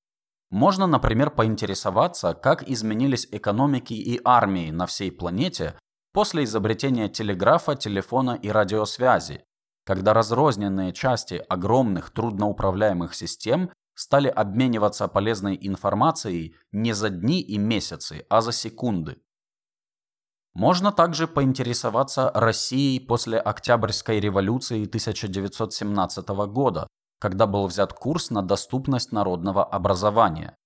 Speaker 1: можно, например, поинтересоваться, как изменились экономики и армии на всей планете после изобретения телеграфа, телефона и радиосвязи, когда разрозненные части огромных трудноуправляемых систем стали обмениваться полезной информацией не за дни и месяцы, а за секунды. Можно также поинтересоваться Россией после Октябрьской революции 1917 года, когда был взят курс на доступность народного образования.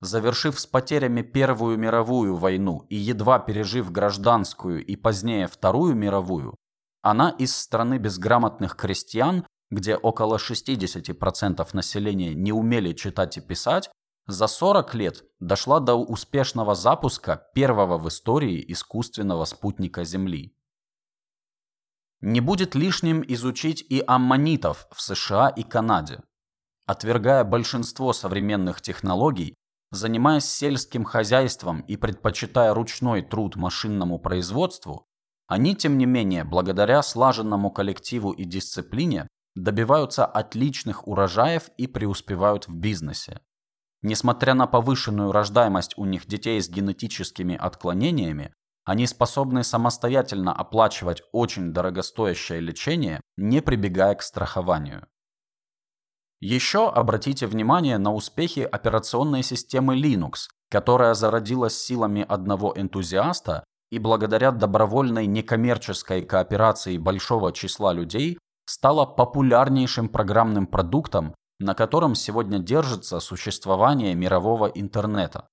Speaker 1: Завершив с потерями Первую мировую войну и едва пережив гражданскую и позднее Вторую мировую, она из страны безграмотных крестьян, где около 60% населения не умели читать и писать, за 40 лет дошла до успешного запуска первого в истории искусственного спутника Земли. Не будет лишним изучить и аммонитов в США и Канаде. Отвергая большинство современных технологий, занимаясь сельским хозяйством и предпочитая ручной труд машинному производству, они, тем не менее, благодаря слаженному коллективу и дисциплине, добиваются отличных урожаев и преуспевают в бизнесе. Несмотря на повышенную рождаемость у них детей с генетическими отклонениями, они способны самостоятельно оплачивать очень дорогостоящее лечение, не прибегая к страхованию. Еще обратите внимание на успехи операционной системы Linux, которая зародилась силами одного энтузиаста и благодаря добровольной некоммерческой кооперации большого числа людей стала популярнейшим программным продуктом, на котором сегодня держится существование мирового интернета.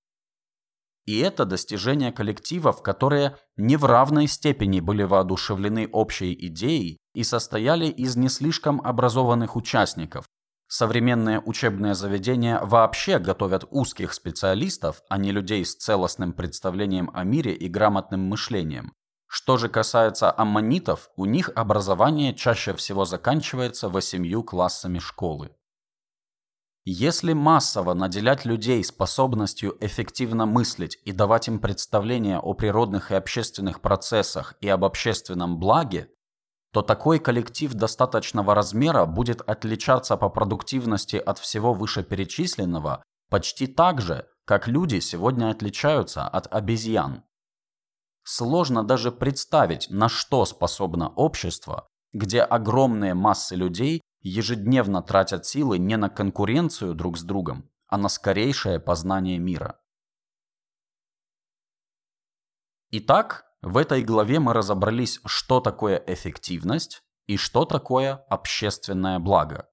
Speaker 1: И это достижение коллективов, которые не в равной степени были воодушевлены общей идеей и состояли из не слишком образованных участников. Современные учебные заведения вообще готовят узких специалистов, а не людей с целостным представлением о мире и грамотным мышлением. Что же касается аммонитов, у них образование чаще всего заканчивается восемью классами школы. Если массово наделять людей способностью эффективно мыслить и давать им представление о природных и общественных процессах и об общественном благе, то такой коллектив достаточного размера будет отличаться по продуктивности от всего вышеперечисленного почти так же, как люди сегодня отличаются от обезьян. Сложно даже представить, на что способно общество, где огромные массы людей ежедневно тратят силы не на конкуренцию друг с другом, а на скорейшее познание мира. Итак, в этой главе мы разобрались, что такое эффективность и что такое общественное благо.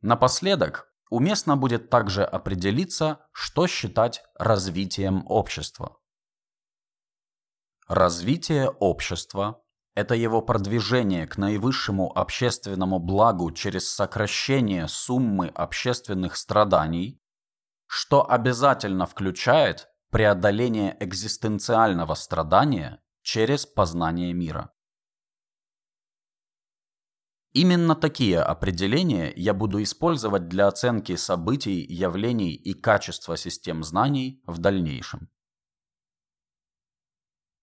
Speaker 1: Напоследок, уместно будет также определиться, что считать развитием общества. Развитие общества это его продвижение к наивысшему общественному благу через сокращение суммы общественных страданий, что обязательно включает преодоление экзистенциального страдания через познание мира. Именно такие определения я буду использовать для оценки событий, явлений и качества систем знаний в дальнейшем.